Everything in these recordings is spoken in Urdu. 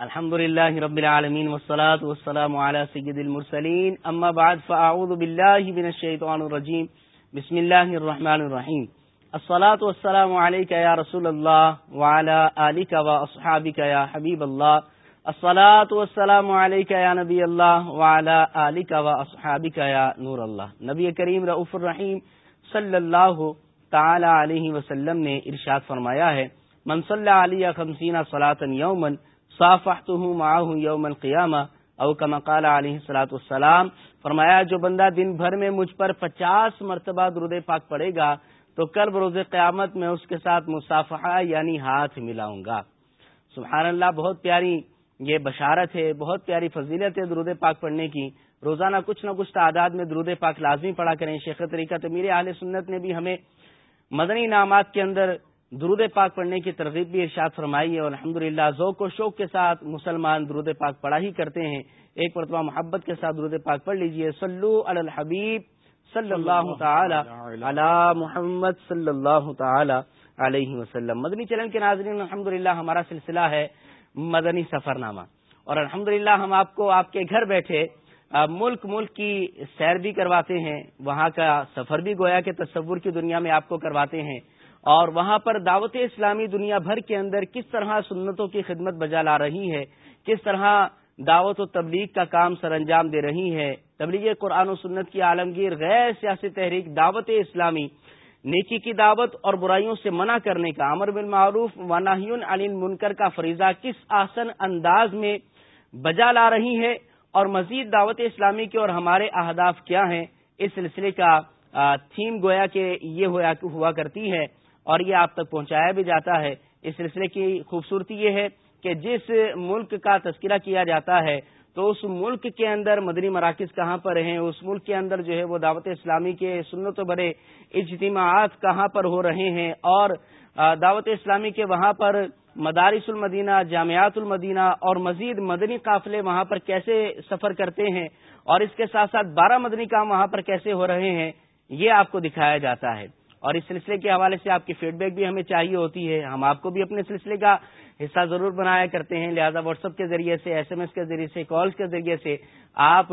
الحمد لله رب العالمين والصلاة والسلام على سيد المرسلين أما بعد فأعوذ بالله من الشيطان الرجيم بسم الله الرحمن الرحيم الصلاة والسلام عليك يا رسول الله وعلى آلك وأصحابك يا حبيب الله الصلاة والسلام عليك يا نبي الله وعلى آلك وأصحابك يا نور الله نبی کریم رؤوف الرحیم صلی اللہ تعالی علیہ وسلم نے ارشاد فرمایا ہے، من صلی علیہ خمسین صلاة یوما صافحته معه یوم القیامہ او کما قال علیہ الصلوۃ والسلام، فرمایا، جو بندہ دن بھر میں مجھ پر پچاس مرتبہ درود پاک پڑے گا، تو کل بروز قیامت میں اس کے ساتھ مصافحہ یعنی ہاتھ ملاؤں گا۔ سبحان اللہ، بہت پیاری یہ بشارت ہے، بہت پیاری فضیلت ہے درود پاک پڑھنے کی۔ روزانہ کچھ نہ کچھ تعداد میں درود پاک لازمی پڑھا کریں۔ شیخ طریقہ تو میرے اہل سنت نے بھی ہمیں مدنی نامات کے اندر درود پاک پڑھنے کی ترغیب بھی ارشاد فرمائی ہے اور الحمد للہ ذوق و شوق کے ساتھ مسلمان درود پاک پڑھا ہی کرتے ہیں۔ ایک مرتبہ محبت کے ساتھ درود پاک پڑھ لیجیے۔ سلو الحبیب صلی اللہ تعالی علی محمد صلی اللہ تعالی علیہ وسلم۔ مدنی چلن کے ناظرین الحمد ہمارا سلسلہ ہے مدنی سفر نامہ اور الحمد ہم آپ کو آپ کے گھر بیٹھے ملک ملک کی سیر بھی کرواتے ہیں۔ وہاں کا سفر بھی گویا کے تصور کی دنیا میں آپ کو کرواتے ہیں۔ اور وہاں پر دعوت اسلامی دنیا بھر کے اندر کس طرح سنتوں کی خدمت بجا لا رہی ہے، کس طرح دعوت و تبلیغ کا کام سر انجام دے رہی ہے۔ تبلیغ قرآن و سنت کی عالمگیر غیر سیاسی تحریک دعوت اسلامی، نیکی کی دعوت اور برائیوں سے منع کرنے کا امر بالمعروف وناہیون علی منکر کا فریضہ کس آسن انداز میں بجا لا رہی ہے اور مزید دعوت اسلامی کے اور ہمارے اہداف کیا ہیں؟ اس سلسلے کا تھیم گویا کہ یہ ہوا کرتی ہے۔ اور یہ آپ تک پہنچایا بھی جاتا ہے۔ اس سلسلے کی خوبصورتی یہ ہے کہ جس ملک کا تذکرہ کیا جاتا ہے، تو اس ملک کے اندر مدنی مراکز کہاں پر ہیں؟ اس ملک کے اندر جو ہے وہ دعوت اسلامی کے سنت و بڑے اجتماعات کہاں پر ہو رہے ہیں؟ اور دعوت اسلامی کے وہاں پر مدارس المدینہ، جامعات المدینہ اور مزید مدنی قافلے وہاں پر کیسے سفر کرتے ہیں؟ اور اس کے ساتھ ساتھ بارہ مدنی کام وہاں پر کیسے ہو رہے ہیں؟ یہ آپ کو دکھایا جاتا ہے۔ اور اس سلسلے کے حوالے سے آپ کی فیڈ بیک بھی ہمیں چاہیے ہوتی ہے۔ ہم آپ کو بھی اپنے سلسلے کا حصہ ضرور بنایا کرتے ہیں۔ لہذا واٹس ایپ کے ذریعے سے، ایس ایم ایس کے ذریعے سے، کالز کے ذریعے سے آپ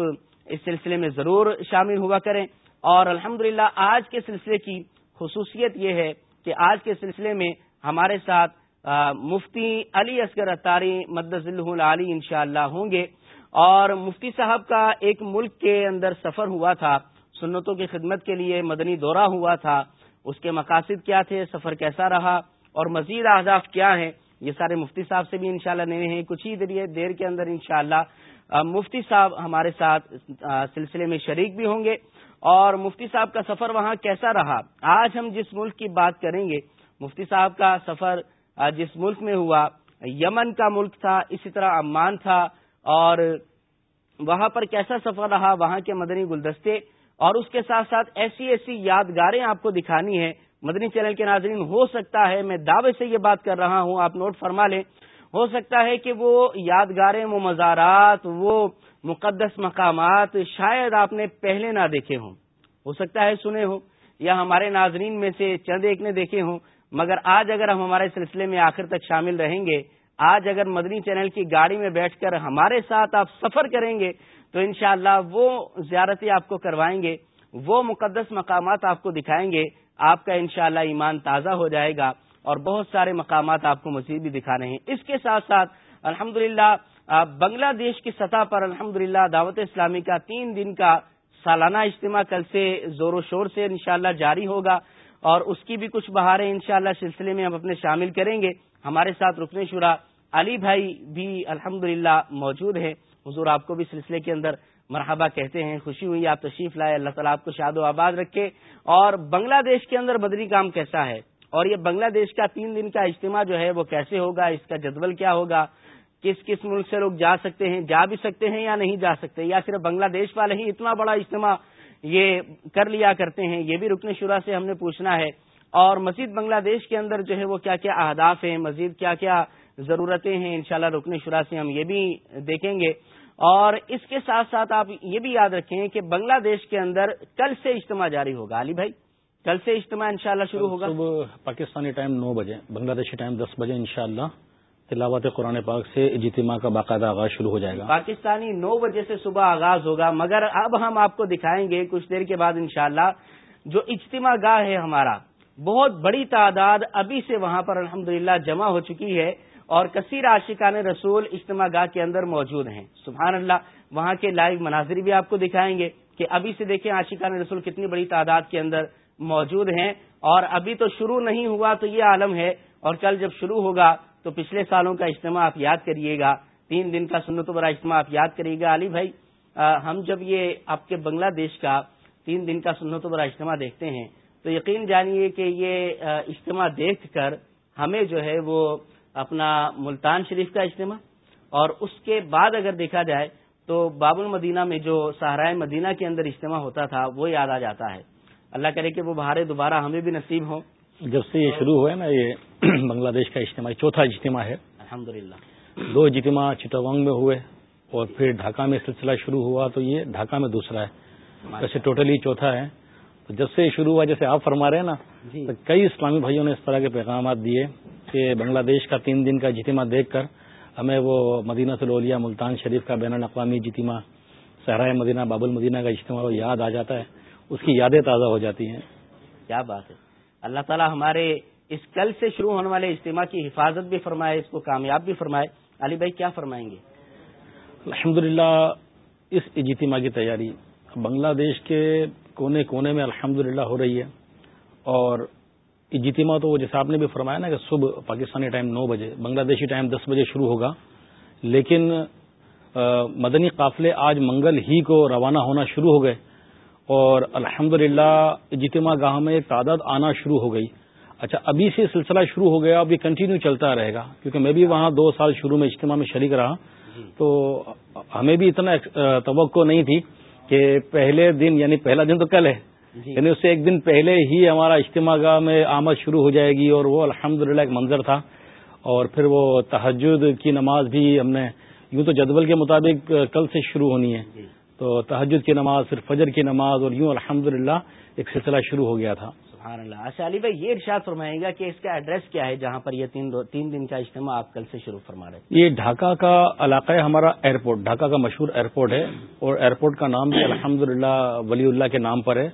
اس سلسلے میں ضرور شامل ہوا کریں۔ اور الحمد آج کے سلسلے کی خصوصیت یہ ہے کہ آج کے سلسلے میں ہمارے ساتھ مفتی علی اصغر اتاری مدز علی ان شاء اللہ ہوں گے۔ اور مفتی صاحب کا ایک ملک کے اندر سفر ہوا تھا۔ سنتوں کی خدمت کے لیے مدنی دورہ ہوا تھا۔ اس کے مقاصد کیا تھے، سفر کیسا رہا، اور مزید اہداف کیا ہیں؟ یہ سارے مفتی صاحب سے بھی انشاءاللہ شاء ہیں۔ کچھ ہی دیر کے اندر انشاءاللہ مفتی صاحب ہمارے ساتھ سلسلے میں شریک بھی ہوں گے۔ اور مفتی صاحب کا سفر وہاں کیسا رہا؟ آج ہم جس ملک کی بات کریں گے، مفتی صاحب کا سفر جس ملک میں ہوا، یمن کا ملک تھا، اسی طرح عمان تھا۔ اور وہاں پر کیسا سفر رہا؟ وہاں کے مدنی گلدستے اور اس کے ساتھ ساتھ ایسی ایسی یادگاریں آپ کو دکھانی ہیں۔ مدنی چینل کے ناظرین، ہو سکتا ہے میں دعوے سے یہ بات کر رہا ہوں، آپ نوٹ فرما لیں۔ ہو سکتا ہے کہ وہ یادگاریں، وہ مزارات، وہ مقدس مقامات شاید آپ نے پہلے نہ دیکھے ہوں۔ ہو سکتا ہے سنے ہوں یا ہمارے ناظرین میں سے چند ایک نے دیکھے ہوں۔ مگر آج اگر ہم ہمارے سلسلے میں آخر تک شامل رہیں گے، آج اگر مدنی چینل کی گاڑی میں بیٹھ کر ہمارے ساتھ آپ سفر کریں گے تو انشاءاللہ وہ زیارتیں آپ کو کروائیں گے، وہ مقدس مقامات آپ کو دکھائیں گے، آپ کا انشاءاللہ ایمان تازہ ہو جائے گا اور بہت سارے مقامات آپ کو مزید بھی دکھا رہے ہیں۔ اس کے ساتھ ساتھ الحمد بنگلہ دیش کی سطح پر الحمد دعوت اسلامی کا تین دن کا سالانہ اجتماع کل سے زور و شور سے انشاءاللہ جاری ہوگا اور اس کی بھی کچھ بہاریں انشاءاللہ سلسلے میں ہم اپنے شامل کریں گے۔ ہمارے ساتھ رکن شورا علی بھائی بھی الحمد موجود ہیں۔ حضور آپ کو بھی سلسلے کے اندر مرحبا کہتے ہیں، خوشی ہوئی، آپ تشریف لائے، اللہ تعالیٰ آپ کو شاد و آباد رکھے۔ اور بنگلہ دیش کے اندر بدری کام کیسا ہے؟ اور یہ بنگلہ دیش کا تین دن کا اجتماع جو ہے وہ کیسے ہوگا؟ اس کا جدول کیا ہوگا؟ کس کس ملک سے لوگ جا سکتے ہیں؟ جا بھی سکتے ہیں یا نہیں جا سکتے؟ یا صرف بنگلہ دیش والے ہی اتنا بڑا اجتماع یہ کر لیا کرتے ہیں؟ یہ بھی رکن شورا سے ہم نے پوچھنا ہے۔ اور مزید بنگلہ دیش کے اندر جو ہے وہ کیا کیا اہداف ہیں؟ مزید کیا کیا ضرورتیں ہیں انشاءاللہ شاء رکن شورا سے ہم یہ بھی دیکھیں گے۔ اور اس کے ساتھ ساتھ آپ یہ بھی یاد رکھیں کہ بنگلہ دیش کے اندر کل سے اجتماع جاری ہوگا۔ علی بھائی کل سے اجتماع انشاءاللہ شروع ہوگا۔ پاکستانی ٹائم نو بجے بنگلہ دیشی ٹائم دس بجے انشاءاللہ تلاوت قرآن پاک سے اجتماع کا باقاعدہ آغاز شروع ہو جائے گا۔ پاکستانی نو بجے سے صبح آغاز ہوگا مگر اب ہم آپ کو دکھائیں گے کچھ دیر کے بعد انشاءاللہ جو اجتماع گاہ ہے ہمارا بہت بڑی تعداد ابھی سے وہاں پر الحمدللہ جمع ہو چکی ہے۔ اور کثیر عاشقان رسول اجتماع گاہ کے اندر موجود ہیں۔ سبحان اللہ، وہاں کے لائیو مناظر بھی آپ کو دکھائیں گے کہ ابھی سے دیکھیں عاشقان رسول کتنی بڑی تعداد کے اندر موجود ہیں۔ اور ابھی تو شروع نہیں ہوا تو یہ عالم ہے، اور کل جب شروع ہوگا تو پچھلے سالوں کا اجتماع آپ یاد کریے گا۔ تین دن کا سنت برا اجتماع آپ یاد کریے گا۔ علی بھائی ہم جب یہ آپ کے بنگلہ دیش کا تین دن کا سنت برا اجتماع دیکھتے ہیں تو یقین جانیے کہ یہ اجتماع دیکھ کر ہمیں جو ہے وہ اپنا ملتان شریف کا اجتماع اور اس کے بعد اگر دیکھا جائے تو باب المدینہ میں جو سہرائے مدینہ کے اندر اجتماع ہوتا تھا وہ یاد آ جاتا ہے۔ اللہ کرے کہ وہ بہارے دوبارہ ہمیں بھی نصیب ہوں۔ جب سے یہ شروع ہوا ہے نا یہ بنگلہ دیش کا اجتماع چوتھا اجتماع ہے۔ الحمد دو اجتماع چٹاوانگ میں ہوئے اور پھر ڈھاکہ میں سلسلہ شروع ہوا تو یہ ڈھاکہ میں دوسرا ہے۔ ویسے ٹوٹلی چوتھا ہے۔ تو جب سے یہ شروع ہوا جیسے آپ فرما رہے ہیں نا جی۔ تو کئی اسلامی بھائیوں نے اس طرح کے پیغامات دیے۔ کہ بنگلہ دیش کا تین دن کا اجتماع دیکھ کر ہمیں وہ مدینہ سلولیا ملتان شریف کا بین الاقوامی اجتماع صحرائے مدینہ باب المدینہ کا اجتماع وہ یاد آ جاتا ہے اس کی یادیں تازہ ہو جاتی ہیں۔ کیا بات ہے۔ اللہ تعالیٰ ہمارے اس کل سے شروع ہونے والے اجتماع کی حفاظت بھی فرمائے اس کو کامیاب بھی فرمائے۔ علی بھائی کیا فرمائیں گے؟ الحمد اس اجتماع کی تیاری بنگلہ دیش کے کونے کونے میں الحمد ہو رہی ہے اور اجتماع تو وہ جیسے آپ نے بھی فرمایا نا کہ صبح پاکستانی ٹائم نو بجے بنگلہ دیشی ٹائم دس بجے شروع ہوگا۔ لیکن مدنی قافلے آج منگل ہی کو روانہ ہونا شروع ہو گئے اور الحمد للہ اجتماع گاہ میں تعداد آنا شروع ہو گئی۔ اچھا ابھی سے سلسلہ شروع ہو گیا ابھی کنٹینیو چلتا رہے گا۔ کیونکہ میں بھی وہاں دو سال شروع میں اجتماع میں شریک رہا۔ تو ہمیں بھی اتنا توقع نہیں تھی کہ پہلے دن یعنی پہلا دن تو کل ہے۔ یعنی اس سے ایک دن پہلے ہی ہمارا اجتماع گاہ میں آمد شروع ہو جائے گی اور وہ الحمد ایک منظر تھا۔ اور پھر وہ تحجد کی نماز بھی ہم نے یوں تو جدول کے مطابق کل سے شروع ہونی ہے۔ جی۔ تو تحجد کی نماز پھر فجر کی نماز اور یوں الحمد ایک سلسلہ شروع ہو گیا تھا۔ سبحان اللہ۔ اچھا علی بھائی یہ ارشاد فرمائیں گا کہ اس کا ایڈریس کیا ہے جہاں پر یہ تین تین دن کا اجتماع آپ کل سے شروع فرما رہے ہیں؟ یہ ڈھاکہ کا علاقہ ہے ہمارا ایئرپورٹ ڈھاکہ کا مشہور ایئرپورٹ ہے۔ اور ایئرپورٹ کا نام بھی الحمد ولی اللہ کے نام پر ہے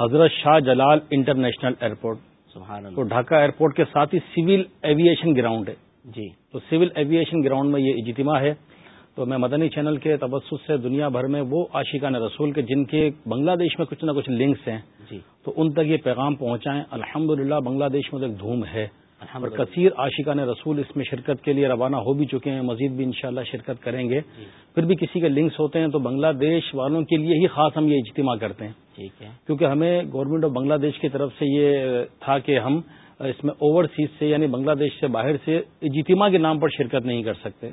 حضرت شاہ جلال انٹرنیشنل ایئرپورٹ سبحان اللہ۔ تو ڈھاکہ ایئرپورٹ کے ساتھ ہی سول ایویشن گراؤنڈ ہے۔ جی۔ تو سول ایویشن گراؤنڈ میں یہ اجتماع ہے۔ تو میں مدنی چینل کے تبسط سے دنیا بھر میں وہ عاشقان رسول کے جن کے بنگلہ دیش میں کچھ نہ کچھ لنکس ہیں جی۔ تو ان تک یہ پیغام پہنچائیں۔ الحمد بنگلہ دیش میں ایک دھوم ہے۔ اور کثیر عاشقان رسول اس میں شرکت کے لیے روانہ ہو بھی چکے ہیں۔ مزید بھی انشاءاللہ شرکت کریں گے۔ جی۔ پھر بھی کسی کے لنکس ہوتے ہیں تو بنگلہ دیش والوں کے لیے ہی خاص ہم یہ اجتماع کرتے ہیں۔ ٹھیک ہے۔ کیونکہ ہمیں گورنمنٹ آف بنگلہ دیش کی طرف سے یہ تھا کہ ہم اس میں اوورسیز سے یعنی بنگلہ دیش سے باہر سے اجتماع کے نام پر شرکت نہیں کر سکتے۔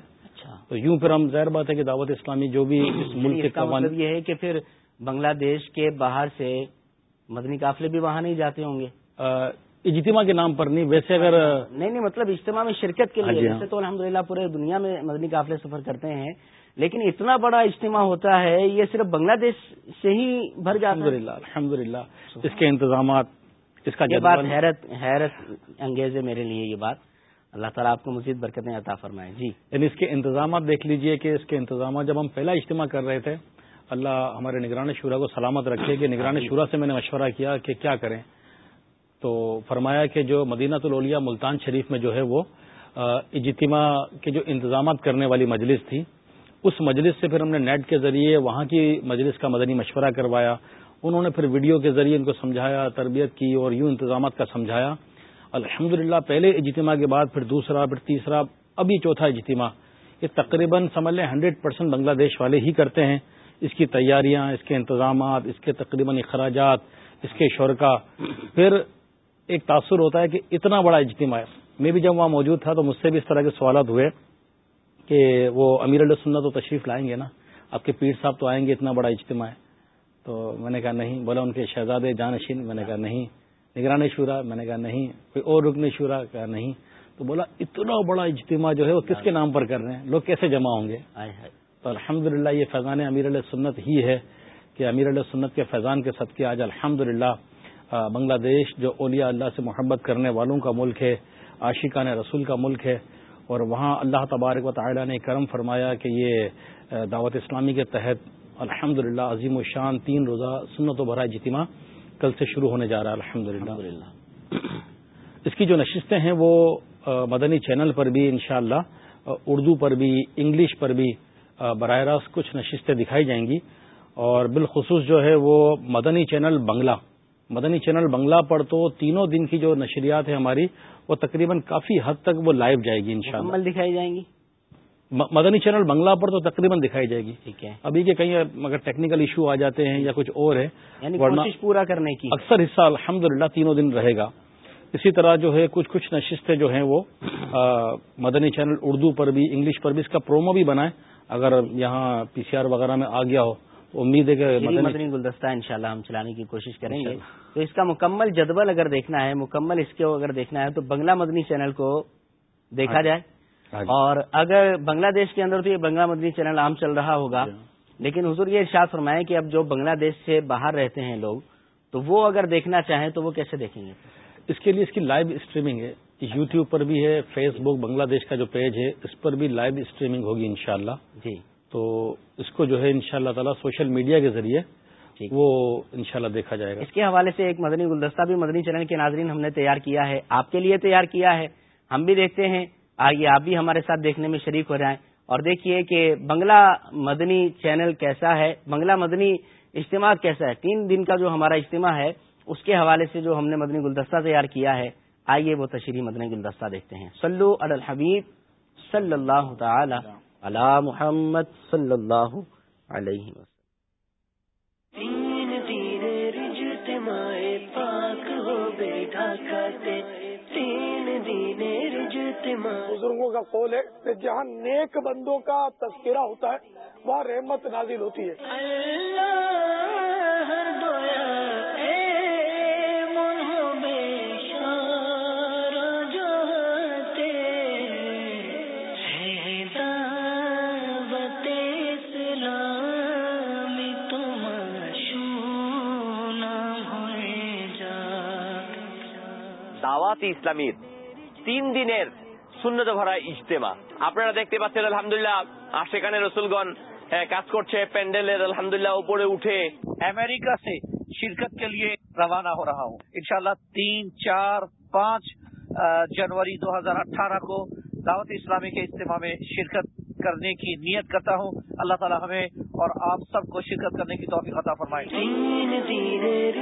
تو یوں پھر ہم ظاہر بات ہے کہ دعوت اسلامی جو بھی اس ملک کے مطلب یہ ہے کہ پھر بنگلہ دیش کے باہر سے مدنی قافلے بھی وہاں نہیں جاتے ہوں گے۔ اجتماع کے نام پر نہیں ویسے اگر نہیں نہیں مطلب اجتماع میں شرکت کے لیے ہاں جی، ہاں۔ ویسے تو الحمدللہ پورے دنیا میں مدنی قافلے سفر کرتے ہیں لیکن اتنا بڑا اجتماع ہوتا ہے یہ صرف بنگلہ دیش سے ہی بھر جاتا ہے۔ الحمد للہ اس کے انتظامات اس کا بات حیرت حیرت انگیز ہے میرے لیے یہ بات۔ اللہ تعالیٰ آپ کو مزید برکتیں عطا فرمائیں جی۔ یعنی اس کے انتظامات دیکھ لیجیے کہ اس کے انتظامات جب ہم پہلا اجتماع کر رہے تھے، اللہ ہمارے نگران شورا کو سلامت رکھے کہ نگران شورا سے میں نے مشورہ کیا کہ کیا کریں۔ تو فرمایا کہ جو مدینہ الولیا ملتان شریف میں جو ہے وہ اجتماع کے جو انتظامات کرنے والی مجلس تھی، اس مجلس سے پھر ہم نے نیٹ کے ذریعے وہاں کی مجلس کا مدنی مشورہ کروایا۔ انہوں نے پھر ویڈیو کے ذریعے ان کو سمجھایا، تربیت کی اور یوں انتظامات کا سمجھایا۔ الحمد پہلے اجتماع کے بعد، پھر دوسرا، پھر تیسرا ابھی چوتھا اجتماع۔ یہ تقریباً سمجھ لیں، ہنڈریڈ پرسینٹ بنگلہ دیش والے ہی کرتے ہیں۔ اس کی تیاریاں، اس کے انتظامات، اس کے تقریباً اخراجات، اس کے شرکا۔ پھر ایک تاثر ہوتا ہے کہ اتنا بڑا اجتماع ہے۔ میں بھی جب وہاں موجود تھا تو مجھ سے بھی اس طرح کے سوالات ہوئے کہ وہ امیر اللہ سننا تو تشریف لائیں گے نا؟ آپ کے پیر صاحب تو آئیں گے، اتنا بڑا اجتماع ہے۔ تو میں نے کہا نہیں، بولا ان کے شہزادے جانشین میں نے کہا نہیں۔ نگران شورا؟ میں نے کہا نہیں. کوئی اور رکن شورا؟ کہا نہیں. تو بولا اتنا بڑا اجتماع جو ہے وہ کس کے نام پر کر رہے ہیں؟ لوگ کیسے جمع ہوں گے؟ تو الحمد یہ فیضان امیر علیہ سنت ہی ہے کہ امیر علیہ سنت کے فیضان کے صدقے آج الحمد بنگلہ دیش جو اولیاء اللہ سے محبت کرنے والوں کا ملک ہے عاشقان رسول کا ملک ہے اور وہاں اللہ تبارک و تعالی نے کرم فرمایا کہ یہ دعوت اسلامی کے تحت الحمد عظیم و شان تین روزہ سنت و برائے اجتماع کل سے شروع ہونے جا رہا ہے الحمد اس کی جو نشستیں ہیں وہ مدنی چینل پر بھی انشاءاللہ اردو پر بھی انگلش پر بھی براہ راست کچھ نشستیں دکھائی جائیں گی۔ اور بالخصوص جو ہے وہ مدنی چینل بنگلہ۔ مدنی چینل بنگلہ پر تو تینوں دن کی جو نشریات ہے ہماری وہ تقریباً کافی حد تک وہ لائیو جائے گی انشاءاللہ۔ مکمل دکھائی جائیں گی۔ مدنی چینل بنگلہ پر تو تقریباً دکھائی جائے گی۔ ٹھیک ہے۔ ابھی کے کہیں اگر ٹیکنیکل ایشو آ جاتے ہیں یا کچھ اور ہے یعنی کوشش پورا کرنے کی۔ اکثر حصہ الحمد تینوں دن رہے گا۔ اسی طرح جو ہے کچھ کچھ نشستیں جو ہیں وہ مدنی چینل اردو پر بھی انگلش پر بھی اس کا پرومو بھی بنائے اگر یہاں پی سی آر وغیرہ میں آ گیا ہو امید ہے کہ مدنی گلدستہ انشاءاللہ ہم چلانے کی کوشش کریں گے۔ تو اس کا مکمل جدول اگر دیکھنا ہے مکمل اس کے اگر دیکھنا ہے تو بنگلہ مدنی چینل کو دیکھا ہاں۔ جائے۔ اور اگر بنگلہ دیش کے اندر تو یہ بنگلہ مدنی چینل عام چل رہا ہوگا جی۔ لیکن حضور یہ ارشاد فرمائے کہ اب جو بنگلہ دیش سے باہر رہتے ہیں لوگ تو وہ اگر دیکھنا چاہیں تو وہ کیسے دیکھیں گے؟ اس کے لیے اس کی لائیو اسٹریمنگ ہے۔ یو ٹیوب پر بھی ہے فیس بک بنگلہ دیش کا جو پیج ہے اس پر بھی لائیو اسٹریمنگ ہوگی انشاءاللہ۔ جی۔ تو اس کو جو ہے ان شاء اللہ تعالیٰ سوشل میڈیا کے ذریعے وہ انشاءاللہ دیکھا جائے گا۔ اس کے حوالے سے ایک مدنی گلدستہ بھی مدنی چینل کے ناظرین ہم نے تیار کیا ہے آپ کے لیے تیار کیا ہے ہم بھی دیکھتے ہیں۔ آئیے آپ بھی ہمارے ساتھ دیکھنے میں شریک ہو جائیں۔ اور دیکھیے کہ بنگلہ مدنی چینل کیسا ہے، بنگلہ مدنی اجتماع کیسا ہے؟ تین دن کا جو ہمارا اجتماع ہے، اس کے حوالے سے جو ہم نے مدنی گلدستہ تیار کیا ہے، آئیے وہ تشریح مدنی گلدستہ دیکھتے ہیں۔ سلو الحبیب صلی اللہ تعالی علی محمد صلی اللہ علیہ وسلم۔ قول ہے جہاں نیک بندوں کا تذکرہ ہوتا ہے وہاں رحمت نازل ہوتی ہے۔ اسلامی تین دنیر শূন্যত ভরা ইজতেমা। আপনারা দেখতে পাচ্ছেন আলহামদুলিল্লাহ আর সেখানে রসুলগণ কাজ করছে প্যান্ডেলের আলহামদুলিল্লাহ উপরে উঠে। আমেরিকা سے شرکت کے لیے روانہ ہو رہا ہوں انشاءاللہ تین چار پانچ جنوری دو ہزار اٹھارہ کو دعوت اسلامی کے اجتماع میں شرکت کرنے کی نیت کرتا ہوں اللہ تعالی ہمیں اور آپ سب کو شرکت کرنے کی توفیق عطا فرمائے۔ دین دین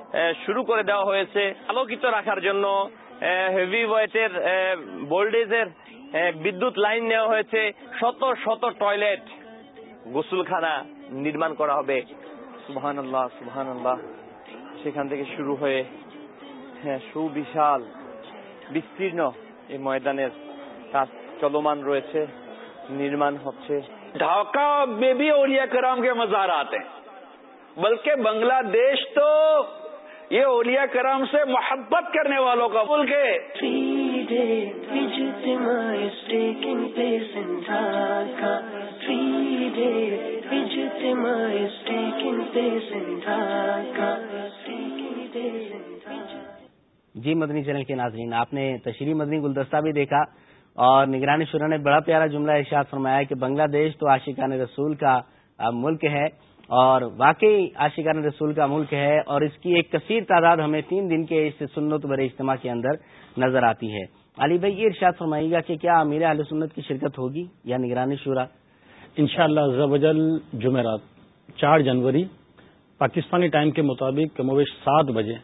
شروف رکھار بلکہ بنگلہ یہ اولیاء کرام سے محبت کرنے والوں کا بول کے جی مدنی چینل کے ناظرین آپ نے تشریح مدنی گلدستہ بھی دیکھا اور نگرانی شورا نے بڑا پیارا جملہ ارشاد فرمایا کہ بنگلہ دیش تو عاشقان رسول کا ملک ہے۔ اور واقعی عاشقان رسول کا ملک ہے اور اس کی ایک کثیر تعداد ہمیں تین دن کے اس سنت برے اجتماع کے اندر نظر آتی ہے۔ علی بھائی یہ ارشاد فرمائیے گا کہ کیا امیر علیہ سنت کی شرکت ہوگی یا نگرانی شورا؟ ان شاء اللہ جمعرات چار جنوری پاکستانی ٹائم کے مطابق کمویش سات بجے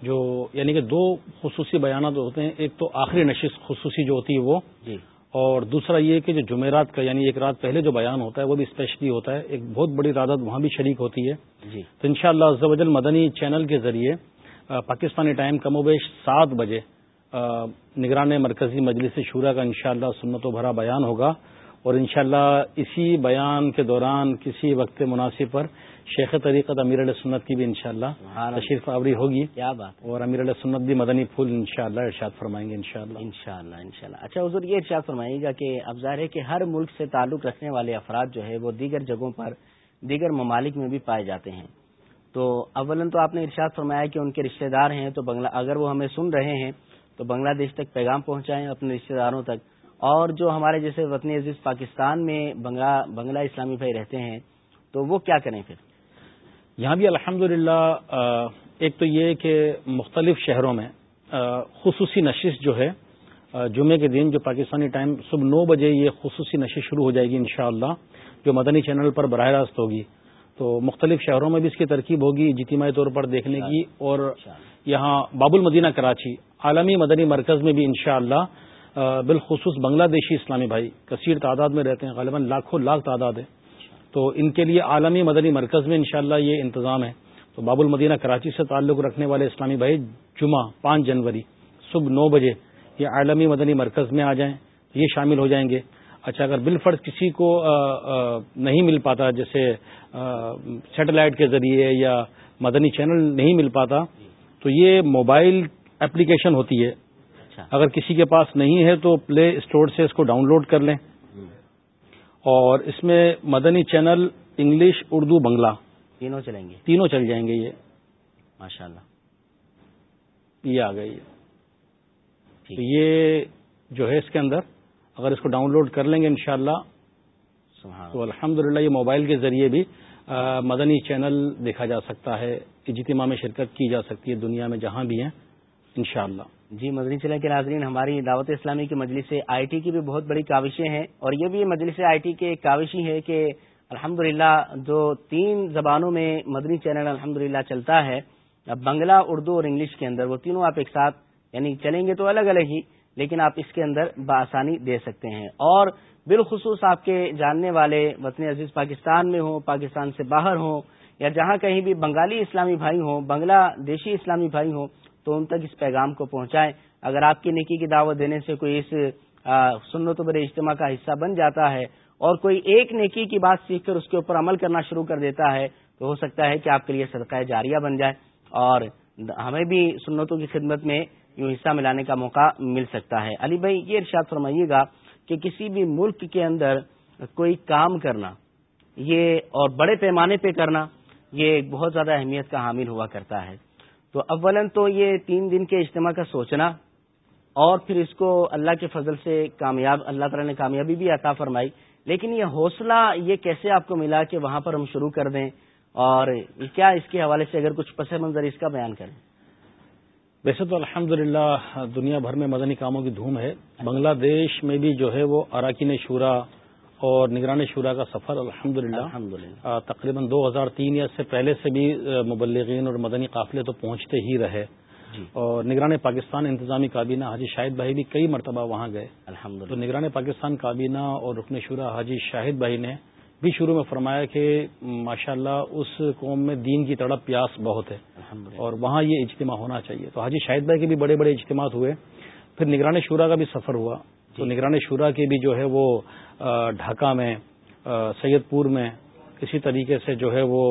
جو یعنی کہ دو خصوصی بیانات ہوتے ہیں ایک تو آخری نشست خصوصی جو ہوتی ہے وہ جی۔ اور دوسرا یہ کہ جو جمعرات کا یعنی ایک رات پہلے جو بیان ہوتا ہے وہ بھی اسپیشلی ہوتا ہے ایک بہت بڑی تعداد وہاں بھی شریک ہوتی ہے۔ جی۔ تو ان شاء اللہ مدنی چینل کے ذریعے پاکستانی ٹائم کم و بیش سات بجے نگران مرکزی مجلس شورا کا انشاءاللہ سنت و بھرا بیان ہوگا۔ اور انشاءاللہ اسی بیان کے دوران کسی وقت مناسب پر شیخ طریقت امیر علیہ سنت کی بھی انشاءاللہ تشریف آوری ہوگی کیا بات اور امیر علیہ سنت بھی مدنی پھول انشاءاللہ ارشاد فرمائیں گے انشاءاللہ. انشاءاللہ انشاءاللہ. اچھا حضور یہ ارشاد فرمائیے گا کہ اب ظاہر ہے کہ ہر ملک سے تعلق رکھنے والے افراد جو ہے وہ دیگر جگہوں پر دیگر ممالک میں بھی پائے جاتے ہیں. تو اولن تو آپ نے ارشاد فرمایا کہ ان کے رشتہ دار ہیں تو بنگلہ اگر وہ ہمیں سن رہے ہیں تو بنگلہ دیش تک پیغام پہنچائیں اپنے رشتہ داروں تک. اور جو ہمارے جیسے وطنی عزیز پاکستان میں بنگلہ اسلامی بھائی رہتے ہیں تو وہ کیا کریں پھر؟ یہاں بھی الحمد ایک تو یہ کہ مختلف شہروں میں خصوصی نشست جو ہے جمعے کے دن جو پاکستانی ٹائم صبح نو بجے یہ خصوصی نشست شروع ہو جائے گی انشاءاللہ جو مدنی چینل پر براہ راست ہوگی۔ تو مختلف شہروں میں بھی اس کی ترکیب ہوگی اجتماعی طور پر دیکھنے کی اور یہاں باب المدینہ کراچی عالمی مدنی مرکز میں بھی انشاءاللہ بالخصوص بنگلہ دیشی اسلامی بھائی کثیر تعداد میں رہتے ہیں غالباً لاکھوں لاکھ تعداد ہے۔ تو ان کے لیے عالمی مدنی مرکز میں انشاءاللہ یہ انتظام ہے۔ تو باب المدینہ کراچی سے تعلق رکھنے والے اسلامی بھائی جمعہ پانچ جنوری صبح نو بجے یہ عالمی مدنی مرکز میں آ جائیں یہ شامل ہو جائیں گے۔ اچھا اگر بل فرض کسی کو نہیں مل پاتا جیسے سیٹلائٹ کے ذریعے یا مدنی چینل نہیں مل پاتا تو یہ موبائل اپلیکیشن ہوتی ہے۔ اچھا۔ اگر کسی کے پاس نہیں ہے تو پلے اسٹور سے اس کو ڈاؤن لوڈ کر لیں۔ اور اس میں مدنی چینل انگلش اردو بنگلہ۔ تینوں چلیں گے۔ تینوں چل جائیں گے یہ۔ ماشاء اللہ۔ یہ آ گئی۔ تو یہ جو ہے اس کے اندر اگر اس کو ڈاؤن لوڈ کر لیں گے انشاءاللہ تو الحمد یہ موبائل کے ذریعے بھی مدنی چینل دیکھا جا سکتا ہے۔ اجتماع میں شرکت کی جا سکتی ہے دنیا میں جہاں بھی ہیں۔ انشاءاللہ۔ جی مدنی چینل کے ناظرین، ہماری دعوت اسلامی کی مجلس آئی ٹی کی بھی بہت بڑی کاوشیں ہیں اور یہ بھی مجلس آئی ٹی کی ایک کاوشی ہے کہ الحمد جو تین زبانوں میں مدنی چینل الحمد چلتا ہے بنگلہ، اردو اور انگلش کے اندر وہ تینوں آپ ایک ساتھ یعنی چلیں گے تو الگ الگ ہی، لیکن آپ اس کے اندر بآسانی دے سکتے ہیں۔ اور بالخصوص آپ کے جاننے والے وطن عزیز پاکستان میں ہوں، پاکستان سے باہر ہوں، یا جہاں کہیں بھی بنگالی اسلامی بھائی ہوں، بنگلہ دیشی اسلامی بھائی ہوں تو ان تک اس پیغام کو پہنچائیں۔ اگر آپ کی نکی کی دعوت دینے سے کوئی اس سنت برے اجتماع کا حصہ بن جاتا ہے اور کوئی ایک نیکی کی بات سیکھ کر اس کے اوپر عمل کرنا شروع کر دیتا ہے، تو ہو سکتا ہے کہ آپ کے لیے صدقہ جاریہ بن جائے اور ہمیں بھی سنتوں کی خدمت میں یوں حصہ ملانے کا موقع مل سکتا ہے۔ علی بھائی، یہ ارشاد فرمائیے گا کہ کسی بھی ملک کے اندر کوئی کام کرنا، یہ اور بڑے پیمانے پہ کرنا، یہ بہت زیادہ اہمیت کا حامل ہوا کرتا ہے۔ تو اولن تو یہ تین دن کے اجتماع کا سوچنا اور پھر اس کو اللہ کے فضل سے کامیاب، اللہ تعالی نے کامیابی بھی عطا فرمائی۔ لیکن یہ حوصلہ یہ کیسے آپ کو ملا کہ وہاں پر ہم شروع کر دیں؟ اور کیا اس کے حوالے سے اگر کچھ پس منظر اس کا بیان کریں؟ ویسے تو الحمد دنیا بھر میں مدنی کاموں کی دھوم ہے۔ بنگلہ دیش میں بھی جو ہے وہ اراکین شورا اور نگران شورا کا سفر الحمد للہ تقریباً دو ہزار تین یا سے پہلے سے بھی مبلغین اور مدنی قافلے تو پہنچتے ہی رہے۔ جی۔ اور نگران پاکستان انتظامی کابینہ حاجی شاہد بھائی بھی کئی مرتبہ وہاں گئے۔ الحمد تو نگران پاکستان کابینہ اور رکن شورا حاجی شاہد بھائی نے بھی شروع میں فرمایا کہ ماشاءاللہ اس قوم میں دین کی تڑپ پیاس بہت ہے۔ اور وہاں یہ اجتماع ہونا چاہیے۔ تو حاجی شاہد بھائی کے بھی بڑے بڑے اجتماعات ہوئے۔ پھر نگران شورا کا بھی سفر ہوا۔ تو۔ نگران شورا کے بھی جو ہے وہ ڈھاکہ میں سید پور میں اسی طریقے سے جو ہے وہ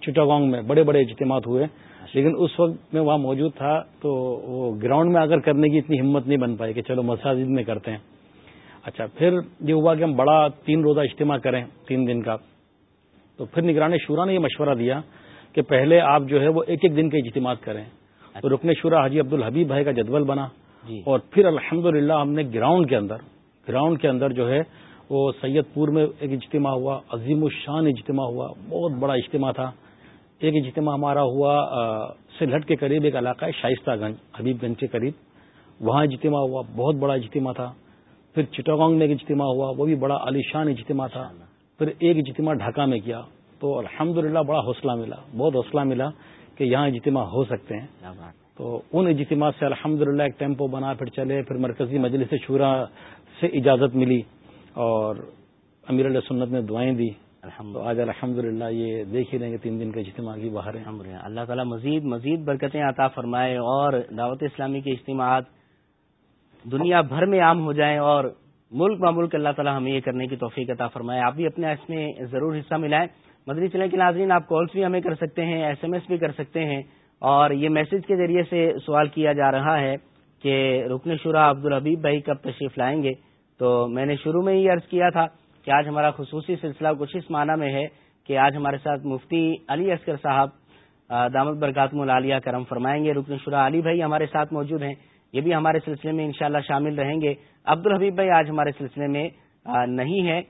چٹاگانگ میں بڑے بڑے اجتماعات ہوئے لیکن اس وقت میں وہاں موجود تھا تو وہ گراؤنڈ میں اگر کرنے کی اتنی ہمت نہیں بن پائی کہ چلو مساجد میں کرتے ہیں اچھا پھر یہ ہوا کہ ہم بڑا تین روزہ اجتماع کریں تین دن کا تو پھر نگران شورا نے یہ مشورہ دیا کہ پہلے آپ جو ہے وہ ایک ایک دن کے اجتماع کریں تو رکن شورا حاجی عبد الحبیب بھائی کا جدول بنا۔ اور پھر الحمد ہم نے گراؤنڈ کے اندر گراؤنڈ کے اندر جو ہے وہ سید پور میں ایک اجتماع ہوا عظیم الشان اجتماع ہوا بہت بڑا اجتماع تھا۔ ایک اجتماع ہمارا ہوا سلہٹ کے قریب ایک علاقہ ہے شائستہ گنج حبیب گنج کے قریب۔ وہاں اجتماع ہوا بہت بڑا اجتماع تھا۔ پھر چٹاگانگ میں ایک اجتماع ہوا وہ بھی بڑا عالیشان اجتماع تھا۔ پھر ایک اجتماع ڈھاکہ میں کیا تو الحمد بڑا حوصلہ ملا بہت حوصلہ ملا کہ یہاں اجتماع ہو سکتے ہیں۔ تو ان اجتماع سے الحمد ایک ٹیمپو بنا پھر چلے پھر مرکزی مجلس شورا سے اجازت ملی اور امیر علیہ سنت نے دعائیں دی۔ الحمد آج الحمد یہ دیکھ ہی رہے ہیں تین دن کے اجتماع کی باہر ہیں۔ اللہ تعالیٰ مزید مزید برکتیں عطا فرمائے اور دعوت اسلامی کے اجتماعات دنیا بھر میں عام ہو جائیں اور ملک با ملک اللہ تعالیٰ ہمیں یہ کرنے کی توفیق عطا فرمائے۔ آپ بھی اپنے اس میں ضرور حصہ ملائیں۔ مدنی چلے کے ناظرین آپ کالس بھی ہمیں کر سکتے ہیں ایس ایم ایس بھی کر سکتے ہیں۔ اور یہ میسج کے ذریعے سے سوال کیا جا رہا ہے کہ رکن شورا عبد الحبیب بھائی کب تشریف لائیں گے؟ تو میں نے شروع میں ہی عرض کیا تھا کہ آج ہمارا خصوصی سلسلہ کچھ اس معنی میں ہے کہ آج ہمارے ساتھ مفتی علی اصغر صاحب دامد برکات العالیہ کرم فرمائیں گے۔ رکن شورا علی بھائی ہمارے ساتھ موجود ہیں، یہ بھی ہمارے سلسلے میں انشاءاللہ شامل رہیں گے۔ عبد الحبیب بھائی آج ہمارے سلسلے میں نہیں ہے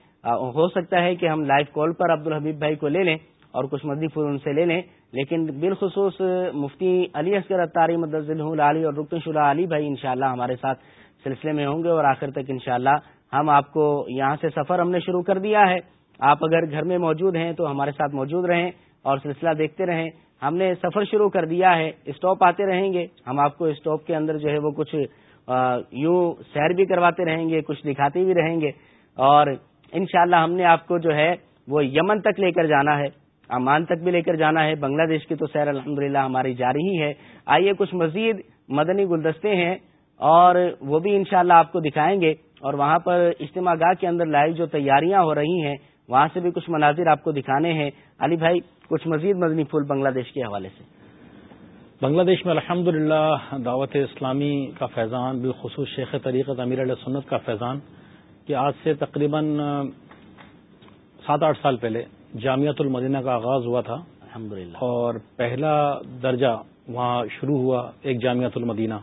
ہو سکتا ہے کہ ہم لائیو کال پر عبد الحبیب بھائی کو لے لیں۔ اور کچھ مدی پھول ان سے لے لیں۔ لیکن بالخصوص مفتی علی اصغر اتاری مدض علی اور رکن شلہ علی بھائی انشاءاللہ ہمارے ساتھ سلسلے میں ہوں گے اور آخر تک انشاءاللہ ہم آپ کو یہاں سے سفر ہم نے شروع کر دیا ہے۔ آپ اگر گھر میں موجود ہیں تو ہمارے ساتھ موجود رہیں اور سلسلہ دیکھتے رہیں۔ ہم نے سفر شروع کر دیا ہے، اسٹاپ آتے رہیں گے۔ ہم آپ کو اسٹاپ کے اندر جو ہے وہ کچھ یوں سیر بھی کرواتے رہیں گے، کچھ دکھاتے بھی رہیں گے۔ اور انشاءاللہ ہم نے آپ کو جو ہے وہ یمن تک لے کر جانا ہے۔ امان تک بھی لے کر جانا ہے، بنگلہ دیش کی تو سیر الحمد ہماری جاری ہی ہے۔ آئیے کچھ مزید مدنی گلدستے ہیں اور وہ بھی انشاءاللہ آپ کو دکھائیں گے۔ اور وہاں پر اجتماع گاہ کے اندر لائیو جو تیاریاں ہو رہی ہیں، وہاں سے بھی کچھ مناظر آپ کو دکھانے ہیں۔ علی بھائی، کچھ مزید مدنی پھول بنگلہ دیش کے حوالے سے۔ بنگلہ دیش میں الحمد دعوت اسلامی کا فیضان، بالخصوص شیخ طریقت امیر علیہ سنت کا فیضان، کہ آج سے تقریباً سات آٹھ سال پہلے جامعت المدینہ کا آغاز ہوا تھا۔ الحمد اور پہلا درجہ وہاں شروع ہوا ایک جامعت المدینہ۔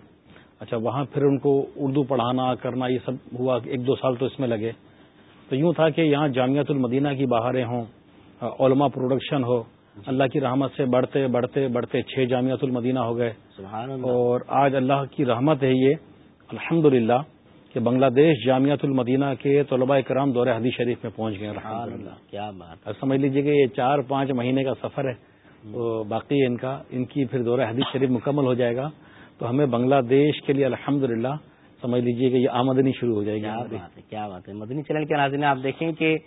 اچھا وہاں پھر ان کو اردو پڑھانا کرنا یہ سب ہوا ایک دو سال تو اس میں لگے۔ تو یوں تھا کہ یہاں جامعت المدینہ کی بہاریں ہوں علماء پروڈکشن ہو اللہ کی رحمت سے بڑھتے بڑھتے بڑھتے چھ جامعت المدینہ ہو گئے۔ اور آج اللہ کی رحمت ہے یہ۔ الحمد کہ بنگلہ دیش جامعت المدینہ کے طلباء کرام دور حدیث شریف میں پہنچ گئے کیا بات۔ سمجھ لیجیے کہ یہ چار پانچ مہینے کا سفر ہے تو باقی ان کا۔ ان کی پھر دور حدیث شریف مکمل ہو جائے گا۔ تو ہمیں بنگلہ دیش کے لیے الحمد سمجھ لیجیے کہ یہ آمدنی شروع ہو جائے گی۔ کیا بات ہے مدنی چینل کے ناظرین آپ دیکھیں کہ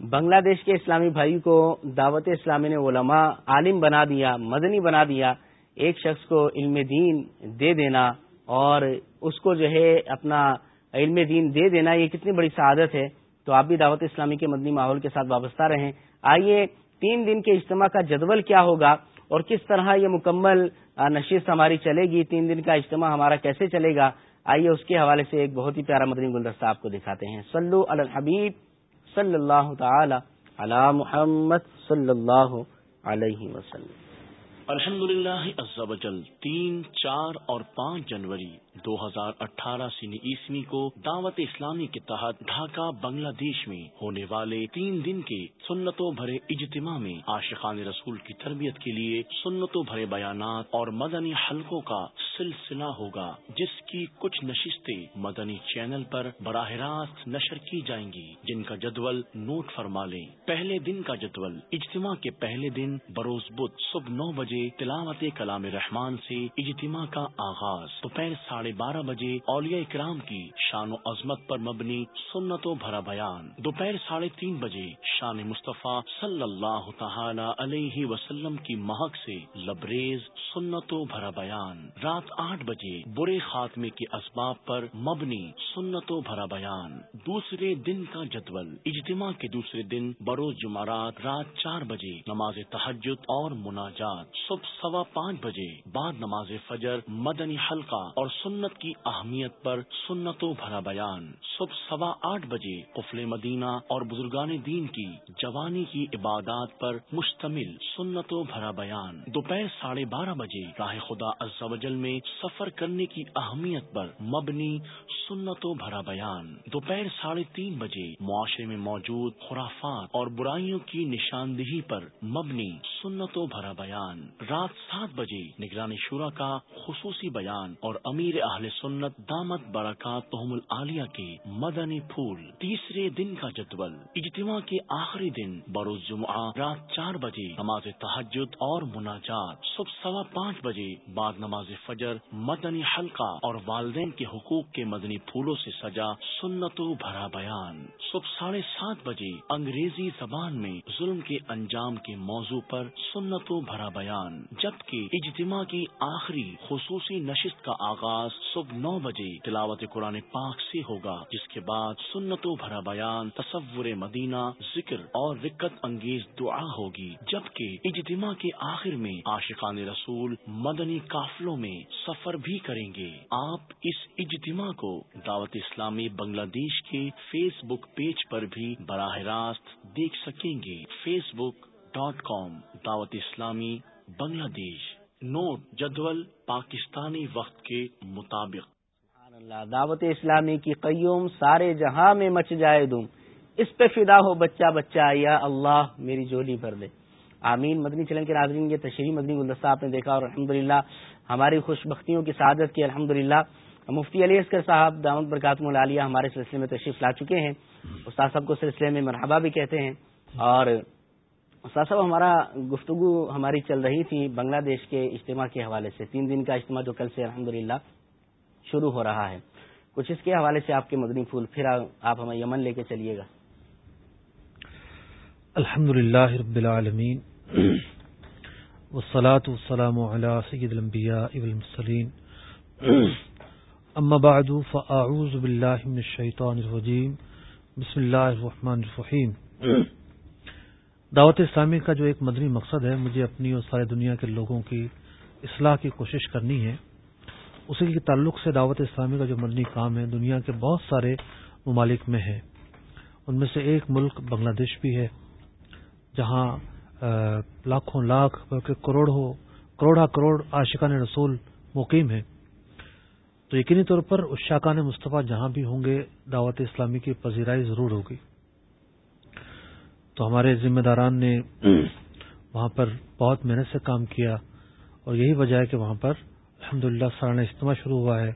بنگلہ دیش کے اسلامی بھائی کو دعوت اسلامی نے علماء عالم بنا دیا مدنی بنا دیا۔ ایک شخص کو علم دین دے دینا اور اس کو جو ہے اپنا علم دین دے دینا یہ کتنی بڑی سعادت ہے، تو آپ بھی دعوت اسلامی کے مدنی ماحول کے ساتھ وابستہ رہیں۔ آئیے تین دن کے اجتماع کا جدول کیا ہوگا اور کس طرح یہ مکمل نشست ہماری چلے گی، تین دن کا اجتماع ہمارا کیسے چلے گا؟ آئیے اس کے حوالے سے ایک بہت ہی پیارا مدنی گلدستہ آپ کو دکھاتے ہیں۔ سلو الحبیب صلی اللہ تعالی علی محمد صلی اللہ علیہ وسلم۔ الحمد للہ تین، چار اور پانچ جنوری دو ہزار اٹھارہ سن عیسوی کو دعوت اسلامی کے تحت ڈھاکہ بنگلہ دیش میں ہونے والے تین دن کے سنتوں بھرے اجتماع میں عاشقان رسول کی تربیت کے لیے سنتوں بھرے بیانات اور مدنی حلقوں کا سلسلہ ہوگا، جس کی کچھ نشستیں مدنی چینل پر براہ راست نشر کی جائیں گی، جن کا جدول نوٹ فرما لیں۔ پہلے دن کا جدول، اجتماع کے پہلے دن بروز بدھ صبح نو بجے تلاوت کلام رحمان سے اجتماع کا آغاز۔ دوپہر ساڑھے بارہ بجے اولیاء اکرام کی شان و عظمت پر مبنی سنت و بھرا بیان۔ دوپہر ساڑھے تین بجے شان مصطفیٰ صلی اللہ تعالی علیہ وسلم کی مہک سے لبریز سنت و بھرا بیان۔ رات آٹھ بجے برے خاتمے کے اسباب پر مبنی سنت و بھرا بیان۔ دوسرے دن کا جدول۔ اجتماع کے دوسرے دن بروز جمعرات رات چار بجے نماز تحجد اور مناجات۔ صبح سوا پانچ بجے بعد نماز فجر مدنی حلقہ اور سنت کی اہمیت پر سنت و بھرا بیان۔ صبح سوا آٹھ بجے قفل مدینہ اور بزرگان دین کی جوانی کی عبادات پر مشتمل سنت و بھرا بیان۔ دوپہر ساڑھے بارہ بجے راہ خدا ازل میں سفر کرنے کی اہمیت پر مبنی سنت و بھرا بیان۔ دوپہر ساڑھے تین بجے معاشرے میں موجود خرافات اور برائیوں کی نشاندہی پر مبنی سنت و بھرا بیان۔ رات سات بجے نگرانی شورا کا خصوصی بیان اور امیر اہل سنت دامت برکات تحم العالیہ کے مدنی پھول، تیسرے دن کا جدول، اجتماع کے آخری دن، بروز جمعہ، رات چار بجے، نماز تحجد اور مناجات، صبح سوا پانچ بجے، بعد نماز فجر، مدنی حلقہ اور والدین کے حقوق کے مدنی پھولوں سے سجا سنتوں بھرا بیان۔ صبح ساڑھے سات بجے، انگریزی زبان میں ظلم کے انجام کے موضوع پر سنتوں بھرا بیان، جبکہ اجتماع کی آخری خصوصی نشست کا آغاز پروگرام صبح نو بجے تلاوت قرآن پاک سے ہوگا، جس کے بعد سنتوں بھرا بیان، تصور مدینہ، ذکر اور رکت انگیز دعا ہوگی۔ جبکہ اجتماع کے آخر میں عاشقان رسول مدنی قافلوں میں سفر بھی کریں گے۔ آپ اس اجتماع کو دعوت اسلامی بنگلہ دیش کے فیس بک پیج پر بھی براہ راست دیکھ سکیں گے۔ فیس بک ڈاٹ کام، دعوت اسلامی بنگلہ دیش۔ نوٹ جدول پاکستانی وقت کے مطابق۔ سبحان اللہ، دعوت اسلامی کی قیوم سارے جہاں میں مچ جائے دوں۔ اس پہ فدا ہو بچہ بچہ، یا اللہ میری جولی بھر دے۔ آمین۔ مدنی چلن کے ناظرین، یہ تشریح مدنی گلدستہ آپ نے دیکھا اور الحمدللہ ہماری خوش بختیوں کی سعادت کی الحمدللہ۔ مفتی علی اسکر صاحب دعوت برکاتم العالیہ ہمارے سلسلے میں تشریف لا چکے ہیں۔ استاد صاحب کو سلسلے میں مرحبا بھی کہتے ہیں۔ اور استاد صاحب، ہمارا گفتگو ہماری چل رہی تھی بنگلہ دیش کے اجتماع کے حوالے سے۔ تین دن کا اجتماع جو کل سے الحمدللہ شروع ہو رہا ہے۔ کچھ اس کے حوالے سے آپ کے مدنی پھول، پھر آپ ہمیں یمن لے کے چلیے گا۔ الحمد للہ رب العالمین۔ والصلاة والسلام على سید الانبیاء والمسلین اما بعد، فاعوذ باللہ من الشیطان الرجیم۔ بسم اللہ الرحمن الرحیم۔ دعوت اسلامی کا جو ایک مدنی مقصد ہے، مجھے اپنی اور سارے دنیا کے لوگوں کی اصلاح کی کوشش کرنی ہے۔ اسی کے تعلق سے دعوت اسلامی کا جو مدنی کام ہے، دنیا کے بہت سارے ممالک میں ہے۔ ان میں سے ایک ملک بنگلہ دیش بھی ہے، جہاں لاکھوں لاکھ، بلکہ کروڑوں، کروڑا کروڑ عاشقان رسول مقیم ہیں۔ تو یقینی طور پر اس مصطفیٰ جہاں بھی ہوں گے، دعوت اسلامی کی پذیرائی ضرور ہوگی۔ تو ہمارے ذمہ داران نے وہاں پر بہت محنت سے کام کیا اور یہی وجہ ہے کہ وہاں پر الحمد للہ سالانہ اجتماع شروع ہوا ہے۔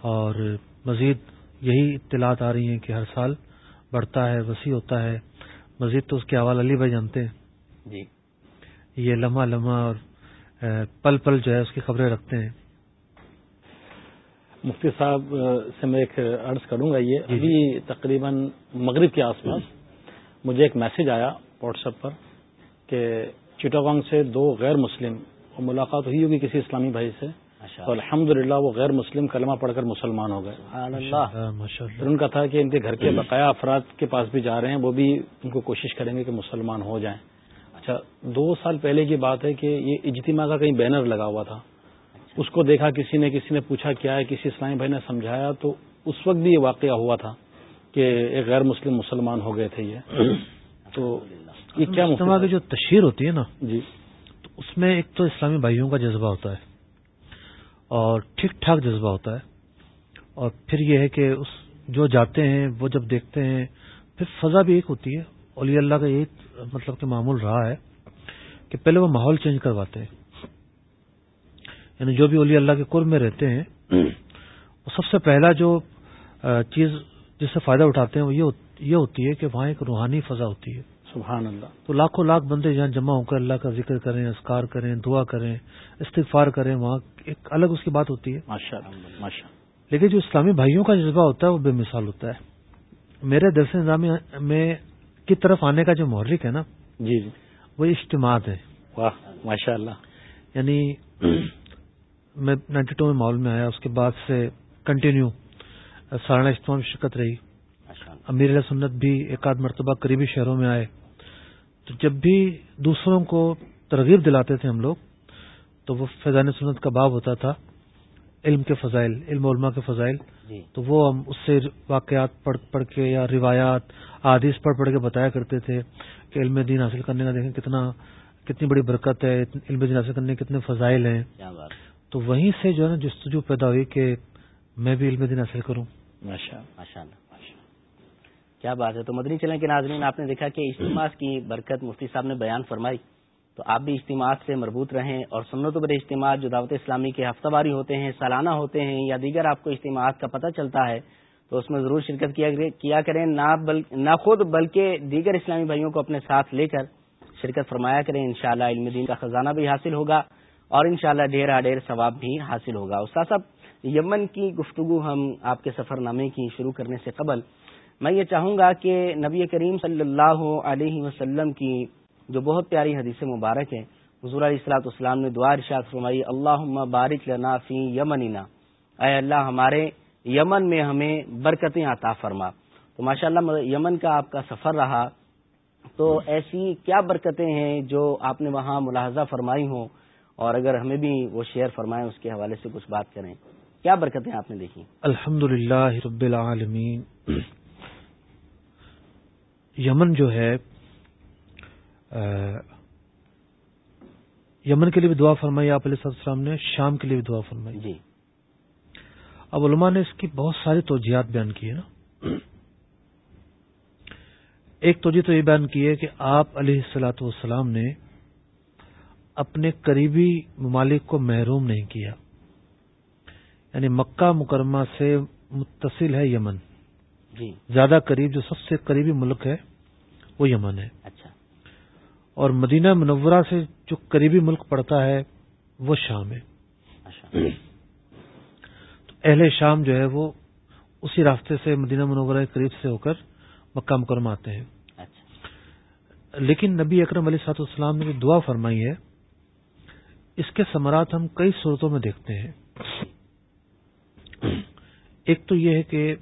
اور مزید یہی اطلاعات آ رہی ہیں کہ ہر سال بڑھتا ہے وسیع ہوتا ہے۔ مزید تو اس کے حوال علی بھائی جانتے ہیں۔ جی۔ یہ لمحہ لمحہ اور پل پل جو ہے اس کی خبریں رکھتے ہیں۔ مفتی صاحب سے میں ایک عرض کروں گا یہ جی، جی۔ ابھی تقریباً مغرب کے آس پاس مجھے ایک میسج آیا واٹس ایپ پر کہ چٹاگانگ سے دو غیر مسلم اور ملاقات ہوئی ہوگی کسی اسلامی بھائی سے تو الحمد وہ غیر مسلم کلمہ پڑھ کر مسلمان ہو گئے۔ پھر ان کا تھا کہ ان کے گھر کے بقایا افراد کے پاس بھی جا رہے ہیں وہ بھی ان کو کوشش کریں گے کہ مسلمان ہو جائیں۔ اچھا دو سال پہلے کی بات ہے کہ یہ اجتماع کا کہیں بینر لگا ہوا تھا۔ اس کو دیکھا کسی نے کسی نے پوچھا کیا ہے کسی اسلامی بھائی نے سمجھایا تو اس وقت بھی یہ واقعہ ہوا تھا۔ کہ ایک غیر مسلم مسلمان ہو گئے تھے یہ۔ تو یہ کیا مسلم کی جو تشہیر ہوتی ہے نا جی۔ تو اس میں ایک تو اسلامی بھائیوں کا جذبہ ہوتا ہے اور ٹھیک ٹھاک جذبہ ہوتا ہے۔ اور پھر یہ ہے کہ اس جو جاتے ہیں وہ جب دیکھتے ہیں پھر فضا بھی ایک ہوتی ہے۔ علی اللہ کا یہ مطلب کہ معمول رہا ہے کہ پہلے وہ ماحول چینج کرواتے ہیں۔ یعنی جو بھی علی اللہ کے قرب میں رہتے ہیں وہ سب سے پہلا جو چیز جس سے فائدہ اٹھاتے ہیں وہ یہ ہوتی ہے کہ وہاں ایک روحانی فضا ہوتی ہے۔ سبحان اللہ۔ تو لاکھوں لاکھ بندے جہاں جمع ہو کر اللہ کا ذکر کریں اسکار کریں دعا کریں استغفار کریں وہاں ایک الگ اس کی بات ہوتی ہے۔ ماشاء ماشاء لیکن جو اسلامی بھائیوں کا جذبہ ہوتا ہے وہ بے مثال ہوتا ہے۔ میرے درس نظام میں کی طرف آنے کا جو محرک ہے نا جی جی۔ وہ اجتماعات ہے واہ ماشاء اللہ۔ یعنی میں نائنٹی ٹو میں ماحول میں آیا اس کے بعد سے کنٹینیو سالانہ اجتماع میں شرکت رہی۔ اچھا۔ امیر سنت بھی ایک آدھ مرتبہ قریبی شہروں میں آئے۔ تو جب بھی دوسروں کو ترغیب دلاتے تھے ہم لوگ تو وہ فیضان سنت کا باب ہوتا تھا علم کے فضائل علم علماء کے فضائل۔ جی۔ تو وہ ہم اس سے واقعات پڑھ پڑھ کے یا روایات عادیث پڑھ پڑھ کے بتایا کرتے تھے کہ علم دین حاصل کرنے کا دیکھیں کتنا کتنی بڑی برکت ہے علم دین حاصل کرنے کے کتنے فضائل ہیں۔ تو وہیں سے جو ہے نا جستجو پیدا ہوئی کہ میں بھی علم کیا بات ہے؟ تو مدنی چلیں آپ نے دیکھا کہ اجتماع کی برکت مفتی صاحب نے بیان فرمائی۔ تو آپ بھی اجتماعات سے مربوط رہیں اور سنت و بر اجتماعات جو دعوت اسلامی کے ہفتہ واری ہوتے ہیں، سالانہ ہوتے ہیں، یا دیگر آپ کو اجتماعات کا پتہ چلتا ہے، تو اس میں ضرور شرکت کیا کریں، نہ خود، بلکہ دیگر اسلامی بھائیوں کو اپنے ساتھ لے کر شرکت فرمایا کریں۔ انشاءاللہ علم دین کا خزانہ بھی حاصل ہوگا اور انشاءاللہ شاء ڈھیر ڈھیر ثواب بھی حاصل ہوگا۔ استاد صاحب یمن کی گفتگو ہم آپ کے سفر نامے کی شروع کرنے سے قبل، میں یہ چاہوں گا کہ نبی کریم صلی اللہ علیہ وسلم کی جو بہت پیاری حدیث مبارک ہے، حضور علیہ السلاط اسلام نے دعا ارشاد فرمائی اللہ بارک لنا فی یمنینا اے اللہ، ہمارے یمن میں ہمیں برکتیں عطا فرما۔ تو ماشاء اللہ یمن کا آپ کا سفر رہا، تو ایسی کیا برکتیں ہیں جو آپ نے وہاں ملاحظہ فرمائی ہوں؟ اور اگر ہمیں بھی وہ شیئر فرمائیں، اس کے حوالے سے کچھ بات کریں۔ کیا برکتیں آپ نے دیکھی الحمد رب العالمین۔ یمن جو ہے یمن کے لیے بھی دعا فرمائی آپ علیہ السلام نے شام کے لیے بھی دعا فرمائی۔ جی۔ اب علماء نے اس کی بہت ساری توجیات بیان کی ہے نا۔ ایک توجہ تو یہ بیان کی ہے کہ آپ علیہ السلاۃ والسلام نے اپنے قریبی ممالک کو محروم نہیں کیا۔ یعنی مکہ مکرمہ سے متصل ہے یمن۔ جی۔ زیادہ قریب جو سب سے قریبی ملک ہے وہ یمن ہے۔ اچھا۔ اور مدینہ منورہ سے جو قریبی ملک پڑتا ہے وہ شام ہے۔ اچھا۔ تو اہل شام جو ہے وہ اسی راستے سے مدینہ منورہ قریب سے ہو کر مکہ مکرمہ آتے ہیں۔ اچھا۔ لیکن نبی اکرم علیہ سات السلام نے جو دعا فرمائی ہے اس کے ثمرات ہم کئی صورتوں میں دیکھتے ہیں۔ ایک تو یہ ہے کہ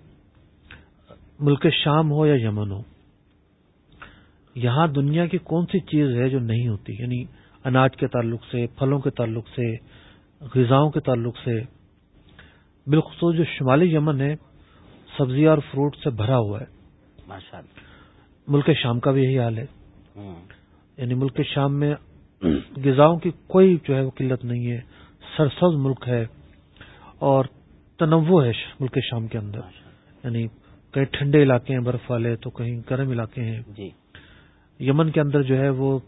ملک شام ہو یا یمن ہو یہاں دنیا کی کون سی چیز ہے جو نہیں ہوتی؟ یعنی اناج کے تعلق سے پھلوں کے تعلق سے غذاؤں کے تعلق سے بالخصوص جو شمالی یمن ہے سبزی اور فروٹ سے بھرا ہوا ہے۔ ملک شام کا بھی یہی حال ہے۔ یعنی ملک شام میں غذاؤں کی کوئی جو ہے وہ قلت نہیں ہے سرسبز ملک ہے۔ اور تنوع ہے ملک شام کے اندر۔ یعنی کہیں ٹھنڈے علاقے ہیں برف والے تو کہیں گرم علاقے ہیں۔ جی۔ یمن کے اندر جو ہے وہ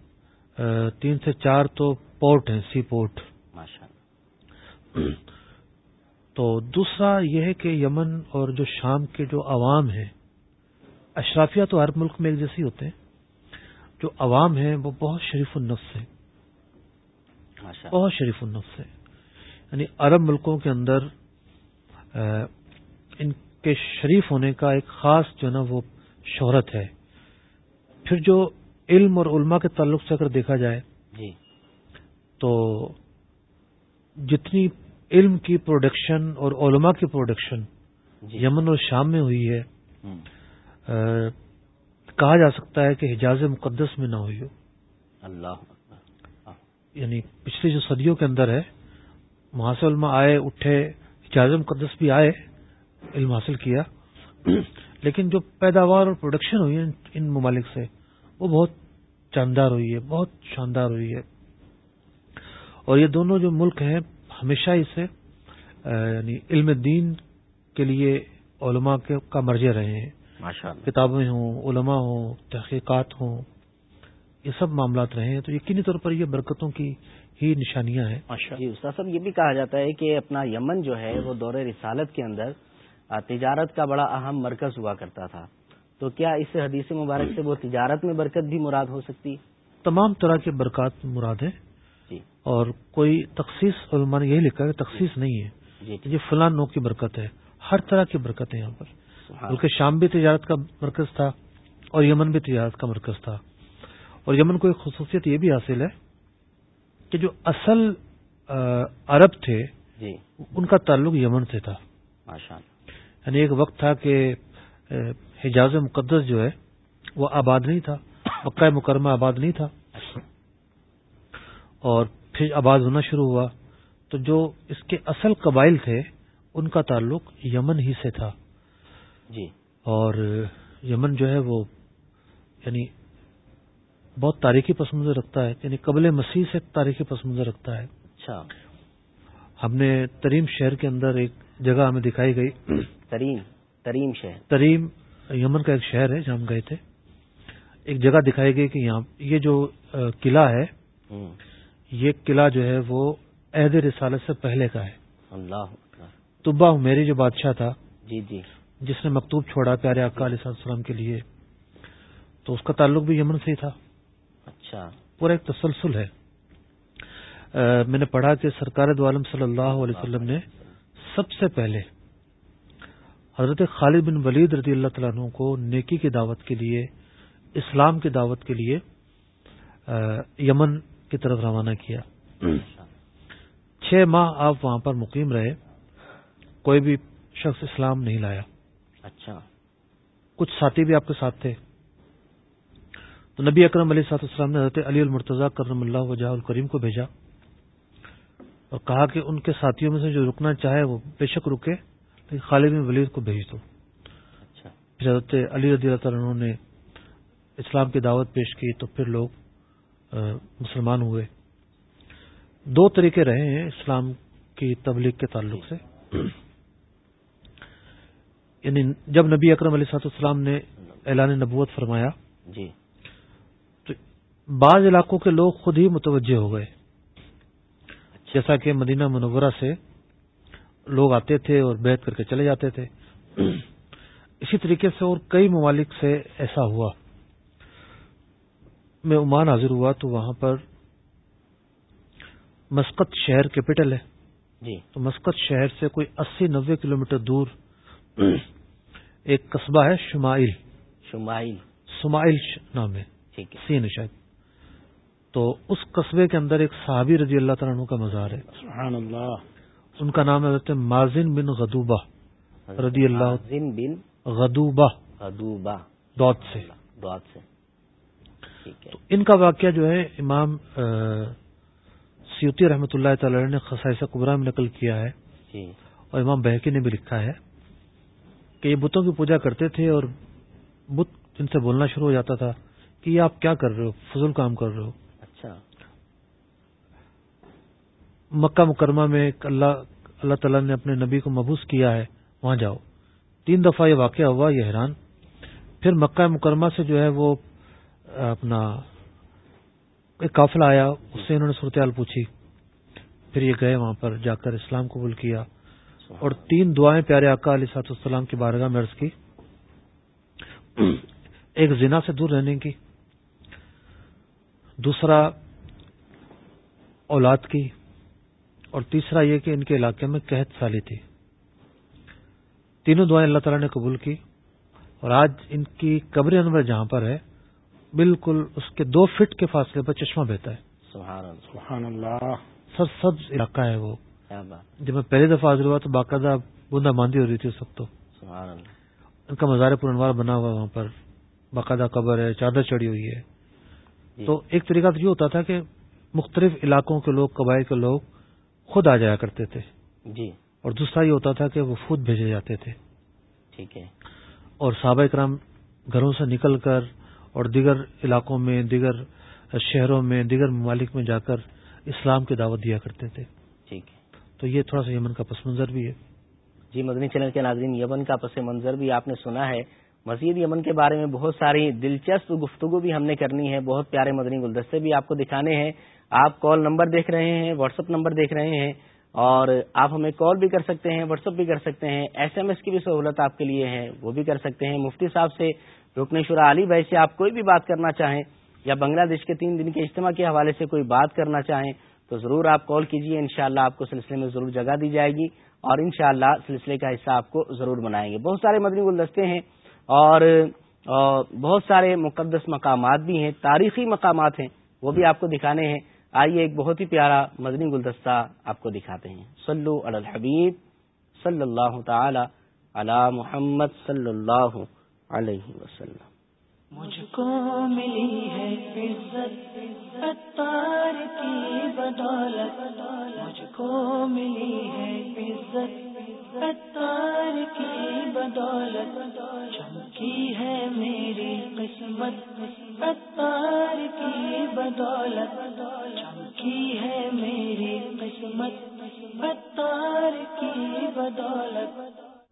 تین سے چار تو پورٹ ہیں سی پورٹ۔ تو دوسرا یہ ہے کہ یمن اور جو شام کے جو عوام ہیں اشرافیہ تو ہر ملک میں ایک جیسے ہوتے ہیں۔ جو عوام ہیں وہ بہت شریف النفس ہے بہت شریف النفس ہے یعنی عرب ملکوں کے اندر ان کے شریف ہونے کا ایک خاص جو نا وہ شہرت ہے۔ پھر جو علم اور علماء کے تعلق سے اگر دیکھا جائے جی۔ تو جتنی علم کی پروڈکشن اور علماء کی پروڈکشن جی۔ یمن اور شام میں ہوئی ہے کہا جا سکتا ہے کہ حجاز مقدس میں نہ ہوئی ہو۔ اللہ یعنی پچھلی جو صدیوں کے اندر ہے وہاں سے علماء آئے اٹھے حجاز مقدس بھی آئے علم حاصل کیا۔ لیکن جو پیداوار اور پروڈکشن ہوئی ہے ان ممالک سے وہ بہت شاندار ہوئی ہے بہت شاندار ہوئی ہے۔ اور یہ دونوں جو ملک ہیں ہمیشہ ہی سے یعنی علم دین کے لیے علماء کا مرجع رہے ہیں۔ کتابیں ہوں علماء ہوں تحقیقات ہوں یہ سب معاملات رہے ہیں۔ تو یقینی طور پر یہ برکتوں کی ہی نشانیاں ہیں۔ جی استاد صاحب یہ بھی کہا جاتا ہے کہ اپنا یمن جو ہے وہ دور رسالت کے اندر تجارت کا بڑا اہم مرکز ہوا کرتا تھا۔ تو کیا اس حدیث مبارک سے وہ تجارت میں برکت بھی مراد ہو سکتی؟ تمام طرح کے برکات مراد ہیں۔ جی۔ اور کوئی تخصیص علماء نے یہی لکھا ہے تخصیص نہیں ہے جی۔ یہ فلاں نو کی برکت ہے۔ ہر طرح کی برکت ہے یہاں پر۔ بلکہ شام بھی تجارت کا مرکز تھا اور یمن بھی تجارت کا مرکز تھا۔ اور یمن کو ایک خصوصیت یہ بھی حاصل ہے کہ جو اصل عرب تھے جی۔ ان کا تعلق یمن سے تھا۔ یعنی ایک وقت تھا کہ حجاز مقدس جو ہے وہ آباد نہیں تھا۔ مکہ مکرمہ آباد نہیں تھا۔ اور پھر آباد ہونا شروع ہوا۔ تو جو اس کے اصل قبائل تھے ان کا تعلق یمن ہی سے تھا۔ جی۔ اور یمن جو ہے وہ یعنی بہت تاریخی پس منظر رکھتا ہے یعنی قبل مسیح سے تاریخی پس منظر رکھتا ہے۔ اچھا۔ ہم نے تریم شہر کے اندر ایک جگہ ہمیں دکھائی گئی۔ تریم تریم شہر۔ تریم یمن کا ایک شہر ہے جہاں ہم گئے تھے۔ ایک جگہ دکھائی گئی کہ یہاں یہ جو قلعہ ہے یہ قلعہ جو ہے وہ عہد رسالت سے پہلے کا ہے۔ اللہ طبا میری جو بادشاہ تھا جی جی۔ جس نے مکتوب چھوڑا پیارے آقا علیہ السلام کے لیے تو اس کا تعلق بھی یمن سے ہی تھا۔ اچھا۔ پورا ایک تسلسل ہے۔ میں نے پڑھا کہ سرکار دو عالم صلی اللہ علیہ وسلم نے سب سے پہلے حضرت خالد بن ولید رضی اللہ تعالیٰ عنہ کو نیکی کی دعوت کے لیے اسلام کی دعوت کے لیے یمن کی طرف روانہ کیا۔ چھ ماہ آپ وہاں پر مقیم رہے کوئی بھی شخص اسلام نہیں لایا۔ اچھا۔ کچھ ساتھی بھی آپ کے ساتھ تھے۔ تو نبی اکرم علیہ صاحب السلام نے حضرت علی المرتضی کرم اللہ وجہ الکریم کو بھیجا اور کہا کہ ان کے ساتھیوں میں سے جو رکنا چاہے وہ بے شک رکے لیکن خالد بن ولید کو بھیج دو۔ اچھا۔ پھر حضرت علی رضی اللہ تعالیٰ نے اسلام کی دعوت پیش کی تو پھر لوگ مسلمان ہوئے۔ دو طریقے رہے ہیں اسلام کی تبلیغ کے تعلق سے۔ یعنی جب نبی اکرم علیہ صاحب السلام نے اعلان نبوت فرمایا جی۔ بعض علاقوں کے لوگ خود ہی متوجہ ہو گئے۔ جیسا کہ مدینہ منورہ سے لوگ آتے تھے اور بیت کر کے چلے جاتے تھے۔ اسی طریقے سے اور کئی ممالک سے ایسا ہوا۔ میں عمان حاضر ہوا تو وہاں پر مسقط شہر کیپٹل ہے۔ جی۔ تو مسقط شہر سے کوئی اسی نوے کلومیٹر دور ایک قصبہ ہے شمائل۔ شمائل۔ سمائل نام ہے۔ ٹھیک ہے۔ سین شاید۔ تو اس قصبے کے اندر ایک صحابی رضی اللہ تعالیٰ عنہ کا مزار ہے۔ سبحان اللہ ان کا نام ہے حضرت مازن بن غدوبہ رضی اللہ زن بن غدوبہ۔ غدوبہ۔ دود سے۔ دعات سے۔ تو ان کا واقعہ جو ہے امام سیوتی رحمۃ اللہ تعالی نے خصائص قبرا میں نقل کیا ہے۔ جی۔ اور امام بہکی نے بھی لکھا ہے کہ یہ بتوں کی پوجا کرتے تھے اور بت ان سے بولنا شروع ہو جاتا تھا کہ یہ آپ کیا کر رہے ہو؟ فضول کام کر رہے ہو اچھا مکہ مکرمہ میں اللہ اللہ تعالیٰ نے اپنے نبی کو مبوس کیا ہے، وہاں جاؤ۔ تین دفعہ یہ واقعہ ہوا، یہ حیران۔ پھر مکہ مکرمہ سے جو ہے وہ، اپنا ایک قافلہ آیا، اس سے انہوں نے صورتحال پوچھی۔ پھر یہ گئے وہاں پر، جا کر اسلام قبول کیا۔ اور تین دعائیں پیارے آقا علیہ سات السلام کی بارگاہ میں عرض کی۔ ایک زنا سے دور رہنے کی، دوسرا اولاد کی۔ اور تیسرا یہ کہ ان کے علاقے میں قحط سالی تھی۔ تینوں دعائیں اللہ تعالیٰ نے قبول کی اور آج ان کی قبر انور جہاں پر ہے بالکل اس کے دو فٹ کے فاصلے پر چشمہ بہتا ہے۔ سبحان اللہ سر سبز علاقہ ہے وہ۔ جب میں پہلی دفعہ حاضر ہوا تو باقاعدہ بوندا باندھی ہو رہی تھی اس وقت تو۔ ان کا مزار پرنوار بنا ہوا وہاں پر۔ باقاعدہ قبر ہے چادر چڑھی ہوئی ہے۔ جی۔ تو ایک طریقہ تو یہ ہوتا تھا کہ مختلف علاقوں کے لوگ قبائل کے لوگ خود آ جایا کرتے تھے۔ جی۔ اور دوسرا یہ ہوتا تھا کہ وہ خود بھیجے جاتے تھے۔ ٹھیک ہے۔ اور صحابہ کرام گھروں سے نکل کر اور دیگر علاقوں میں دیگر شہروں میں دیگر ممالک میں جا کر اسلام کی دعوت دیا کرتے تھے۔ ٹھیک ہے۔ تو یہ تھوڑا سا یمن کا پس منظر بھی ہے۔ جی مدنی چینل کے ناظرین یمن کا پس منظر بھی آپ نے سنا ہے۔ مزید یمن کے بارے میں بہت ساری دلچسپ گفتگو بھی ہم نے کرنی ہے، بہت پیارے مدنی گلدستے بھی آپ کو دکھانے ہیں۔ آپ کال نمبر دیکھ رہے ہیں واٹس اپ نمبر دیکھ رہے ہیں اور آپ ہمیں کال بھی کر سکتے ہیں واٹس اپ بھی کر سکتے ہیں۔ ایس ایم ایس کی بھی سہولت آپ کے لیے ہے، وہ بھی کر سکتے ہیں۔ مفتی صاحب سے رکن شرا علی بھائی سے آپ کوئی بھی بات کرنا چاہیں یا بنگلہ دیش کے تین دن کے اجتماع کے حوالے سے کوئی بات کرنا چاہیں تو ضرور آپ کال کیجیے انشاءاللہ آپ کو سلسلے میں ضرور جگہ دی جائے گی اور انشاءاللہ سلسلے کا حصہ آپ کو ضرور بنائیں گے۔ بہت سارے مدنی گلدستے ہیں۔ اور بہت سارے مقدس مقامات بھی ہیں، تاریخی مقامات ہیں، وہ بھی آپ کو دکھانے ہیں۔ آئیے ایک بہت ہی پیارا مدنی گلدستہ آپ کو دکھاتے ہیں۔ صلو علی الحبیب صلی اللہ تعالی علی محمد صلی اللہ علیہ وسلم۔ مجھ کو ملی ہے عزت اتار کی بدولت۔ مجھ کو ملی ہے عزت اتار کی بدولت چمکی ہے میری قسمت۔ اتار کی بدولت چمکی ہے میری قسمت۔ اتار کی بدولت۔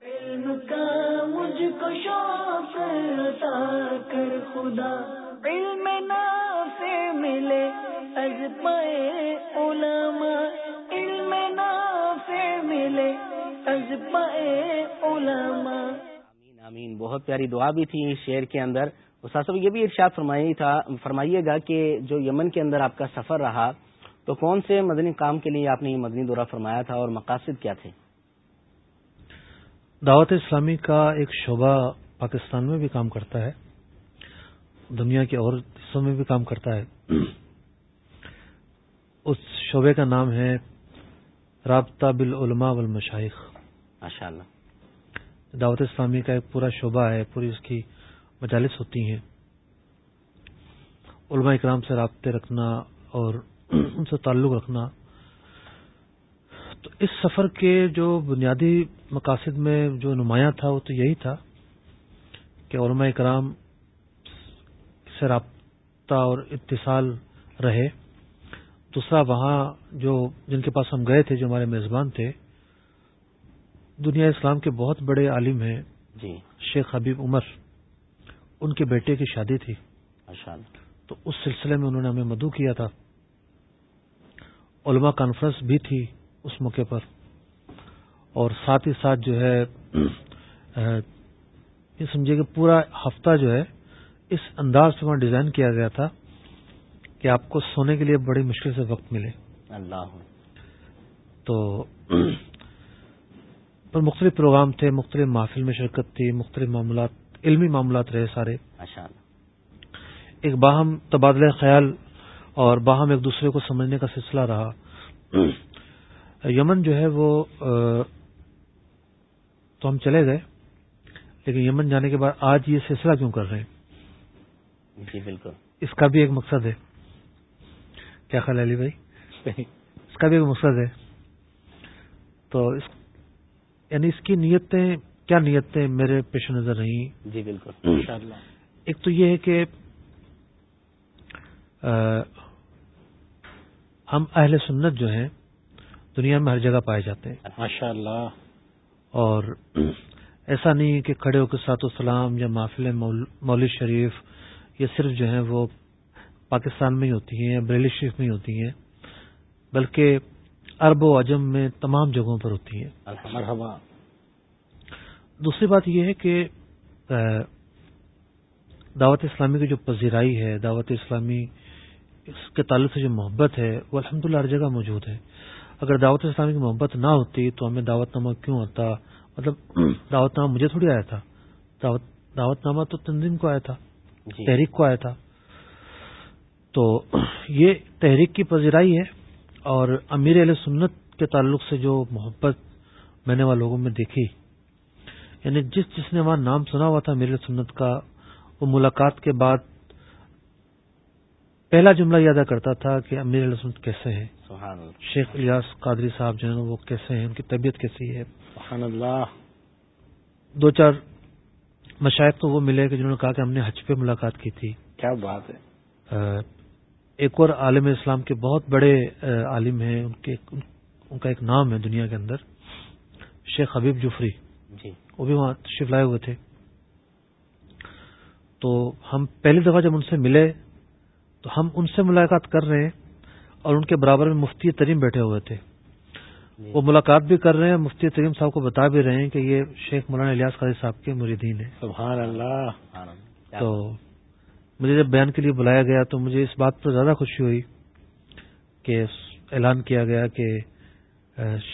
علم کا مجھ کو شوق عطا کر خدا۔ علم نافع ملے از پائے علماء۔ علم نافع ملے علماء۔ آمین آمین۔ بہت پیاری دعا بھی تھی اس شعر کے اندر۔ استاد صاحب یہ بھی ارشاد فرمائی تھا فرمائیے گا کہ جو یمن کے اندر آپ کا سفر رہا تو کون سے مدنی کام کے لیے آپ نے یہ مدنی دورہ فرمایا تھا اور مقاصد کیا تھے؟ دعوت اسلامی کا ایک شعبہ پاکستان میں بھی کام کرتا ہے دنیا کے اور حصوں میں بھی کام کرتا ہے۔ اس شعبے کا نام ہے رابطہ بالعلماء والمشائخ۔ ماشاء اللہ دعوت اسلامی کا ایک پورا شعبہ ہے، پوری اس کی مجالس ہوتی ہیں۔ علماء اکرام سے رابطے رکھنا اور ان سے تعلق رکھنا۔ تو اس سفر کے جو بنیادی مقاصد میں جو نمایاں تھا، وہ تو یہی تھا کہ علماء کرام سے رابطہ اور اتصال رہے۔ دوسرا، وہاں جو جن کے پاس ہم گئے تھے، جو ہمارے میزبان تھے دنیا اسلام کے بہت بڑے عالم ہیں۔ جی۔ شیخ حبیب عمر ان کے بیٹے کی شادی تھی۔ تو اس سلسلے میں انہوں نے ہمیں مدعو کیا تھا۔ علماء کانفرنس بھی تھی اس موقع پر۔ اور ساتھ ہی ساتھ جو ہے یہ سمجھے کہ پورا ہفتہ جو ہے اس انداز سے وہاں ڈیزائن کیا گیا تھا کہ آپ کو سونے کے لیے بڑی مشکل سے وقت ملے۔ اللہ۔ تو پر مختلف پروگرام تھے مختلف محفل میں شرکت تھی مختلف معاملات علمی معاملات رہے سارے۔ ایک باہم تبادلہ خیال اور باہم ایک دوسرے کو سمجھنے کا سلسلہ رہا۔ یمن جو ہے وہ تو ہم چلے گئے لیکن یمن جانے کے بعد آج یہ سلسلہ کیوں کر رہے ہیں؟ جی بالکل۔ اس کا بھی ایک مقصد ہے۔ کیا خیال علی بھائی؟ اس کا بھی ایک مقصد ہے۔ تو اس یعنی اس کی نیتیں کیا نیتیں میرے پیش نظر رہیں؟ جی بالکل۔ ایک تو یہ ہے کہ ہم اہل سنت جو ہیں دنیا میں ہر جگہ پائے جاتے ہیں۔ ماشاء اللہ اور ایسا نہیں کہ کھڑے ہو کے سات السلام یا محفل مولد شریف یہ صرف جو ہیں وہ پاکستان میں ہی ہوتی ہیں یا بریلی شریف میں ہی ہوتی ہیں بلکہ عرب و عجم میں تمام جگہوں پر ہوتی ہیں۔ مرحبا۔ دوسری بات یہ ہے کہ دعوت اسلامی کی جو پذیرائی ہے دعوت اسلامی اس کے تعلق سے جو محبت ہے وہ الحمد ہر جگہ موجود ہے۔ اگر دعوت اسلامی کی محبت نہ ہوتی تو ہمیں دعوت نامہ کیوں آتا؟ مطلب دعوت نامہ مجھے تھوڑی آیا تھا۔ دعوت نامہ تو تنظیم کو آیا تھا۔ جی۔ تحریک کو آیا تھا۔ تو یہ تحریک کی پذیرائی ہے۔ اور امیر علیہ سنت کے تعلق سے جو محبت میں نے وہاں لوگوں میں دیکھی یعنی جس جس نے وہاں نام سنا ہوا تھا امیر سنت کا وہ ملاقات کے بعد پہلا جملہ یادہ کرتا تھا کہ امیر علیہ سنت کیسے ہیں۔ شیخ الیاس قادری صاحب جو ہیں وہ کیسے ہیں ان کی طبیعت کیسی ہے۔ سبحان اللہ۔ دو چار مشاہد تو وہ ملے کہ جنہوں نے کہا کہ ہم نے حج پہ ملاقات کی تھی۔ کیا بات ہے۔ ایک اور عالم اسلام کے بہت بڑے عالم ہیں ان کے ان کا ایک نام ہے دنیا کے اندر شیخ حبیب جفری۔ جی۔ وہ بھی وہاں تشریف لائے ہوئے تھے۔ تو ہم پہلی دفعہ جب ان سے ملے تو ہم ان سے ملاقات کر رہے ہیں اور ان کے برابر میں مفتی تریم بیٹھے ہوئے تھے۔ جی۔ وہ ملاقات بھی کر رہے ہیں مفتی تریم صاحب کو بتا بھی رہے ہیں کہ یہ شیخ مولانا الیاس قادری صاحب کے مریدین ہیں۔ سبحان اللہ۔ تو مجھے جب بیان کے لیے بلایا گیا تو مجھے اس بات پر زیادہ خوشی ہوئی کہ اعلان کیا گیا کہ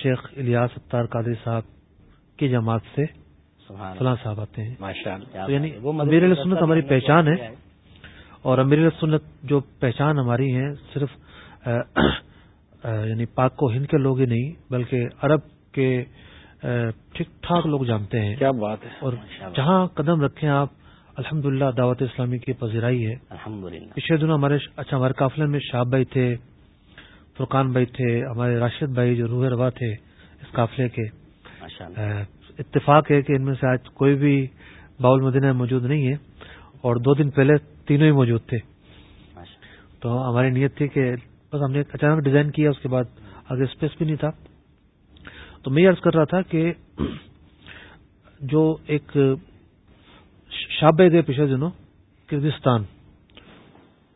شیخ الیاس اتار قادری صاحب کی جماعت سے فلاں صاحب آتے ہیں۔ اللہ یعنی امیر علیہ سنت ہماری پہچان ہے۔ اور امیر علیہ سنت جو پہچان ہماری ہے صرف یعنی پاک کو ہند کے لوگ ہی نہیں بلکہ عرب کے ٹھیک ٹھاک لوگ جانتے ہیں۔ کیا بات ہے۔ اور جہاں قدم رکھیں آپ الحمد دعوت اسلامی کی پذیرائی ہے۔ پچھلے دنوں ہمارے اچھا ہمارے قافلے میں شاہ بھائی تھے فرقان بھائی تھے ہمارے راشد بھائی جو روح روا تھے اس قافلے کے۔ اتفاق ہے کہ ان میں سے آج کوئی بھی باول مدینہ موجود نہیں ہے اور دو دن پہلے تینوں ہی موجود تھے۔ تو ہماری نیت تھی کہ بس ہم نے اچانک ڈیزائن کیا اس کے بعد آگے اسپیس بھی نہیں تھا۔ تو میں یہ عرض کر رہا تھا کہ جو ایک شابے گئے پچھلے دنوں کردستان۔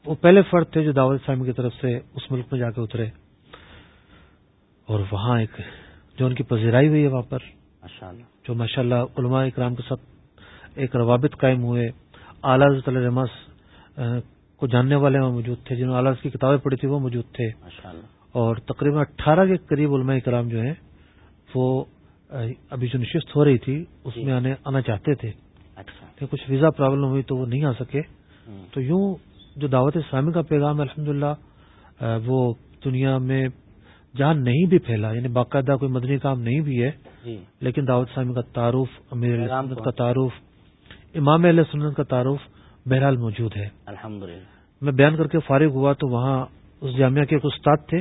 وہ پہلے فرد تھے جو دعوت اسلامی کی طرف سے اس ملک میں جا کے اترے۔ اور وہاں ایک جو ان کی پذیرائی ہوئی ہے وہاں پر جو ماشاء اللہ علماء اکرام کے ساتھ ایک روابط قائم ہوئے۔ اعلیٰ رحمس کو جاننے والے وہاں موجود تھے۔ جنہوں نے اعلیٰ کی کتابیں پڑھی تھی وہ موجود تھے۔ اور تقریباً اٹھارہ کے قریب علماء کرام جو ہیں وہ ابھی جو نشست ہو رہی تھی اس جی۔ میں آنے آنا چاہتے تھے۔ لیکن کچھ ویزا پرابلم ہوئی تو وہ نہیں آ سکے۔ تو یوں جو دعوت اسلامی کا پیغام الحمد للہ وہ دنیا میں جہاں نہیں بھی پھیلا یعنی باقاعدہ کوئی مدنی کام نہیں بھی ہے جی۔ لیکن دعوت اسلامی کا تعارف امیر سنت کا تعارف امام علیہ سنت کا تعارف بہرحال موجود ہے۔ الحمد میں بیان کر کے فارغ ہوا تو وہاں اس جامعہ کے ایک استاد تھے۔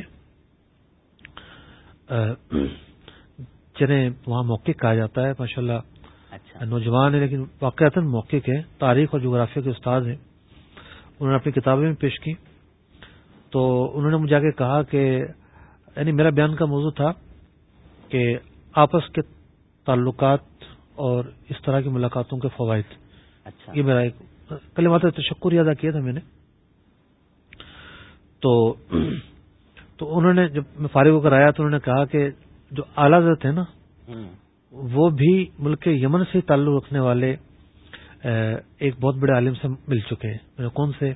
جنہیں وہاں موقع کہا جاتا ہے ماشاء اللہ اچھا۔ نوجوان ہیں لیکن واقعات موقع کے تاریخ اور جغرافیہ کے استاد ہیں۔ انہوں نے اپنی کتابیں بھی پیش کی۔ تو انہوں نے مجھے آگے کہا کہ یعنی میرا بیان کا موضوع تھا کہ آپس کے تعلقات اور اس طرح کی ملاقاتوں کے فوائد۔ اچھا۔ یہ میرا ایک کلمات تشکر ادا کیا تھا میں نے۔ تو تو انہوں نے جب میں فارغ ہو کر آیا تو انہوں نے کہا کہ جو اعلیٰ ہے نا وہ بھی ملک یمن سے تعلق رکھنے والے ایک بہت بڑے عالم سے مل چکے ہیں۔ میں نے کون سے؟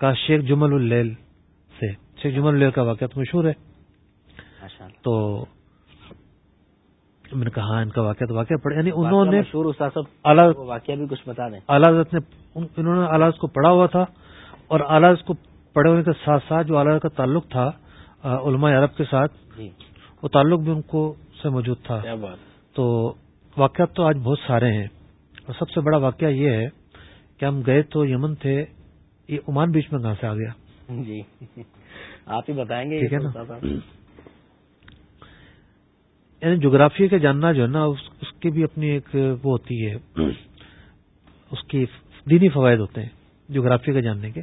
کہا شیخ جمل اللیل سے۔ شیخ جمل اللیل کا واقعہ تو مشہور ہے۔ تو میں نے کہا ہاں ان کا واقعہ تو واقعہ پڑھا۔ یعنی انہوں نے مشہور استاد صاحب اعلیٰ وہ واقعہ بھی کچھ بتا دیں۔ اعلیٰ حضرت نے ان- انہوں نے اعلیٰ حضرت کو پڑھا ہوا تھا اور اعلیٰ حضرت کو پڑھے ہونے کے ساتھ ساتھ جو اعلیٰ حضرت کا تعلق تھا علماء عرب کے ساتھ جی۔ وہ تعلق بھی ان کو سے موجود تھا۔ کیا بات۔ تو واقعات تو آج بہت سارے ہیں۔ اور سب سے بڑا واقعہ یہ ہے کہ ہم گئے تو یمن تھے یہ عمان بیچ میں کہاں سے آ گیا؟ جی۔ آپ ہی بتائیں گے ٹھیک ہے نا۔ یعنی جغرافیہ کے جاننا جو ہے نا اس اس کی بھی اپنی ایک وہ ہوتی ہے اس کی دینی فوائد ہوتے ہیں جغرافیہ کے جاننے کے۔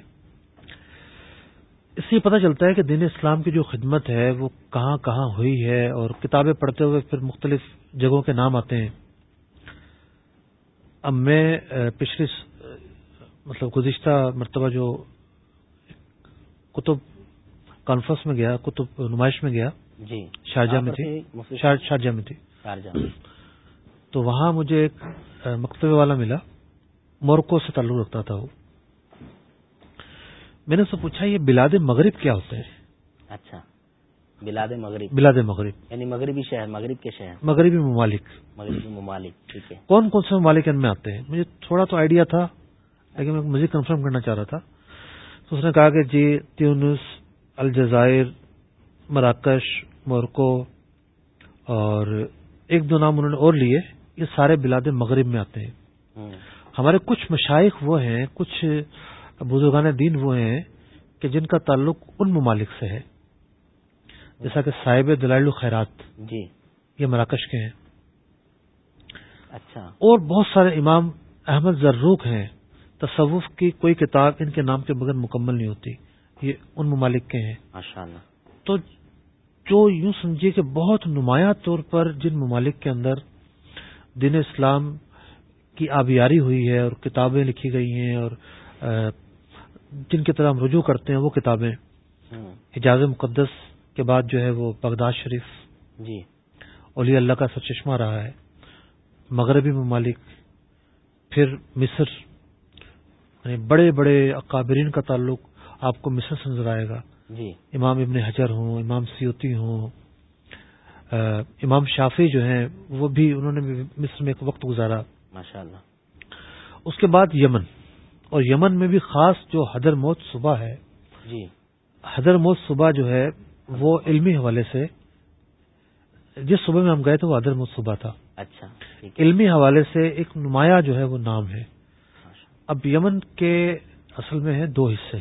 اس سے پتہ چلتا ہے کہ دین اسلام کی جو خدمت ہے وہ کہاں کہاں ہوئی ہے اور کتابیں پڑھتے ہوئے پھر مختلف جگہوں کے نام آتے ہیں۔ اب میں اہ، مطلب گزشتہ مرتبہ جو کتب کانفرنس میں گیا کتب نمائش میں گیا جی۔ شارجہ میں تھی۔ شارجہ میں تھی۔ تو وہاں مجھے ایک مکتبے والا ملا مورکو سے تعلق رکھتا تھا وہ۔ میں نے اس سے پوچھا یہ بلاد مغرب کیا ہوتا ہے؟ اچھا بلاد مغرب۔ بلاد مغرب۔ یعنی مغربی شہر مغرب کے شہر۔ مغربی ممالک۔ مغربی ممالک ٹھیک ہے۔ کون کون سے ممالک ان میں آتے ہیں۔ مجھے تھوڑا تو آئیڈیا تھا لیکن میں مزید کنفرم کرنا چاہ رہا تھا۔ تو اس نے کہا کہ جی تیونس الجزائر مراکش مورکو اور ایک دو نام انہوں نے اور لیے۔ یہ سارے بلاد مغرب میں آتے ہیں۔ ہمارے کچھ مشائق وہ ہیں کچھ بزرگان دین وہ ہیں کہ جن کا تعلق ان ممالک سے ہے۔ جیسا کہ صاحب دلائل الخیرات جی۔ یہ مراکش کے ہیں۔ اچھا۔ اور بہت سارے امام احمد زروق ہیں۔ تصوف کی کوئی کتاب ان کے نام کے بغیر مکمل نہیں ہوتی۔ یہ ان ممالک کے ہیں۔ تو جو یوں سمجھیے کہ بہت نمایاں طور پر جن ممالک کے اندر دین اسلام کی آبیاری ہوئی ہے اور کتابیں لکھی گئی ہیں اور جن کی طرح ہم رجوع کرتے ہیں وہ کتابیں حجاز مقدس کے بعد جو ہے وہ بغداد شریف۔ جی۔ اولی اللہ کا سرچشمہ رہا ہے۔ مغربی ممالک پھر مصر۔ یعنی بڑے بڑے اکابرین کا تعلق آپ کو مصر سے نظر آئے گا۔ جی۔ امام ابن حجر ہوں امام سیوتی ہوں امام شافی جو ہیں وہ بھی انہوں نے مصر میں ایک وقت گزارا۔ ماشاء اللہ اس کے بعد یمن۔ اور یمن میں بھی خاص جو حضر موت صبح ہے جی۔ حضر موت صبح جو ہے وہ علمی حوالے سے جس صبح میں ہم گئے تھے وہ حضر موت صبح تھا۔ اچھا علمی حوالے سے ایک نمایاں جو ہے وہ نام ہے۔ اب یمن کے اصل میں ہے دو حصے۔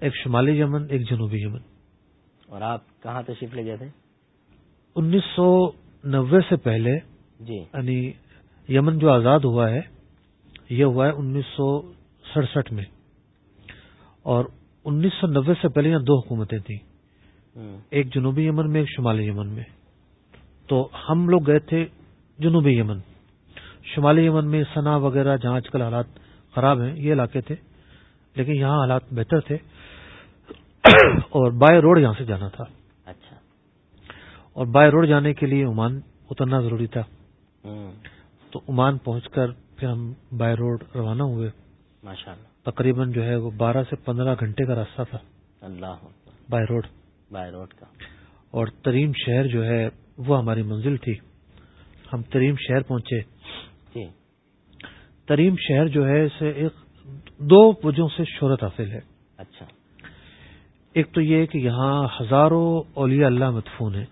ایک شمالی یمن ایک جنوبی یمن۔ اور آپ کہاں تشریف لے گئے تھے؟ انیس سو نوے سے پہلے جی۔ یعنی یمن جو آزاد ہوا ہے یہ ہوا ہے انیس سو سڑسٹھ میں۔ اور انیس سو نوے سے پہلے یہاں دو حکومتیں تھیں۔ ہوں، ایک جنوبی یمن میں ایک شمالی یمن میں۔ تو ہم لوگ گئے تھے جنوبی یمن۔ شمالی یمن میں سنا وغیرہ جہاں آج کل حالات خراب ہیں یہ علاقے تھے۔ لیکن یہاں حالات بہتر تھے۔ اور بائی روڈ یہاں سے جانا تھا۔ اچھا۔ اور بائی روڈ جانے کے لیے عمان اترنا ضروری تھا۔ تو عمان پہنچ کر پھر ہم بائی روڈ روانہ ہوئے۔ تقریباً جو ہے وہ بارہ سے پندرہ گھنٹے کا راستہ تھا۔ Allah by road. By road کا۔ اور تریم شہر جو ہے وہ ہماری منزل تھی۔ ہم تریم شہر پہنچے۔ جی۔ تریم شہر جو ہے اسے ایک دو وجہوں سے شہرت حاصل ہے۔ اچھا۔ ایک تو یہ کہ یہاں ہزاروں اولیاء اللہ مدفون ہیں۔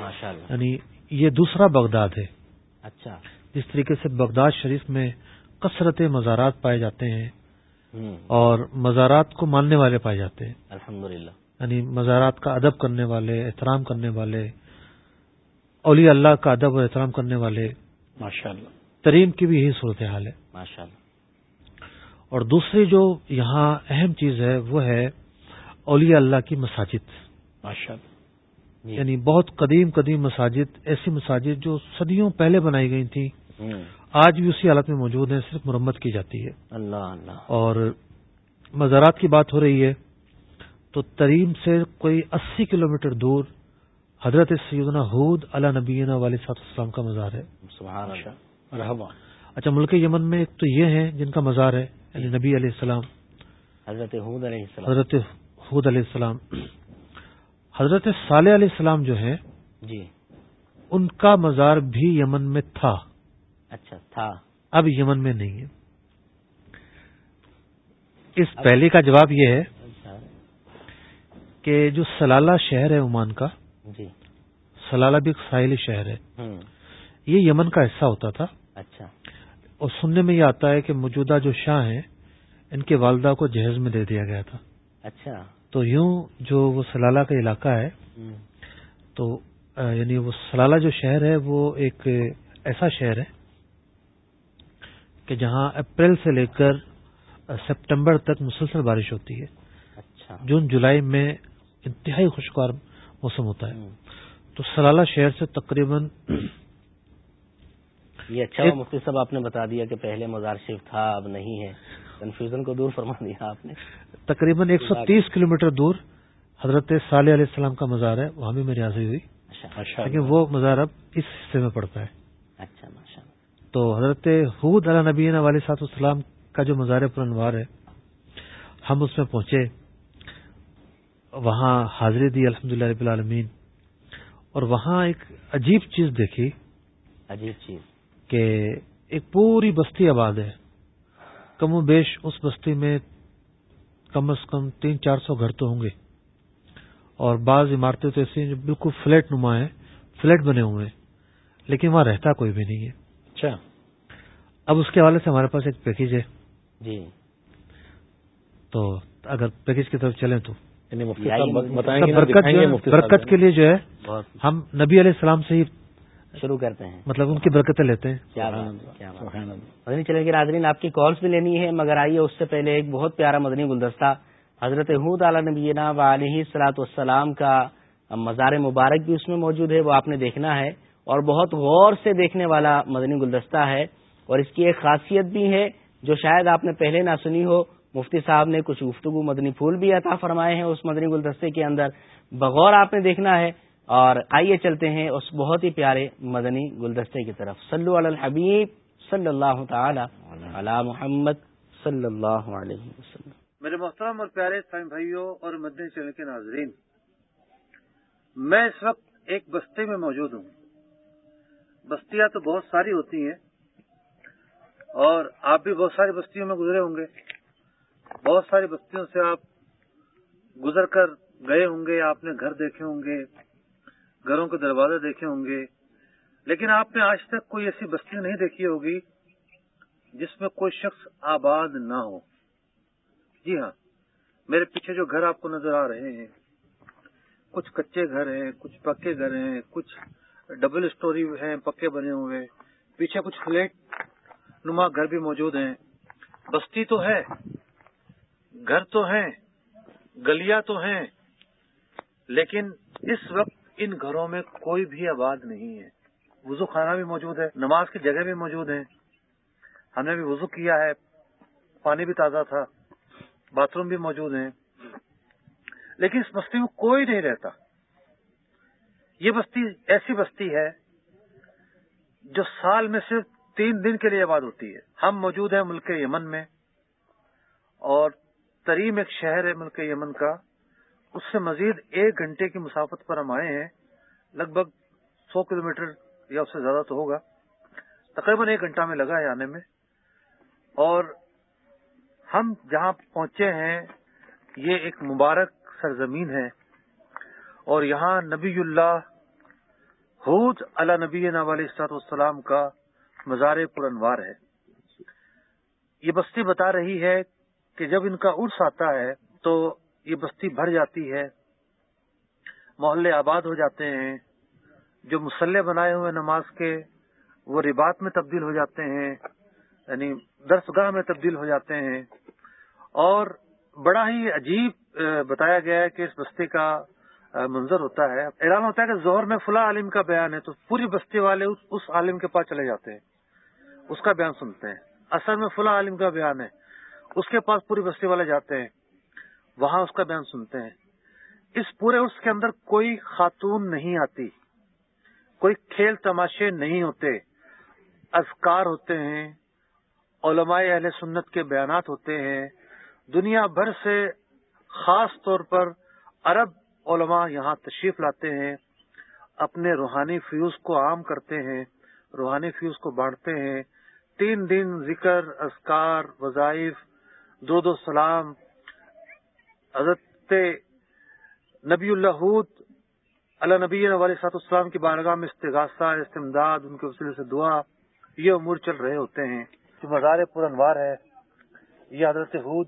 ماشاء اللہ یعنی یہ دوسرا بغداد ہے۔ اچھا۔ جس طریقے سے بغداد شریف میں کثرت مزارات پائے جاتے ہیں اور مزارات کو ماننے والے پائے جاتے ہیں۔ الحمد للہ یعنی مزارات کا ادب کرنے والے احترام کرنے والے اولیاء اللہ کا ادب اور احترام کرنے والے۔ ماشاء اللہ تریم کی بھی یہی صورتحال ہے۔ ماشاء اللہ اور دوسری جو یہاں اہم چیز ہے وہ ہے اولیاء اللہ کی مساجد۔ ماشاء اللہ جی یعنی بہت قدیم قدیم مساجد ایسی مساجد جو صدیوں پہلے بنائی گئی تھیں۔ آج بھی اسی حالت میں موجود ہیں صرف مرمت کی جاتی ہے۔ اللہ اللہ۔ اور مزارات کی بات ہو رہی ہے تو تریم سے کوئی اسی کلومیٹر دور حضرت سیدنا حود علی نبینا والد صاحب السلام کا مزار ہے۔ سبحان اللہ۔ رحمہ اچھا ملک یمن میں ایک تو یہ ہیں جن کا مزار ہے یعنی نبی علیہ السلام۔ حضرت حود علیہ السلام۔ حضرت حود علیہ السلام۔ حضرت صالح علیہ السلام جو ہیں جی۔ ان کا مزار بھی یمن میں تھا۔ اچھا تھا۔ اب یمن میں نہیں ہے۔ اس پہلے کا جواب یہ ہے اچھا۔ کہ جو سلالہ شہر ہے عمان کا جی۔ سلالہ بھی ایک ساحلی شہر ہے۔ یہ یمن کا حصہ ہوتا تھا۔ اچھا۔ اور سننے میں یہ آتا ہے کہ موجودہ جو شاہ ہیں ان کے والدہ کو جہیز میں دے دیا گیا تھا۔ اچھا۔ تو یوں جو وہ سلالہ کا علاقہ ہے تو یعنی وہ سلالہ جو شہر ہے وہ ایک ایسا شہر ہے کہ جہاں اپریل سے لے کر سپٹمبر تک مسلسل بارش ہوتی ہے۔ اچھا۔ جون جولائی میں انتہائی خوشگوار موسم ہوتا ہے۔ تو سلالہ شہر سے تقریباً یہ اچھا مفتی صاحب آپ نے بتا دیا کہ پہلے مزار شریف تھا اب نہیں ہے۔ کنفیوژن کو دور فرما دیا آپ نے۔ تقریباً ایک سو تیس کلو دور حضرت صالح علیہ السلام کا مزار ہے وہاں بھی میری حاضری ہوئی۔ لیکن وہ مزار اب اس حصے میں پڑتا ہے۔ اچھا تو حضرت حود علیہ نبی والد صاحب السلام کا جو مزار پر انوار ہے ہم اس میں پہنچے۔ وہاں حاضری دی الحمد للہ رب العالمین۔ اور وہاں ایک عجیب چیز دیکھی عجیب چیز۔ کہ ایک پوری بستی آباد ہے۔ کم و بیش اس بستی میں کم از کم تین چار سو گھر تو ہوں گے۔ اور بعض عمارتیں تو ایسی ہیں جو بالکل فلیٹ نما ہیں فلیٹ بنے ہوئے ہیں لیکن وہاں رہتا کوئی بھی نہیں ہے۔ اچھا۔ اب اس کے حوالے سے ہمارے پاس ایک پیکج ہے۔ جی۔ تو اگر پیکج کی طرف چلیں تو۔ یعنی برکت کے لیے جو ہے ہم نبی علیہ السلام سے ہی شروع کرتے ہیں۔ مطلب ان کی برکتیں لیتے ہیں۔ چلے کے ناظرین آپ کی کالس بھی لینی ہے مگر آئیے اس سے پہلے ایک بہت پیارا مدنی گلدستہ حضرت حود علیہ نبینا و علیہ سلاۃ والسلام کا مزار مبارک بھی اس میں موجود ہے وہ آپ نے دیکھنا ہے۔ اور بہت غور سے دیکھنے والا مدنی گلدستہ ہے اور اس کی ایک خاصیت بھی ہے جو شاید آپ نے پہلے نہ سنی ہو۔ مفتی صاحب نے کچھ گفتگو مدنی پھول بھی عطا فرمائے ہیں اس مدنی گلدستے کے اندر۔ بغور آپ نے دیکھنا ہے اور آئیے چلتے ہیں اس بہت ہی پیارے مدنی گلدستے کی طرف۔ صلو علی الحبیب صلی اللہ تعالی علی محمد صلی اللہ علیہ وسلم۔ میرے محترم اور پیارے اسلام بھائیوں اور مدنی چینل کے ناظرین، میں اس وقت ایک بستی میں موجود ہوں۔ بستیاں تو بہت ساری ہوتی ہیں اور آپ بھی بہت ساری بستیوں میں گزرے ہوں گے۔ بہت ساری بستیوں سے آپ گزر کر گئے ہوں گے، آپ نے گھر دیکھے ہوں گے، گھروں کے دروازے دیکھے ہوں گے۔ لیکن آپ نے آج تک کوئی ایسی بستی نہیں دیکھی ہوگی جس میں کوئی شخص آباد نہ ہو۔ جی ہاں میرے پیچھے جو گھر آپ کو نظر آ رہے ہیں، کچھ کچے گھر ہیں، کچھ پکے گھر ہیں، کچھ ڈبل اسٹوری ہیں، پکے بنے ہوئے۔ پیچھے کچھ فلیٹ نما گھر بھی موجود ہیں۔ بستی تو ہے، گھر تو ہیں، گلیاں تو ہیں، لیکن اس وقت ان گھروں میں کوئی بھی آباد نہیں ہے۔ وضو خانہ بھی موجود ہے، نماز کی جگہ بھی موجود ہے ہم نے بھی وضو کیا ہے، پانی بھی تازہ تھا، باتھ روم بھی موجود ہیں۔ لیکن اس بستی میں کوئی نہیں رہتا۔ یہ بستی ایسی بستی ہے جو سال میں صرف تین دن کے لیے آباد ہوتی ہے۔ ہم موجود ہیں ملک یمن میں اور تریم ایک شہر ہے ملک یمن کا۔ اس سے مزید ایک گھنٹے کی مسافت پر ہم آئے ہیں۔ لگ بھگ سو کلو یا اس سے زیادہ تو ہوگا۔ تقریباً ایک گھنٹہ میں لگا ہے آنے میں۔ اور ہم جہاں پہنچے ہیں، یہ ایک مبارک سرزمین ہے۔ اور یہاں نبی اللہ حود علی نبی نوالی والسلام کا مزار پرنوار ہے۔ یہ بستی بتا رہی ہے کہ جب ان کا عرس آتا ہے تو یہ بستی بھر جاتی ہے، محلے آباد ہو جاتے ہیں، جو مسلح بنائے ہوئے نماز کے وہ ربات میں تبدیل ہو جاتے ہیں یعنی درسگاہ میں تبدیل ہو جاتے ہیں۔ اور بڑا ہی عجیب بتایا گیا ہے کہ اس بستی کا منظر ہوتا ہے۔ اعلان ہوتا ہے کہ زہر میں فلاں عالم کا بیان ہے، تو پوری بستی والے اس عالم کے پاس چلے جاتے ہیں۔ اس کا بیان سنتے ہیں۔ اصل میں فلاں عالم کا بیان ہے۔ اس کے پاس پوری بستی والے جاتے ہیں۔ وہاں اس کا بیان سنتے ہیں۔ اس پورے اس کے اندر کوئی خاتون نہیں آتی۔ کوئی کھیل تماشے نہیں ہوتے۔ اذکار ہوتے ہیں۔ علماء اہل سنت کے بیانات ہوتے ہیں۔ دنیا بھر سے خاص طور پر عرب علماء یہاں تشریف لاتے ہیں، اپنے روحانی فیوز کو عام کرتے ہیں، روحانی فیوز کو بانٹتے ہیں۔ تین دن ذکر، اذکار، وظائف دو دو سلام، حضرت نبی اللہ اللہ نبی علیہ سات السلام کی بارگاہ میں استغاثہ، استمداد، ان کے وسیلے سے دعا، یہ امور چل رہے ہوتے ہیں۔ جو مزار پورنوار ہے۔ یہ حضرت حود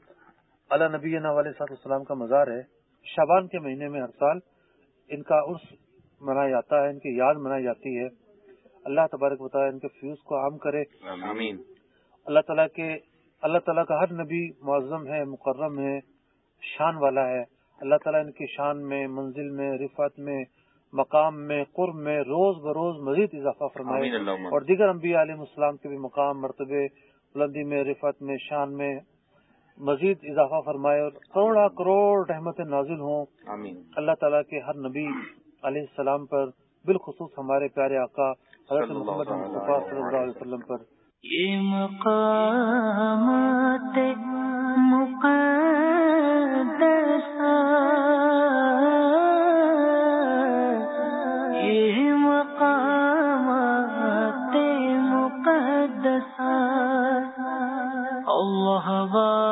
اللہ نبی علیہ سات السلام کا مزار ہے۔ شابان کے مہینے میں ہر سال ان کا عرس منایا جاتا ہے ان کی یاد منائی جاتی ہے۔ اللہ تبارک بتایا ان کے فیوز کو عام کرے۔ آمین۔ اللہ تعالیٰ کے اللہ تعالیٰ کا ہر نبی معظم ہے مکرم ہے شان والا ہے۔ اللہ تعالیٰ ان کی شان میں منزل میں رفت میں مقام میں قرب میں روز بروز مزید اضافہ فرمائے۔ اور دیگر انبیاء علیہ السلام کے بھی مقام مرتبے بلندی میں رفت میں شان میں مزید اضافہ فرمائے اور کروڑا کروڑ رحمت نازل ہوں۔ آمین۔ اللہ تعالیٰ کے ہر نبی علیہ السلام پر بالخصوص ہمارے پیارے آقا حضرت محمد مصطفیٰ صلی اللہ علیہ وسلم۔ پر۔ یہ مقامات یہ مقامات اللہ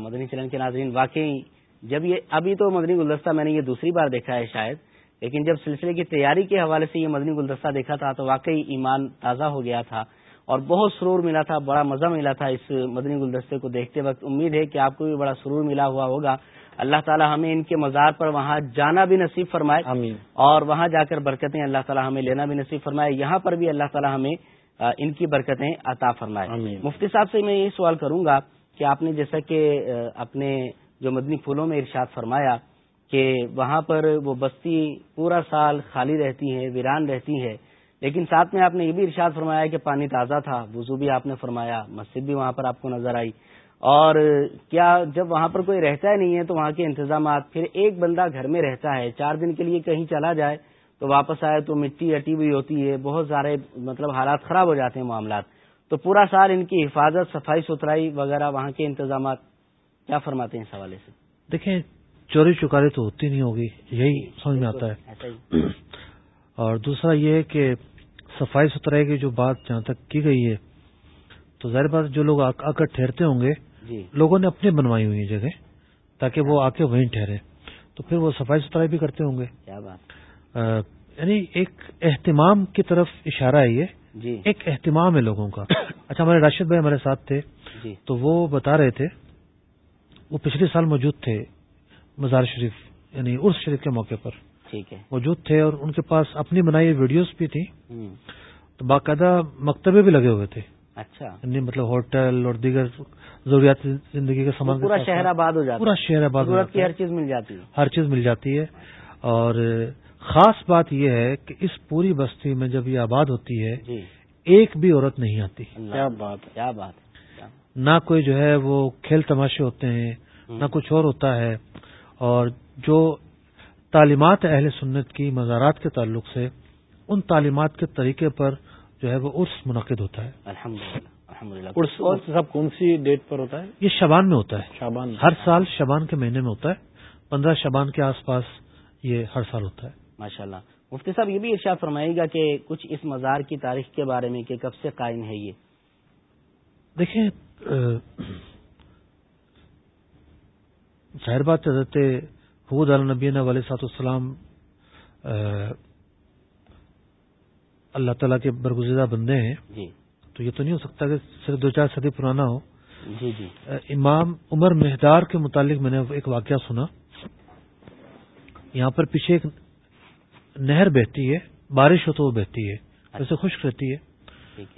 مدنی چلن کے ناظرین واقعی جب یہ ابھی تو مدنی گلدستہ میں نے یہ دوسری بار دیکھا ہے شاید لیکن جب سلسلے کی تیاری کے حوالے سے یہ مدنی گلدستہ دیکھا تھا تو واقعی ایمان تازہ ہو گیا تھا اور بہت سرور ملا تھا بڑا مزہ ملا تھا اس مدنی گلدستے کو دیکھتے وقت۔ امید ہے کہ آپ کو بھی بڑا سرور ملا ہوا ہوگا۔ اللہ تعالی ہمیں ان کے مزار پر وہاں جانا بھی نصیب فرمائے۔ آمین۔ اور وہاں جا کر برکتیں اللہ تعالی ہمیں لینا بھی نصیب فرمائے۔ یہاں پر بھی اللہ تعالی ہمیں ان کی برکتیں عطا فرمائے۔ آمین۔ مفتی صاحب سے میں یہ سوال کروں گا کہ آپ نے جیسا کہ اپنے جو مدنی پھولوں میں ارشاد فرمایا کہ وہاں پر وہ بستی پورا سال خالی رہتی ہے ویران رہتی ہے لیکن ساتھ میں آپ نے یہ بھی ارشاد فرمایا کہ پانی تازہ تھا، وضو بھی آپ نے فرمایا، مسجد بھی وہاں پر آپ کو نظر آئی۔ اور کیا جب وہاں پر کوئی رہتا ہی نہیں ہے تو وہاں کے انتظامات، پھر ایک بندہ گھر میں رہتا ہے، چار دن کے لیے کہیں چلا جائے تو واپس آئے تو مٹی اٹی ہوئی ہوتی ہے، بہت سارے مطلب حالات خراب ہو جاتے ہیں معاملات۔ تو پورا سال ان کی حفاظت صفائی ستھرائی وغیرہ وہاں کے انتظامات کیا فرماتے ہیں اس حوالے سے؟ دیکھیں چوری چکاری تو ہوتی نہیں ہوگی یہی سمجھ میں آتا ہے۔ اور دوسرا یہ ہے کہ صفائی ستھرائی کی جو بات جہاں تک کی گئی ہے تو ظاہر بات جو لوگ آ کر ٹھہرتے ہوں گے جی۔ لوگوں نے اپنی بنوائی ہوئی جگہ تاکہ وہ آ کے وہیں ٹھہرے۔ تو پھر وہ صفائی ستھرائی بھی کرتے ہوں گے۔ کیا بات۔ یعنی ایک اہتمام کی طرف اشارہ ہے یہ۔ جی۔ ایک اہتمام ہے لوگوں کا۔ اچھا ہمارے راشد بھائی ہمارے ساتھ تھے۔ جی۔ تو وہ بتا رہے تھے وہ پچھلے سال موجود تھے مزار شریف یعنی عرس شریف کے موقع پر۔ ٹھیک ہے۔ موجود تھے اور ان کے پاس اپنی بنائی ویڈیوز بھی تھیں۔ تو باقاعدہ مکتبے بھی لگے ہوئے تھے۔ اچھا۔ یعنی مطلب ہوٹل اور دیگر ضروریات زندگی کے سامان پورا شہر آباد ہو جاتا پورا شہر آباد کی ہر چیز مل جاتی ہے۔ ہر چیز مل جاتی ہے۔ اور خاص بات یہ ہے کہ اس پوری بستی میں جب یہ آباد ہوتی ہے جی۔ ایک بھی عورت نہیں آتی۔ کیا بات کیا بات نہ کوئی جو ہے وہ کھیل تماشے ہوتے ہیں نہ کچھ اور ہوتا ہے۔ اور جو تعلیمات اہل سنت کی مزارات کے تعلق سے ان تعلیمات کے طریقے پر جو ہے وہ عرس منعقد ہوتا ہے۔ کون سی ڈیٹ پر ہوتا ہے؟ یہ شبان میں ہوتا ہے۔ شابان ہر سال شبان کے مہینے میں ہوتا ہے۔ پندرہ شبان کے آس پاس یہ ہر سال ہوتا ہے۔ ماشاء اللہ مفتی صاحب یہ بھی ارشاد فرمائے گا کہ کچھ اس مزار کی تاریخ کے بارے میں کہ کب سے قائم ہے یہ؟ دیکھیں ظاہر بات حضرت حود النبین علیہ سات السلام اللہ تعالیٰ کے برگزیدہ بندے ہیں۔ جی۔ تو یہ تو نہیں ہو سکتا کہ صرف دو چار صدی پرانا ہو۔ جی جی۔ امام عمر مہدار کے متعلق میں نے ایک واقعہ سنا۔ یہاں پر پیچھے ایک نہر بہتی ہے بارش ہو تو وہ بہتی ہے ویسے خشک رہتی ہے۔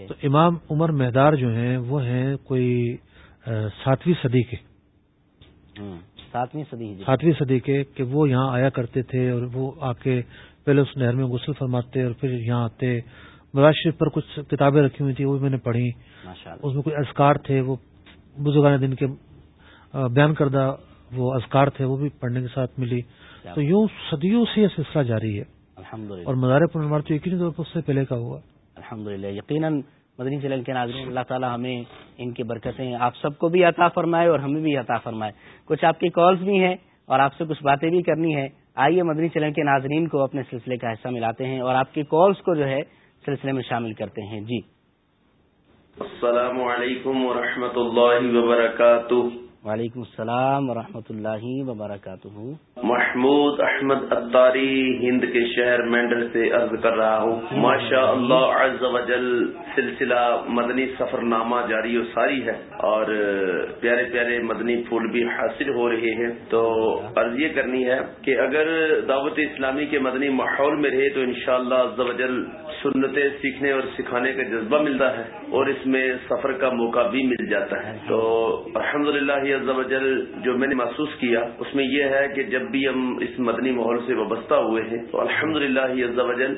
تو امام عمر مہدار جو ہیں وہ ہیں کوئی ساتویں صدی کے۔ ہوں، ساتویں صدی ہجری ساتویں صدی کے کہ وہ یہاں آیا کرتے تھے اور وہ آ کے پہلے اس نہر میں غسل فرماتے اور پھر یہاں آتے۔ مراج شریف پر کچھ کتابیں رکھی ہوئی تھی وہ بھی میں نے پڑھی۔ اس میں کوئی اذکار تھے وہ بزرگان دن کے بیان کردہ وہ اذکار تھے وہ بھی پڑھنے کے ساتھ ملی۔ تو یوں صدیوں سے یہ سلسلہ جاری ہے۔ الحمد للہ اور مزار پنروار تو یقینی طور پر اس سے پہلے کا ہوا۔ الحمد للہ یقیناً مدنی چلن کے ناظرین اللہ تعالی ہمیں ان کی برکتیں آپ سب کو بھی عطا فرمائے اور ہمیں بھی عطا فرمائے۔ کچھ آپ کی کالز بھی ہیں اور آپ سے کچھ باتیں بھی کرنی ہے آئیے مدنی چلن کے ناظرین کو اپنے سلسلے کا حصہ ملاتے ہیں اور آپ کی کالز کو جو ہے سلسلے میں شامل کرتے ہیں۔ جی۔ السلام علیکم ورحمۃ اللہ وبرکاتہ۔ وعلیکم السلام ورحمۃ اللہ وبرکاتہ۔ محمود احمد اتاری ہند کے شہر مینڈل سے عرض کر رہا ہوں۔ ماشاء اللہ عز و جل سلسلہ مدنی سفر نامہ جاری و ساری ہے اور پیارے پیارے مدنی پھول بھی حاصل ہو رہے ہیں۔ تو عرض یہ کرنی ہے کہ اگر دعوت اسلامی کے مدنی ماحول میں رہے تو انشاءاللہ عز و جل سنتیں سیکھنے اور سکھانے کا جذبہ ملتا ہے اور اس میں سفر کا موقع بھی مل جاتا ہے۔ تو الحمد للہ جل جو میں نے محسوس کیا اس میں یہ ہے کہ جب بھی ہم اس مدنی ماحول سے وابستہ ہوئے ہیں تو الحمد للہ جل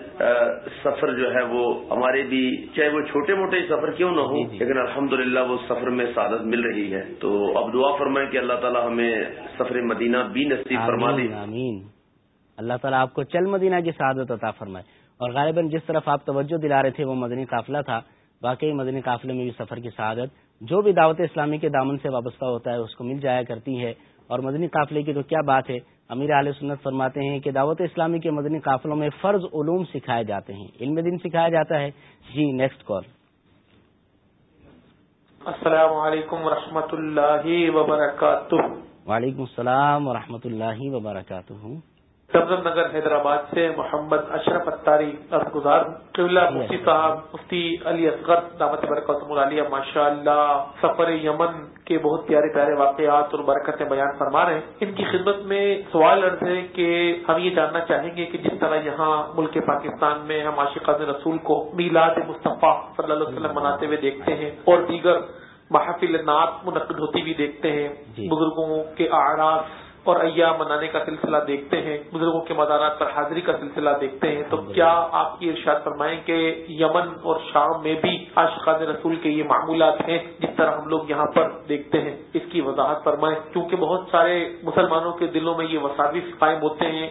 سفر جو ہے وہ ہمارے بھی چاہے وہ چھوٹے موٹے سفر کیوں نہ ہو لیکن الحمد وہ سفر میں سعادت مل رہی ہے۔ تو اب دعا فرمائیں کہ اللہ تعالیٰ ہمیں سفر مدینہ بھی نصیب فرما دے۔ آمین۔ اللہ تعالیٰ آپ کو چل مدینہ کی سعادت عطا فرمائے۔ اور غالباً جس طرف آپ توجہ دلا رہے تھے وہ مدنی قافلہ تھا۔ واقعی مدنی قافلے میں بھی سفر کی سعادت جو بھی دعوت اسلامی کے دامن سے وابستہ ہوتا ہے اس کو مل جایا کرتی ہے اور مدنی قافلے کی تو کیا بات ہے؟ امیر علیہ سنت فرماتے ہیں کہ دعوت اسلامی کے مدنی قافلوں میں فرض علوم سکھائے جاتے ہیں۔ علم دن سکھایا جاتا ہے۔ جی نیکسٹ کال السلام علیکم ورحمۃ اللہ وبرکاتہ۔ وعلیکم السلام ورحمۃ اللہ وبرکاتہ۔ سبزم نگر حیدرآباد سے محمد اشرف اتاری گزار قبلہ مفتی صاحب مفتی علی اصغر دعوت برکت ملالیہ ماشاء اللہ سفر یمن کے بہت پیارے پیارے واقعات اور برکتیں بیان فرما رہے ہیں۔ ان کی خدمت میں سوال عرض ہے کہ ہم یہ جاننا چاہیں گے کہ جس طرح یہاں ملک پاکستان میں ہم عاشقان رسول کو میلاد مصطفیٰ صلی اللہ علیہ وسلم مناتے ہوئے دیکھتے ہیں اور دیگر محافل نعت منعقد ہوتی بھی دیکھتے ہیں۔ بزرگوں کے اعراض اور ایام منانے کا سلسلہ دیکھتے ہیں، بزرگوں کے مدارات پر حاضری کا سلسلہ دیکھتے ہیں۔ تو کیا آپ کی ارشاد فرمائیں کہ یمن اور شام میں بھی عاشقان رسول کے یہ معمولات ہیں جس طرح ہم لوگ یہاں پر دیکھتے ہیں؟ اس کی وضاحت فرمائیں۔ کیونکہ بہت سارے مسلمانوں کے دلوں میں یہ وساوف قائم ہوتے ہیں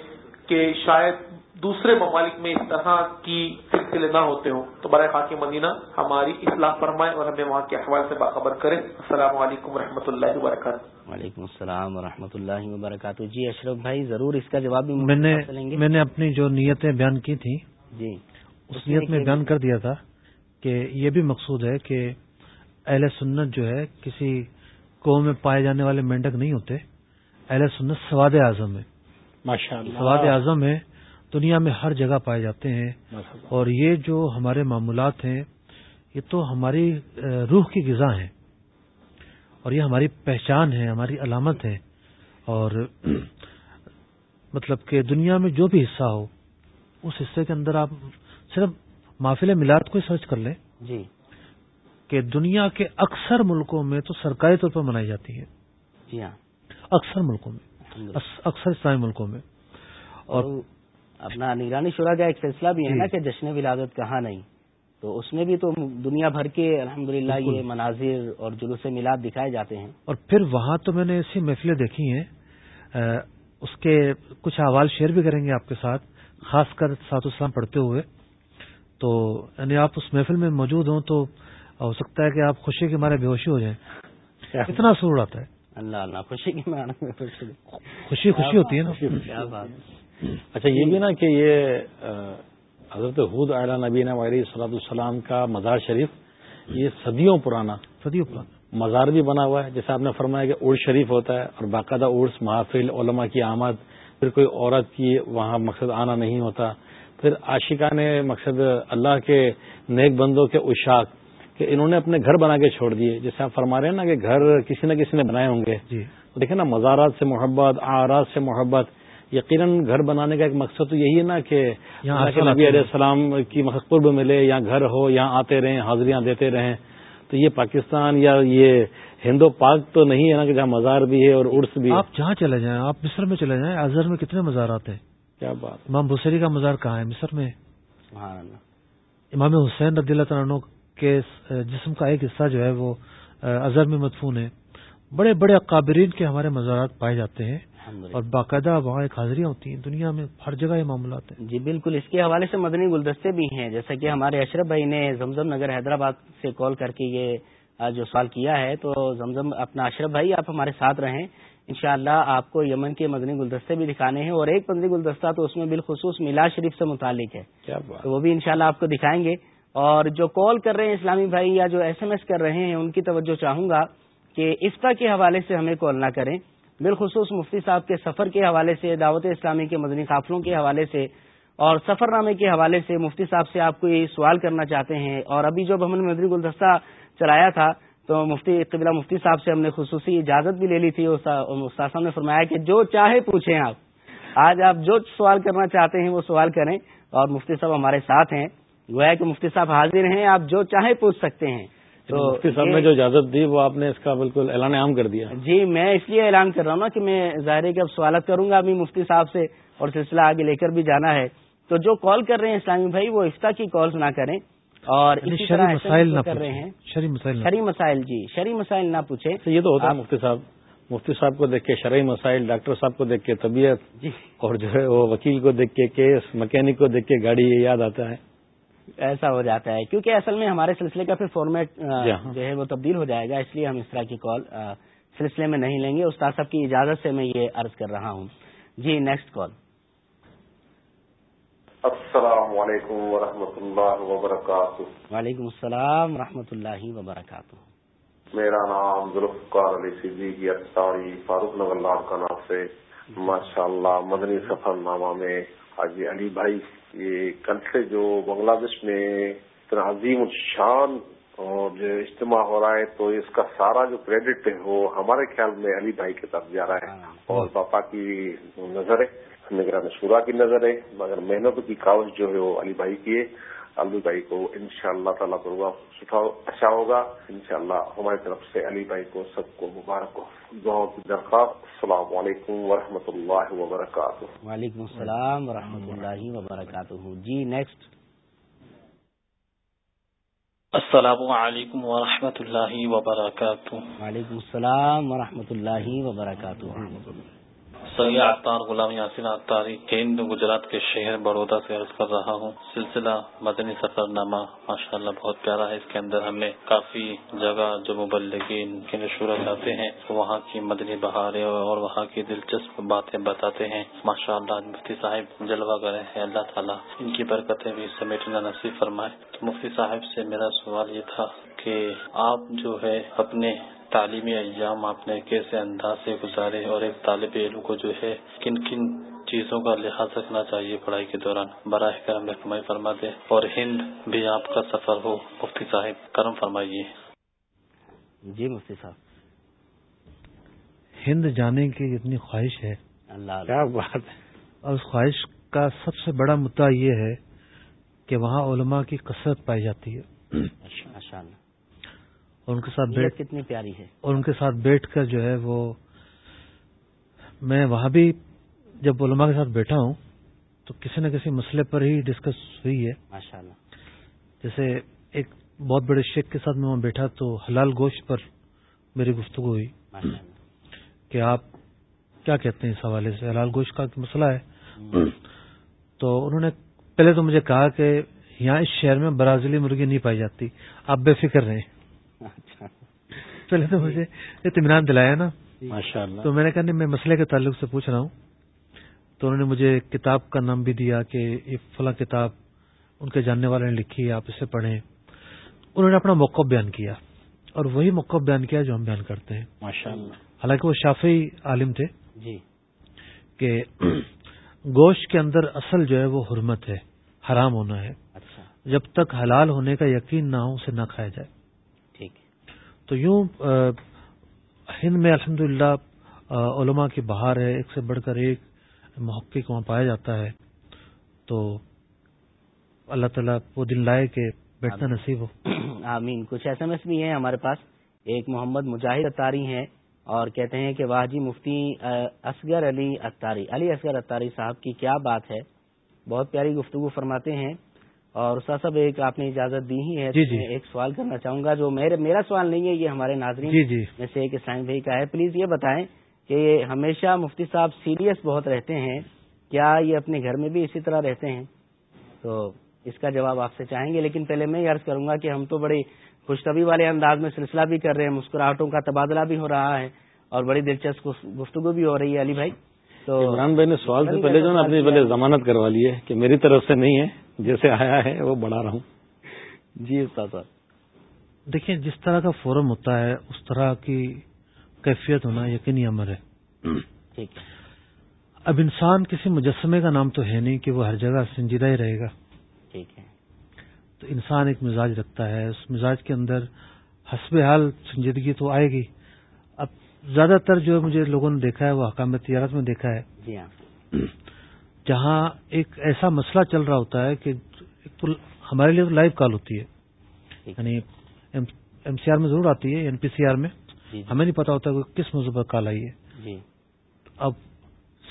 کہ شاید دوسرے ممالک میں اس طرح کی سلسلے نہ ہوتے ہوں تو برائے خاک مدینہ ہماری اصلاح فرمائے اور ہمیں وہاں کے احوال سے باخبر کریں۔ السلام علیکم و اللہ وبرکاتہ۔ وعلیکم السلام ورحمۃ اللہ وبرکاتہ۔ جی اشرف بھائی ضرور اس کا جواب بھی میں نے میں نے اپنی جو نیتیں بیان کی تھیں جی۔ اس نیت میں بیان کر دیا تھا کہ یہ بھی مقصود ہے کہ اہل سنت جو ہے کسی قوم میں پائے جانے والے مینڈک نہیں ہوتے۔ اہل سنت سواد اعظم ہے سواد اعظم ہے دنیا میں ہر جگہ پائے جاتے ہیں۔ اور یہ جو ہمارے معمولات ہیں یہ تو ہماری روح کی غذا ہیں۔ اور یہ ہماری پہچان ہے ہماری علامت ہے اور مطلب کہ دنیا میں جو بھی حصہ ہو اس حصے کے اندر آپ صرف محفل میلاد کو سرچ کر لیں۔ جی۔ کہ دنیا کے اکثر ملکوں میں تو سرکاری طور پر منائی جاتی ہے جی ہاں۔ اکثر ملکوں میں اکثر اسلامی ملکوں میں۔ اور اپنا نگرانی شورا کا ایک فیصلہ بھی ہے جی۔ نا کہ جشن ولادت کہاں نہیں۔ تو اس میں بھی تو دنیا بھر کے الحمدللہ یہ مناظر اور جلوس میلاد دکھائے جاتے ہیں۔ اور پھر وہاں تو میں نے ایسی محفلیں دیکھی ہیں اس کے کچھ احوال شیئر بھی کریں گے آپ کے ساتھ خاص کر سات اسلام پڑھتے ہوئے۔ تو یعنی آپ اس محفل میں موجود ہوں تو ہو سکتا ہے کہ آپ خوشی کے مارے بے ہوشی ہو جائیں۔ اتنا سور آتا ہے۔ اللہ اللہ خوشی کی خوشی خوشی ہوتی ہے نا۔ کیا بات۔ اچھا یہ بھی نا کہ یہ حضرت حود اعلیٰ نبینہ علیہ صلاحت السلام کا مزار شریف یہ صدیوں پرانا صدیوں پرانا۔ مزار بھی بنا ہوا ہے۔ جیسے آپ نے فرمایا کہ ارس شریف ہوتا ہے اور باقاعدہ ارس محافل علماء کی آمد پھر کوئی عورت کی وہاں مقصد آنا نہیں ہوتا۔ پھر عاشقہ نے مقصد اللہ کے نیک بندوں کے اشاق کہ انہوں نے اپنے گھر بنا کے چھوڑ دیے۔ جیسے آپ فرما رہے ہیں نا کہ گھر کسی نہ کسی نے بنائے ہوں گے۔ جی۔ دیکھیں نا مزارات سے محبت آرات سے محبت یقیناً گھر بنانے کا ایک مقصد تو یہی ہے نا کہ نبی علیہ السلام کی قرب ملے یا گھر ہو یہاں آتے رہیں حاضریاں دیتے رہیں۔ تو یہ پاکستان یا یہ ہندو پاک تو نہیں ہے نا کہ جہاں مزار بھی ہے اور ارس بھی آپ جہاں چلے جائیں آپ مصر میں چلے جائیں اظہر میں کتنے مزارات ہیں؟ کیا بات۔ امام بسری کا مزار کہاں ہے؟ مصر میں۔ امام حسین رضی اللہ تعالیٰ کے جسم کا ایک حصہ جو ہے وہ اظہر میں مدفون ہے۔ بڑے بڑے اقابرین کے ہمارے مزارات پائے جاتے ہیں۔ اور باقاعدہ وہاں ایک حاضریاں ہوتی ہیں دنیا میں ہر جگہ یہ معاملات ہیں۔ جی بالکل اس کے حوالے سے مدنی گلدستے بھی ہیں۔ جیسا کہ ہمارے اشرف بھائی نے زمزم نگر حیدرآباد سے کال کر کے یہ جو سوال کیا ہے تو زمزم اپنا اشرف بھائی آپ ہمارے ساتھ رہیں۔ انشاءاللہ اللہ آپ کو یمن کے مدنی گلدستے بھی دکھانے ہیں اور ایک مدنی گلدستہ تو اس میں بالخصوص میلاد شریف سے متعلق ہے۔ تو وہ بھی انشاءاللہ آپ کو دکھائیں گے۔ اور جو کال کر رہے ہیں اسلامی بھائی یا جو ایس ایم ایس کر رہے ہیں ان کی توجہ چاہوں گا کہ افتا کے حوالے سے ہمیں کال نہ کریں۔ بالخصوص مفتی صاحب کے سفر کے حوالے سے، دعوت اسلامی کے مدنی قافلوں کے حوالے سے اور سفر نامے کے حوالے سے مفتی صاحب سے آپ کو یہ سوال کرنا چاہتے ہیں۔ اور ابھی جب ہم نے مدنی گلدستہ چلایا تھا، تو مفتی، قبلہ مفتی صاحب سے ہم نے خصوصی اجازت بھی لے لی تھی۔ استاد صاحب نے فرمایا کہ جو چاہے پوچھیں آپ۔ آج آپ جو سوال کرنا چاہتے ہیں وہ سوال کریں۔ اور مفتی صاحب ہمارے ساتھ ہیں۔ گویا کہ مفتی صاحب حاضر ہیں، آپ جو چاہے پوچھ سکتے ہیں۔ تو مفتی صاحب نے جو اجازت دی وہ آپ نے اس کا بالکل اعلان عام کر دیا۔ جی میں اس لیے اعلان کر رہا ہوں نا کہ میں ظاہر ہے کہ اب سوالت کروں گا ابھی مفتی صاحب سے اور سلسلہ آگے لے کر بھی جانا ہے۔ تو جو کال کر رہے ہیں اسلامی بھائی وہ افتا کی کال نہ کریں اور طرح مسائل کر رہے ہیں۔ شری مسائل شری مسائل جی شری مسائل نہ پوچھیں۔ یہ تو ہوتا ہے مفتی صاحب۔ مفتی صاحب کو دیکھ کے شرعی مسائل ڈاکٹر صاحب کو دیکھ کے طبیعت جی۔ اور جو ہے وہ وکیل کو دیکھ کے کیس مکینک کو دیکھ کے گاڑی یاد آتا ہے۔ ایسا ہو جاتا ہے۔ کیونکہ اصل میں ہمارے سلسلے کا پھر فارمیٹ جو ہے وہ تبدیل ہو جائے گا اس لیے ہم اس طرح کی کال سلسلے میں نہیں لیں گے۔ استاد صاحب کی اجازت سے میں یہ عرض کر رہا ہوں۔ جی نیکسٹ کال السلام علیکم ورحمۃ اللہ وبرکاتہ۔ وعلیکم السلام ورحمۃ اللہ وبرکاتہ۔ میرا نام ذوالفقار علی صدیقی اختاری فاروق نگر لاڑکانہ سے۔ ماشاء اللہ مدنی سفر نامہ میں حاجی علی بھائی یہ کل سے جو بنگلہ دیش میں اتنا عظیم الشان اور جو اجتماع ہو رہا ہے تو اس کا سارا جو کریڈٹ ہے وہ ہمارے خیال میں علی بھائی کی طرف جا رہا ہے۔ اور پاپا کی نظر ہے نگران شورا کی نظر ہے مگر محنت کی کاوش جو ہے وہ علی بھائی کی ہے۔ علی بھائی کو ان شاء اللہ تعالیٰ اچھا ہوگا۔ ان شاء اللہ ہماری طرف سے علی بھائی کو سب کو مبارک ہو۔ دعاؤں کی درخواست۔ السلام علیکم ورحمۃ اللہ وبرکاتہ۔ وعلیکم السلام ورحمۃ اللہ وبرکاتہ۔ جی نیکسٹ السلام علیکم ورحمۃ اللہ وبرکاتہ۔ وعلیکم السلام ورحمۃ اللہ وبرکاتہ۔ سید اختار غلام یاسین اختاری ہند گجرات کے شہر بڑودا سے عرض کر رہا ہوں۔ سلسلہ مدنی سفر نامہ ماشاء اللہ بہت پیارا ہے۔ اس کے اندر ہمیں کافی جگہ جو مبلگین کی نشورت آتے ہیں۔ وہاں کی مدنی بہاریں اور وہاں کی دلچسپ باتیں بتاتے ہیں۔ ماشاء اللہ مفتی صاحب جلوہ کرے ہیں۔ اللہ تعالیٰ ان کی برکتیں بھی سمیٹنا نصیب فرمائے۔ تو مفتی صاحب سے میرا سوال یہ تھا کہ آپ جو ہے اپنے تعلیمی ایام آپ نے کیسے انداز سے گزارے اور ایک طالب علم کو جو ہے کن کن چیزوں کا لحاظ رکھنا چاہیے پڑھائی کے دوران۔ براہ کرم رہنمائی فرما دے اور ہند بھی آپ کا سفر ہو۔ مفتی صاحب کرم فرمائیے۔ جی مفتی صاحب۔ ہند جانے کی جتنی خواہش ہے۔ اللہ کیا بات ہے۔ اور اس خواہش کا سب سے بڑا مدعا یہ ہے کہ وہاں علماء کی کثرت پائی جاتی ہے۔ اور ان کے ساتھ بیٹھ کتنی پیاری ہے۔ اور ان کے ساتھ بیٹھ کر جو ہے وہ میں وہاں بھی جب علماء کے ساتھ بیٹھا ہوں تو کسی نہ کسی مسئلے پر ہی ڈسکس ہوئی ہے۔ ماشاء اللہ جیسے ایک بہت بڑے شیخ کے ساتھ میں وہاں بیٹھا تو حلال گوشت پر میری گفتگو ہوئی۔ کہ آپ کیا کہتے ہیں اس حوالے سے؟ حلال گوشت کا مسئلہ ہے۔ تو انہوں نے پہلے تو مجھے کہا کہ یہاں اس شہر میں برازیلی مرغی نہیں پائی جاتی۔ آپ بے فکر رہیں۔ پہلے تو مجھے اطمینان دلایا نا۔ اللہ تو میں نے کہا نہیں میں مسئلے کے تعلق سے پوچھ رہا ہوں۔ تو انہوں نے مجھے کتاب کا نام بھی دیا کہ یہ فلاں کتاب ان کے جاننے والے نے لکھی ہے آپ اسے پڑھیں۔ انہوں نے اپنا موقف بیان کیا اور وہی موقف بیان کیا جو ہم بیان کرتے ہیں۔ حالانکہ وہ شافی عالم تھے۔ جی۔ کہ گوشت کے اندر اصل جو ہے وہ حرمت ہے حرام ہونا ہے۔ اچھا۔ جب تک حلال ہونے کا یقین نہ ہو اسے نہ کھایا جائے۔ تو یوں ہند میں الحمد للہ علماء کی بہار ہے ایک سے بڑھ کر ایک محقق وہاں پایا جاتا ہے۔ تو اللہ تعالیٰ وہ دن لائے کہ بیٹھنا نصیب ہو۔ آمین۔ کچھ ایس ایم ایس بھی ہیں ہمارے پاس۔ ایک محمد مجاہد اتاری ہیں اور کہتے ہیں کہ واہ جی مفتی اصغر علی اتاری علی اصغر اتاری صاحب کی کیا بات ہے؟ بہت پیاری گفتگو فرماتے ہیں۔ اور استاد صاحب ایک آپ نے اجازت دی ہی ہے جی، جی۔ میں ایک سوال کرنا چاہوں گا جو میرے میرا سوال نہیں ہے یہ ہمارے ناظرین جی جی۔ میں سے ایک اسلام بھائی کا ہے۔ پلیز یہ بتائیں کہ ہمیشہ مفتی صاحب سیریس بہت رہتے ہیں کیا یہ اپنے گھر میں بھی اسی طرح رہتے ہیں؟ تو اس کا جواب آپ سے چاہیں گے لیکن پہلے میں یہ عرض کروں گا کہ ہم تو بڑی خوشطبی والے انداز میں سلسلہ بھی کر رہے ہیں مسکراہٹوں کا تبادلہ بھی ہو رہا ہے اور بڑی دلچسپ گفتگو بھی ہو رہی ہے علی بھائی۔ تو عمران بھائی نے سوال سے پہلے جو ہے نا اپنی پہلے ضمانت کروا لی ہے کہ میری طرف سے نہیں ہے۔ جیسے آیا ہے وہ بڑھا رہا ہوں۔ جی استاد صاحب۔ دیکھیں جس طرح کا فورم ہوتا ہے اس طرح کی کیفیت ہونا یقینی امر ہے۔ ٹھیک۔ ہے اب انسان کسی مجسمے کا نام تو ہے نہیں کہ وہ ہر جگہ سنجیدہ ہی رہے گا۔ ٹھیک ہے۔ تو انسان ایک مزاج رکھتا ہے اس مزاج کے اندر حسب حال سنجیدگی تو آئے گی۔ اب زیادہ تر جو مجھے لوگوں نے دیکھا ہے وہ حکام تجارت میں دیکھا ہے۔ جی ہاں۔ جہاں ایک ایسا مسئلہ چل رہا ہوتا ہے کہ ایک تو ہمارے لیے لائیو کال ہوتی ہے۔ یعنی ایم سی آر میں ضرور آتی ہے این پی سی آر میں۔ جی جی۔ ہمیں نہیں پتا ہوتا کہ کس موضوع پر کال آئی ہے۔ جی۔ اب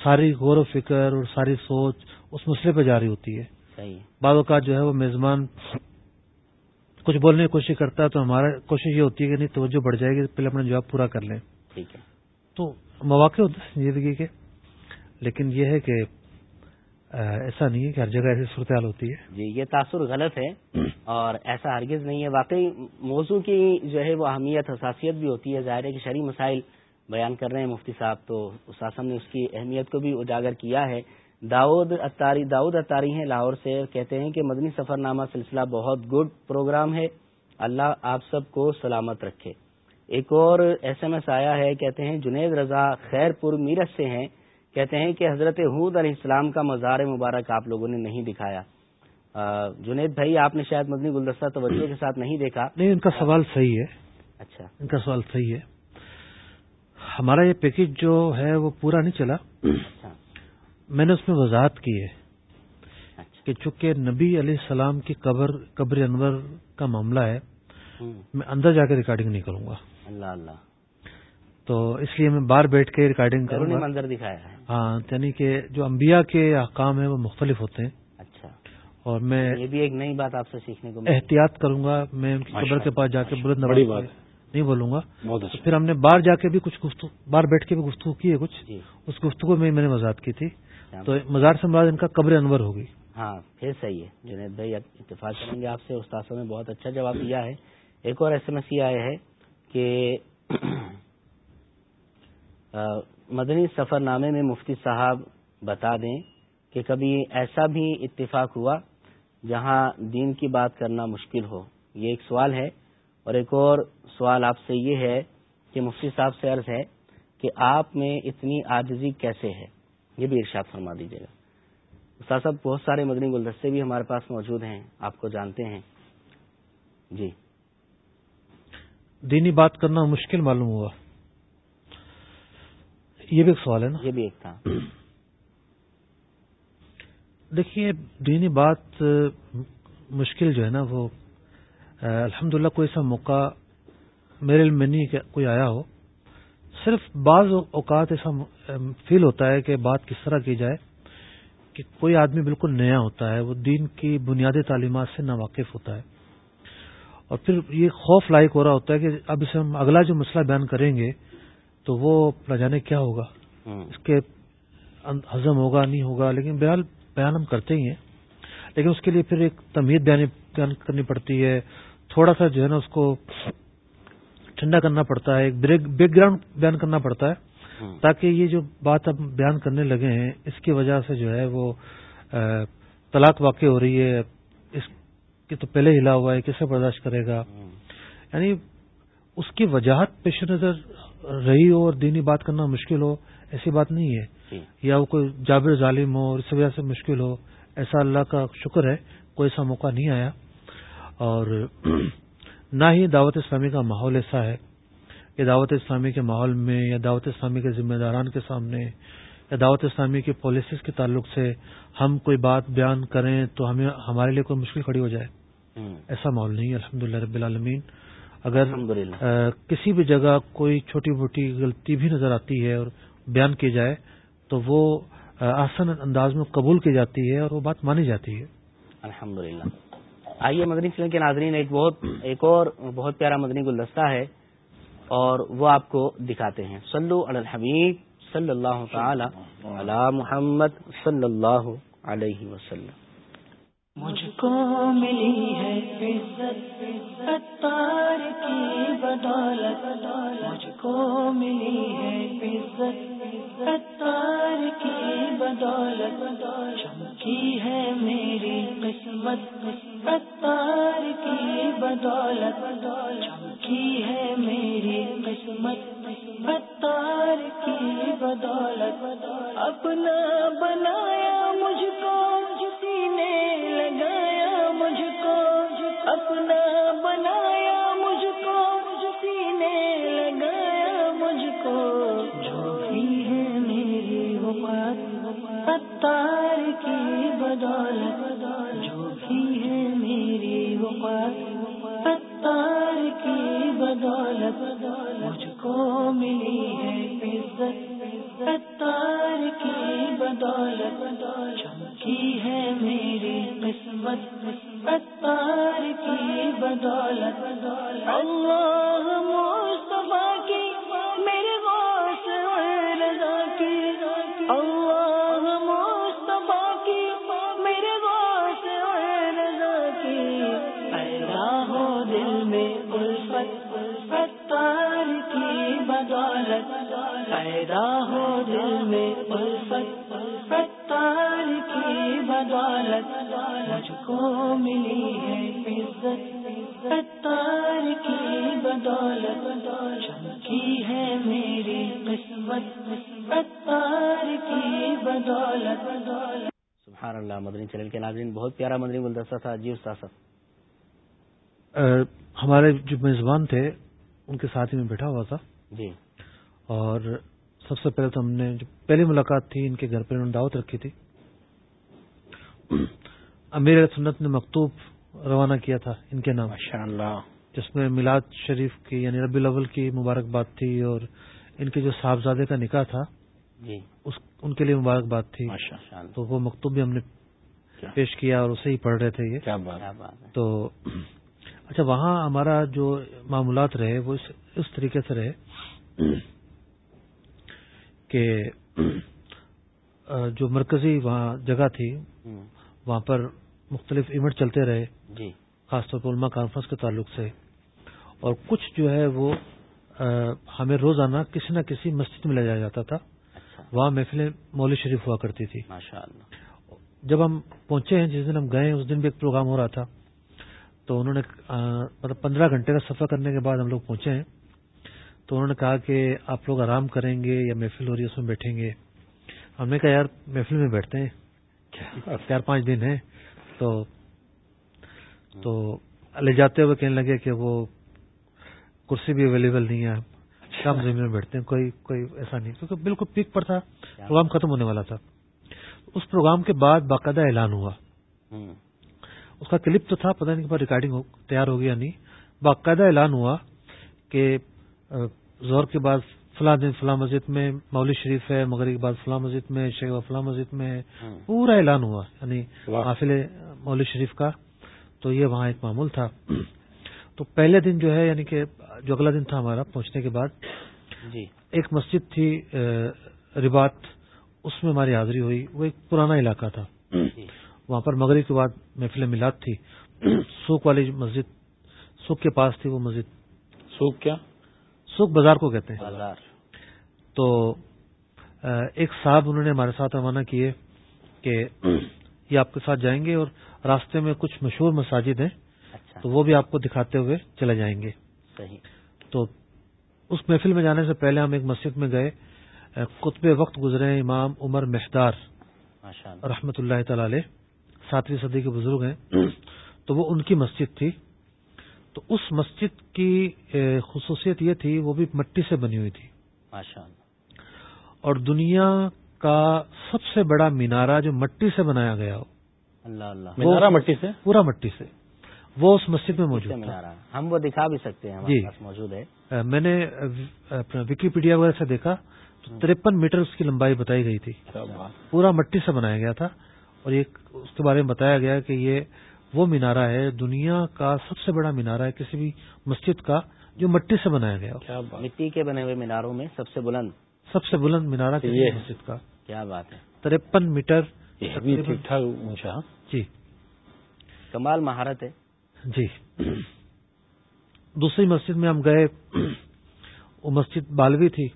ساری غور و فکر اور ساری سوچ اس مسئلے پہ جاری ہوتی ہے۔ بعض اوقات جو ہے وہ میزبان کچھ بولنے کی کوشش کرتا ہے تو ہمارا کوشش یہ ہوتی ہے کہ نہیں توجہ بڑھ جائے گی پہلے اپنا جواب پورا کر لیں۔ تو مواقع ہوتے ہیں زندگی کے لیکن یہ ہے کہ ایسا نہیں ہے کہ ہر جگہ ایسی صورتحال ہوتی ہے۔ جی یہ تاثر غلط ہے اور ایسا ہرگز نہیں ہے۔ واقعی موضوع کی جو ہے وہ اہمیت، حساسیت بھی ہوتی ہے۔ ظاہر ہے کہ شرعی مسائل بیان کر رہے ہیں مفتی صاحب، تو اساسم نے اس کی اہمیت کو بھی اجاگر کیا ہے۔ داؤد اتاری داؤد اتاری ہیں لاہور سے کہتے ہیں کہ مدنی سفر نامہ سلسلہ بہت گڈ پروگرام ہے۔ اللہ آپ سب کو سلامت رکھے۔ ایک اور ایس ایم ایس آیا ہے، کہتے ہیں جنید رضا خیر پور میرٹ سے ہیں۔ کہتے ہیں کہ حضرت حود علیہ السلام کا مزار مبارک آپ لوگوں نے نہیں دکھایا۔ جنید بھائی آپ نے شاید مدنی گلدستہ توجہ کے ساتھ نہیں دیکھا۔ نہیں ان کا سوال صحیح ہے۔ اچھا۔ ان کا سوال صحیح ہے۔ ہمارا یہ پیکج جو ہے وہ پورا نہیں چلا۔ اچھا۔ میں نے اس میں وضاحت کی ہے اچھا۔ کہ چونکہ نبی علیہ السلام کی قبر قبر انور کا معاملہ ہے میں اندر جا کے ریکارڈنگ نہیں کروں گا۔ اللہ اللہ۔ تو اس لیے میں باہر بیٹھ کے ریکارڈنگ کروں گا۔ منظر دکھایا ہے۔ ہاں یعنی کہ جو انبیاء کے احکام ہیں وہ مختلف ہوتے ہیں۔ اچھا۔ اور میں یہ بھی ایک نئی بات آپ سے سیکھنے کو احتیاط کروں گا۔ میں ان کی قبر کے پاس جا کے بلند بڑی بات نہیں بولوں گا۔ بہت تو اچھا پھر ہم نے باہر جا کے بھی کچھ گفتگو باہر بیٹھ کے بھی گفتگو کی ہے کچھ۔ جی۔ اس گفتگو میں میں نے وضاحت کی تھی۔ تو مزار سے مراد ان کا قبر انور ہوگی۔ ہاں پھر صحیح ہے۔ جنید بھائی اتفاق کریں گے آپ سے۔ استاذوں نے بہت اچھا جواب دیا ہے۔ ایک اور ایس ایم ایس یہ آیا ہے کہ مدنی سفر نامے میں مفتی صاحب بتا دیں کہ کبھی ایسا بھی اتفاق ہوا جہاں دین کی بات کرنا مشکل ہو۔ یہ ایک سوال ہے اور ایک اور سوال آپ سے یہ ہے کہ مفتی صاحب سے عرض ہے کہ آپ میں اتنی آجزی کیسے ہے؟ یہ بھی ارشاد فرما دیجیے گا۔ استاد صاحب، بہت سارے مدنی گلدستے بھی ہمارے پاس موجود ہیں، آپ کو جانتے ہیں۔ جی۔ دینی بات کرنا مشکل معلوم ہوا۔ یہ بھی ایک سوال ہے نا؟ یہ بھی ایک تھا۔ دیکھیے دینی بات مشکل جو ہے نا وہ الحمد للہ کوئی ایسا موقع میرے علم میں نہیں کوئی آیا ہو۔ صرف بعض اوقات ایسا فیل ہوتا ہے کہ بات کس طرح کی جائے کہ کوئی آدمی بالکل نیا ہوتا ہے وہ دین کی بنیادی تعلیمات سے ناواقف ہوتا ہے۔ اور پھر یہ خوف لائق ہو رہا ہوتا ہے کہ اب اسے ہم اگلا جو مسئلہ بیان کریں گے تو وہ نہ جانے کیا ہوگا؟ اس کے ہضم ہوگا نہیں ہوگا لیکن بہرحال بیان ہم کرتے ہی ہیں۔ لیکن اس کے لیے پھر ایک تمید بیان کرنی پڑتی ہے۔ تھوڑا سا جو ہے نا اس کو ٹھنڈا کرنا پڑتا ہے ایک بیک گراؤنڈ بیان کرنا پڑتا ہے تاکہ یہ جو بات اب بیان کرنے لگے ہیں اس کی وجہ سے جو ہے وہ طلاق واقع ہو رہی ہے۔ اس کی تو پہلے ہلا ہوا ہے کیسے برداشت کرے گا؟ یعنی اس کی وجاہت پیش نظر رہی ہو اور دینی بات کرنا مشکل ہو ایسی بات نہیں ہے۔ یا وہ کوئی جابر ظالم ہو اور اس وجہ سے مشکل ہو ایسا اللہ کا شکر ہے کوئی ایسا موقع نہیں آیا۔ اور نہ ہی دعوت اسلامی کا ماحول ایسا ہے کہ دعوت اسلامی کے ماحول میں یا دعوت اسلامی کے ذمہ داران کے سامنے یا دعوت اسلامی کی پالیسیز کے تعلق سے ہم کوئی بات بیان کریں تو ہمیں ہمارے لیے کوئی مشکل کھڑی ہو جائے۔ ایسا ماحول نہیں ہے الحمد رب العالمین۔ اگر کسی بھی جگہ کوئی چھوٹی موٹی غلطی بھی نظر آتی ہے اور بیان کی جائے تو وہ آسن انداز میں قبول کی جاتی ہے اور وہ بات مانی جاتی ہے۔ الحمد للہ آئیے مدنی فلم کے ناظرین ایک بہت ایک اور بہت پیارا مدنی گلدستہ ہے اور وہ آپ کو دکھاتے ہیں۔ سلو الحمید صلی اللہ تعالی علی محمد صلی اللہ علیہ وسلم۔ مجھ کو ملی ہے عزت اتار کی بدولت۔ مجھ کو ملی ہے عزت اتار کی بدولت۔ چمکی ہے میری قسمت اتار کی بدولت۔ چمکی ہے میری قسمت اتار کی بدولت۔ اپنا کی بدولت چمکی ہے میری قسمت کی بدولت۔ سبحان اللہ مدنی چینل کے ناظرین بہت پیارا مدنی گلدستہ تھا۔ جی استاد صاحب۔ ہمارے جو میزبان تھے ان کے ساتھ ہی میں بیٹھا ہوا تھا۔ جی۔ اور سب سے پہلے تو ہم نے جو پہلی ملاقات تھی ان کے گھر پہ انہوں نے دعوت رکھی تھی۔ امیر سنت نے مکتوب روانہ کیا تھا ان کے نام۔ اللہ جس میں میلاد شریف کی یعنی ربی الاول کی مبارکباد تھی اور ان کے جو صاحبزادے کا نکاح تھا جی۔ اس ان کے لیے مبارکباد تھی۔ تو وہ مکتوب بھی ہم نے پیش کیا اور اسے ہی پڑھ رہے تھے یہ۔ کیا بات۔ تو اچھا وہاں ہمارا جو معمولات رہے وہ اس طریقے سے رہے کہ جو مرکزی وہاں جگہ تھی وہاں پر مختلف ایونٹ چلتے رہے جی۔ خاص طور پر علماء کانفرنس کے تعلق سے۔ اور کچھ جو ہے وہ ہمیں روزانہ کسی نہ کسی مسجد میں لے جایا جاتا تھا۔ وہاں محفل مول شریف ہوا کرتی تھی۔ جب ہم پہنچے ہیں جس دن ہم گئے اس دن بھی ایک پروگرام ہو رہا تھا۔ تو انہوں نے مطلب پندرہ گھنٹے کا سفر کرنے کے بعد ہم لوگ پہنچے ہیں۔ تو انہوں نے کہا کہ آپ لوگ آرام کریں گے یا محفل ہو رہی ہے اس میں بیٹھیں گے۔ ہم نے کہا یار محفل میں بیٹھتے ہیں۔ چار پانچ دن ہیں۔ تو تو لے جاتے ہوئے کہنے لگے کہ وہ کرسی بھی اویلیبل نہیں ہے۔ شام زمین میں بیٹھتے ہیں۔ کوئی کوئی ایسا نہیں۔ کیونکہ بالکل پیک پر تھا۔ پروگرام ختم ہونے والا تھا۔ اس پروگرام کے بعد باقاعدہ اعلان ہوا۔ اس کا کلپ تو تھا پتہ نہیں کہ ریکارڈنگ تیار ہو گیا نہیں۔ باقاعدہ اعلان ہوا کہ زور کے بعد فلاں دن فلاں مسجد میں مولوی شریف ہے مغرب کے بعد فلاں مسجد میں شیخ فلاں مسجد میں پورا اعلان ہوا یعنی حافل مولوی شریف کا۔ تو یہ وہاں ایک معمول تھا۔ تو پہلے دن جو ہے یعنی کہ جو اگلا دن تھا ہمارا پہنچنے کے بعد جی۔ ایک مسجد تھی ربات اس میں ہماری حاضری ہوئی۔ وہ ایک پرانا علاقہ تھا۔ وہاں پر مغرب کے بعد محفل میلاد تھی۔ سوک والی مسجد سوک کے پاس تھی وہ مسجد۔ سوک کیا؟ سوک بازار کو کہتے ہیں۔ بازار۔ تو ایک صاحب انہوں نے ہمارے ساتھ روانہ کیے کہ یہ آپ کے ساتھ جائیں گے اور راستے میں کچھ مشہور مساجد ہیں تو وہ بھی آپ کو دکھاتے ہوئے چلے جائیں گے۔ تو اس محفل میں جانے سے پہلے ہم ایک مسجد میں گئے قطب وقت گزرے امام عمر محدار رحمت اللہ تعالی علیہ ساتویں صدی کے بزرگ ہیں۔ تو وہ ان کی مسجد تھی۔ تو اس مسجد کی خصوصیت یہ تھی وہ بھی مٹی سے بنی ہوئی تھی۔ اور دنیا کا سب سے بڑا مینارہ جو مٹی سے بنایا گیا ہو اللہ اللہ۔ مینارہ مٹی سے؟ پورا مٹی سے۔ وہ اس مسجد میں موجود تھا۔ ہم وہ دکھا بھی سکتے ہیں جی۔ موجود ہے۔ میں نے وکیپیڈیا وغیرہ سے دیکھا تو ترپن میٹر اس کی لمبائی بتائی گئی تھی۔ پورا مٹی سے بنایا گیا تھا۔ اور یہ اس کے بارے میں بتایا گیا کہ یہ وہ مینارہ ہے دنیا کا سب سے بڑا مینارہ ہے کسی بھی مسجد کا جو مٹی سے بنایا گیا مٹی کے بنے ہوئے میناروں میں سب سے بلند۔ سب سے بلند مینارہ کسی مسجد کا۔ کیا بات ہے۔ ترپن میٹر ٹھیک ٹھاک جی۔ کمال مہارت ہے۔ جی۔ دوسری مسجد میں ہم گئے۔ وہ مسجد بالوی تھی۔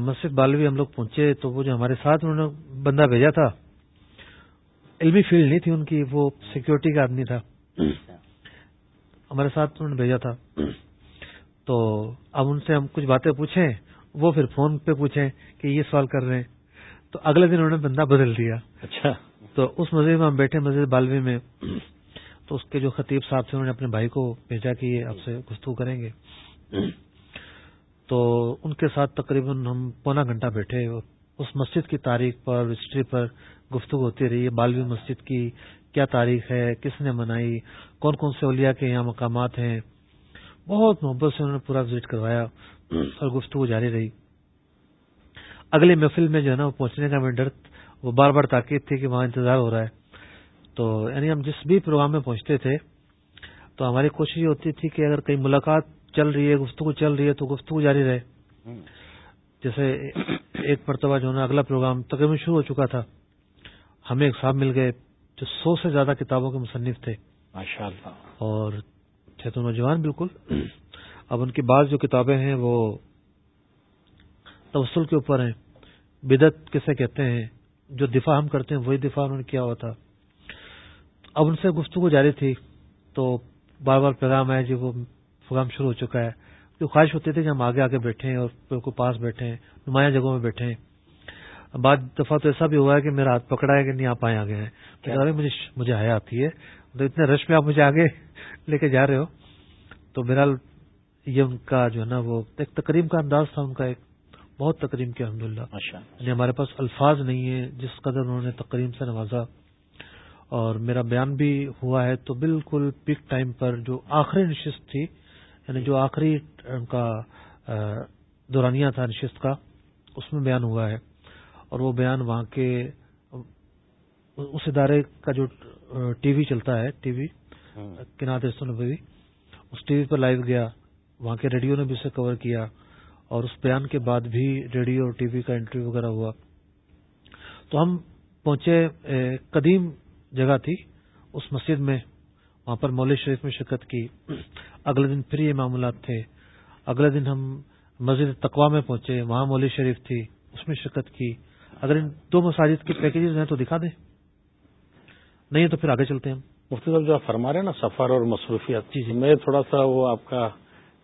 مسجد بالوی ہم لوگ پہنچے تو وہ جو ہمارے ساتھ انہوں نے بندہ بھیجا تھا علمی فیلڈ نہیں تھی ان کی وہ سیکورٹی کا آدمی تھا۔ ہمارے ساتھ انہوں نے بھیجا تھا۔ تو اب ان سے ہم کچھ باتیں پوچھیں وہ پھر فون پہ پوچھیں کہ یہ سوال کر رہے ہیں۔ تو اگلے دن انہوں نے بندہ بدل دیا۔ اچھا۔ تو اس مسجد میں ہم بیٹھے مسجد بالوی میں۔ تو اس کے جو خطیب صاحب تھے انہوں نے اپنے بھائی کو بھیجا کہ یہ آپ سے گفتگو کریں گے۔ تو ان کے ساتھ تقریباً ہم پونا گھنٹہ بیٹھے۔ اس مسجد کی تاریخ پر ہسٹری پر گفتگو ہوتی رہی بالوی مسجد کی کیا تاریخ ہے کس نے منائی کون کون سے اولیاء کے یہاں مقامات ہیں؟ بہت محبت سے انہوں نے پورا وزٹ کروایا اور گفتگو جاری رہی۔ اگلے محفل میں جو ہے نا وہ پہنچنے کا میں ڈر وہ بار بار تاکید تھی کہ وہاں انتظار ہو رہا ہے۔ تو یعنی ہم جس بھی پروگرام میں پہنچتے تھے تو ہماری کوشش یہ ہوتی تھی کہ اگر کہیں ملاقات چل رہی ہے گفتگو چل رہی ہے تو گفتگو جاری رہے۔ جیسے ایک مرتبہ جو ہے اگلا پروگرام تقریباً شروع ہو چکا تھا۔ ہمیں ایک صاحب مل گئے جو سو سے زیادہ کتابوں کے مصنف تھے۔ ماشاء اللہ اور تھے تو نوجوان بالکل۔ اب ان کی بعض جو کتابیں ہیں وہ توسل کے اوپر ہیں۔ بدت کسے کہتے ہیں؟ جو دفاع ہم کرتے ہیں وہی دفاع انہوں نے کیا ہوا تھا۔ اب ان سے گفتگو جاری تھی تو بار بار پیغام آیا جی وہ پروگرام شروع ہو چکا ہے۔ جو خواہش ہوتی تھی کہ ہم آگے آگے بیٹھے ہیں اور بالکل پاس بیٹھے ہیں نمایاں جگہوں میں بیٹھے ہیں بعض دفعہ تو ایسا بھی ہوا ہے کہ میرا ہاتھ پکڑا ہے کہ نہیں آپ آئے آگے ہیں۔ مجھے مجھے آیا آتی ہے۔ تو اتنے رش میں آپ مجھے آگے لے کے جا رہے ہو۔ تو بہرحال یہ ان کا جو ہے نا وہ ایک تقریم کا انداز تھا ان کا ایک بہت تقریم کیا الحمد للہ یعنی ہمارے پاس الفاظ نہیں ہے جس قدر انہوں نے تقریم سے نوازا۔ اور میرا بیان بھی ہوا ہے تو بالکل پیک ٹائم پر جو آخری نشست تھی یعنی جو آخری ان کا دورانیہ تھا نشست کا اس میں بیان ہوا ہے۔ اور وہ بیان وہاں کے اس ادارے کا جو ٹی وی چلتا ہے ٹی وی کنات نبوی اس ٹی وی پر لائیو گیا وہاں کے ریڈیو نے بھی اسے کور کیا اور اس بیان کے بعد بھی ریڈیو اور ٹی وی کا انٹرویو وغیرہ ہوا۔ تو ہم پہنچے قدیم جگہ تھی اس مسجد میں وہاں پر مولوی شریف میں شرکت کی۔ اگلے دن پھر یہ معاملات تھے۔ اگلے دن ہم مسجد تقوا میں پہنچے وہاں مولوی شریف تھی اس میں شرکت کی۔ اگر ان دو مساجد کے پیکیجز ہیں تو دکھا دیں۔ نہیں تو پھر آگے چلتے ہیں مفتی صاحب جو آپ فرما رہے ہیں نا سفر اور مصروفیات جی میں تھوڑا سا وہ آپ کا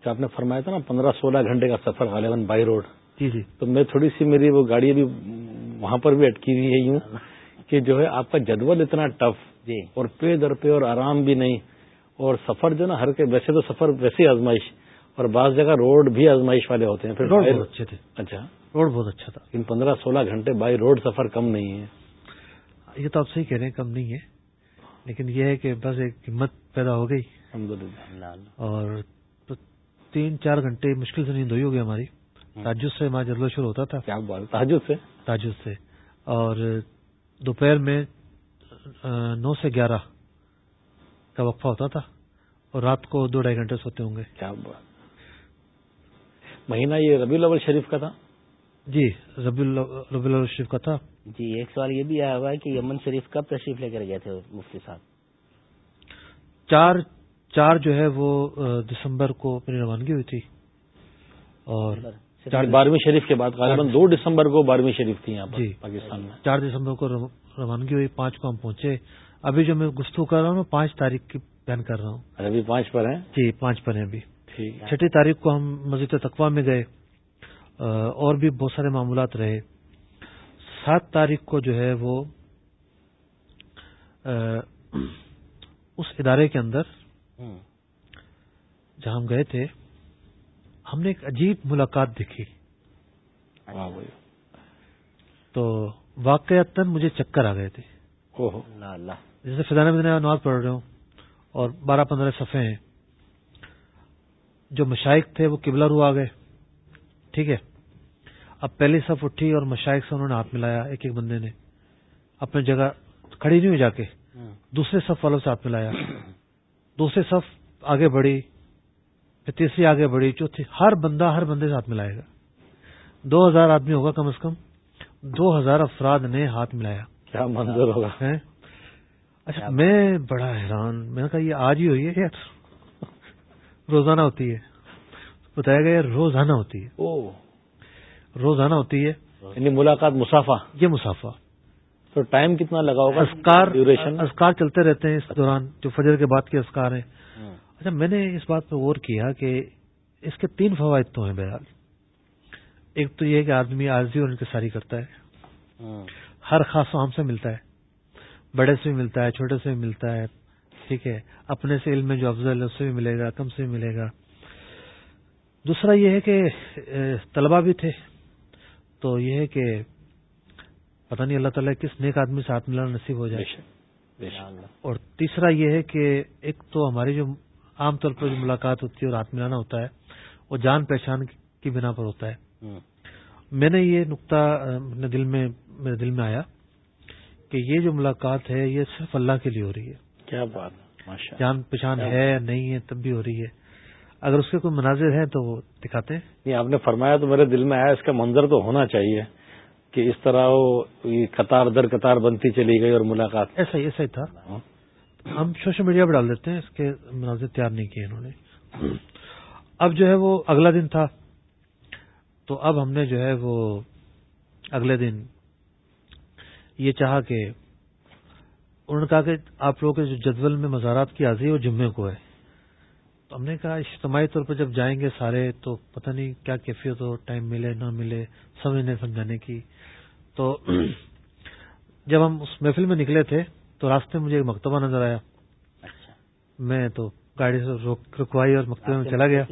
جو آپ نے فرمایا تھا نا پندرہ سولہ گھنٹے کا سفر غالباً بائی روڈ جی جی۔ تو میں تھوڑی سی میری وہ گاڑی ابھی وہاں پر بھی اٹکی ہوئی ہے یوں کہ جو ہے آپ کا جدول اتنا ٹف جی۔ اور پے در پہ اور آرام بھی نہیں۔ اور سفر جو نا ہر کے ویسے تو سفر ویسے آزمائش اور بعض جگہ روڈ بھی آزمائش والے ہوتے ہیں۔ پھر اچھے تھے۔ اچھا۔ روڈ بہت اچھا تھا۔ ان پندرہ سولہ گھنٹے بائی روڈ سفر کم نہیں ہے۔ یہ تو آپ صحیح کہہ رہے ہیں کم نہیں ہے۔ لیکن یہ ہے کہ بس ایک ہمت پیدا ہو گئی۔ اور تین چار گھنٹے مشکل سے نیند ہوئی ہوگی ہماری۔ تاجد سے ہمارا جذبہ شروع ہوتا تھا۔ تاجد سے؟ تاجد سے۔ اور دوپہر میں نو سے گیارہ کا وقفہ ہوتا تھا۔ اور رات کو دو ڈھائی گھنٹے سوتے ہوں گے۔ کیا بات۔ مہینہ یہ ربی الاول شریف کا تھا؟ جی ربی ربی الاول شریف کا تھا۔ جی ایک سوال یہ بھی آیا ہوا ہے کہ یمن شریف کب تشریف لے کر گئے تھے مفتی صاحب؟ چار چار جو ہے وہ دسمبر کو اپنی روانگی ہوئی تھی۔ اور بارہویں شریف کے بعد غالباً دو دسمبر کو بارہویں شریف تھی یہاں پر جی پاکستان میں۔ چار دسمبر کو روانگی ہوئی پانچ کو ہم پہنچے۔ ابھی جو میں گفتگو کر رہا ہوں میں پانچ تاریخ کی بیان کر رہا ہوں۔ ابھی پانچ پر ہیں؟ جی پانچ پر ہیں ابھی۔ چھٹی تاریخ کو ہم مسجد تقوا میں گئے۔ اور بھی بہت سارے معاملات رہے۔ سات تاریخ کو جو ہے وہ اس ادارے کے اندر جہاں ہم گئے تھے ہم نے ایک عجیب ملاقات دیکھی۔ تو واقعات مجھے چکر آ گئے تھے۔ جیسے فضان مدینہ نواز پڑھ رہے ہوں اور بارہ پندرہ صفحے ہیں۔ جو مشائق تھے وہ قبلہ رو آ گئے۔ ٹھیک ہے۔ اب پہلی صف اٹھی اور مشائق سے انہوں نے ہاتھ ملایا ایک ایک بندے نے۔ اپنی جگہ کھڑی نہیں ہوئی جا کے۔ دوسرے صف والوں سے ہاتھ ملایا۔ دوسرے صف آگے بڑھی۔ پھر تیسری آگے بڑھی۔ چوتھی ہر بندہ ہر بندے سے ہاتھ ملائے گا۔ دو ہزار آدمی ہوگا کم از کم۔ دو ہزار افراد نے ہاتھ ملایا۔ کیا منظر ہوگا؟ اچھا میں بڑا حیران۔ میں نے کہا یہ آج ہی ہوئی ہے روزانہ ہوتی ہے۔ بتایا گیا روزانہ ہوتی ہے۔ روزانہ ہوتی ہے۔ یعنی ملاقات مسافہ۔ یہ مسافہ۔ تو ٹائم کتنا لگا ہوگا؟ اسکار ڈیوریشن اسکار چلتے رہتے ہیں اس دوران جو فجر کے بعد کے اسکار ہیں۔ اچھا میں نے اس بات پہ غور کیا کہ اس کے تین فوائد تو ہیں بہرحال۔ ایک تو یہ کہ آدمی عارضی اور انکساری کرتا ہے۔ ہر خاص ہم سے ملتا ہے۔ بڑے سے بھی ملتا ہے چھوٹے سے بھی ملتا ہے ٹھیک ہے۔ اپنے سے علم میں جو افضل ہے اس سے بھی ملے گا کم سے بھی ملے گا۔ دوسرا یہ ہے کہ طلبہ بھی تھے۔ تو یہ ہے کہ پتہ نہیں اللہ تعالیٰ کس نیک آدمی سے ہاتھ ملانا نصیب ہو جائے۔ اور تیسرا یہ ہے کہ ایک تو ہماری جو عام طور پر جو ملاقات ہوتی ہے اور ہاتھ ملانا ہوتا ہے وہ جان پہچان کی بنا پر ہوتا ہے۔ میں نے یہ نقطہ اپنے دل میں میرے دل میں آیا کہ یہ جو ملاقات ہے یہ صرف اللہ کے لیے ہو رہی ہے۔ کیا بات جان پہچان ہے نہیں ہے تب بھی ہو رہی ہے۔ اگر اس کے کوئی مناظر ہیں تو وہ دکھاتے ہیں؟ نہیں آپ نے فرمایا تو میرے دل میں آیا اس کا منظر تو ہونا چاہیے کہ اس طرح وہ قطار در قطار بنتی چلی گئی اور ملاقات۔ ایسا ہی ایسا ہی تھا۔ ہاں۔ ہم سوشل میڈیا پہ ڈال دیتے ہیں اس کے مناظر تیار نہیں کیے انہوں نے۔ اب جو ہے وہ اگلا دن تھا۔ تو اب ہم نے جو ہے وہ اگلے دن یہ چاہا کہ انہوں نے کہا کہ آپ لوگوں کے جو جدول میں مزارات کی حاضری وہ جمعے کو ہے۔ تو ہم نے کہا اجتماعی طور پر جب جائیں گے سارے تو پتہ نہیں کیا کیفیت ہو ٹائم ملے نہ ملے سمجھنے سمجھانے کی۔ تو جب ہم اس محفل میں نکلے تھے تو راستے میں مجھے ایک مکتبہ نظر آیا۔ اچھا۔ میں تو گاڑی سے رکوائی اور مکتبے میں چلا گیا۔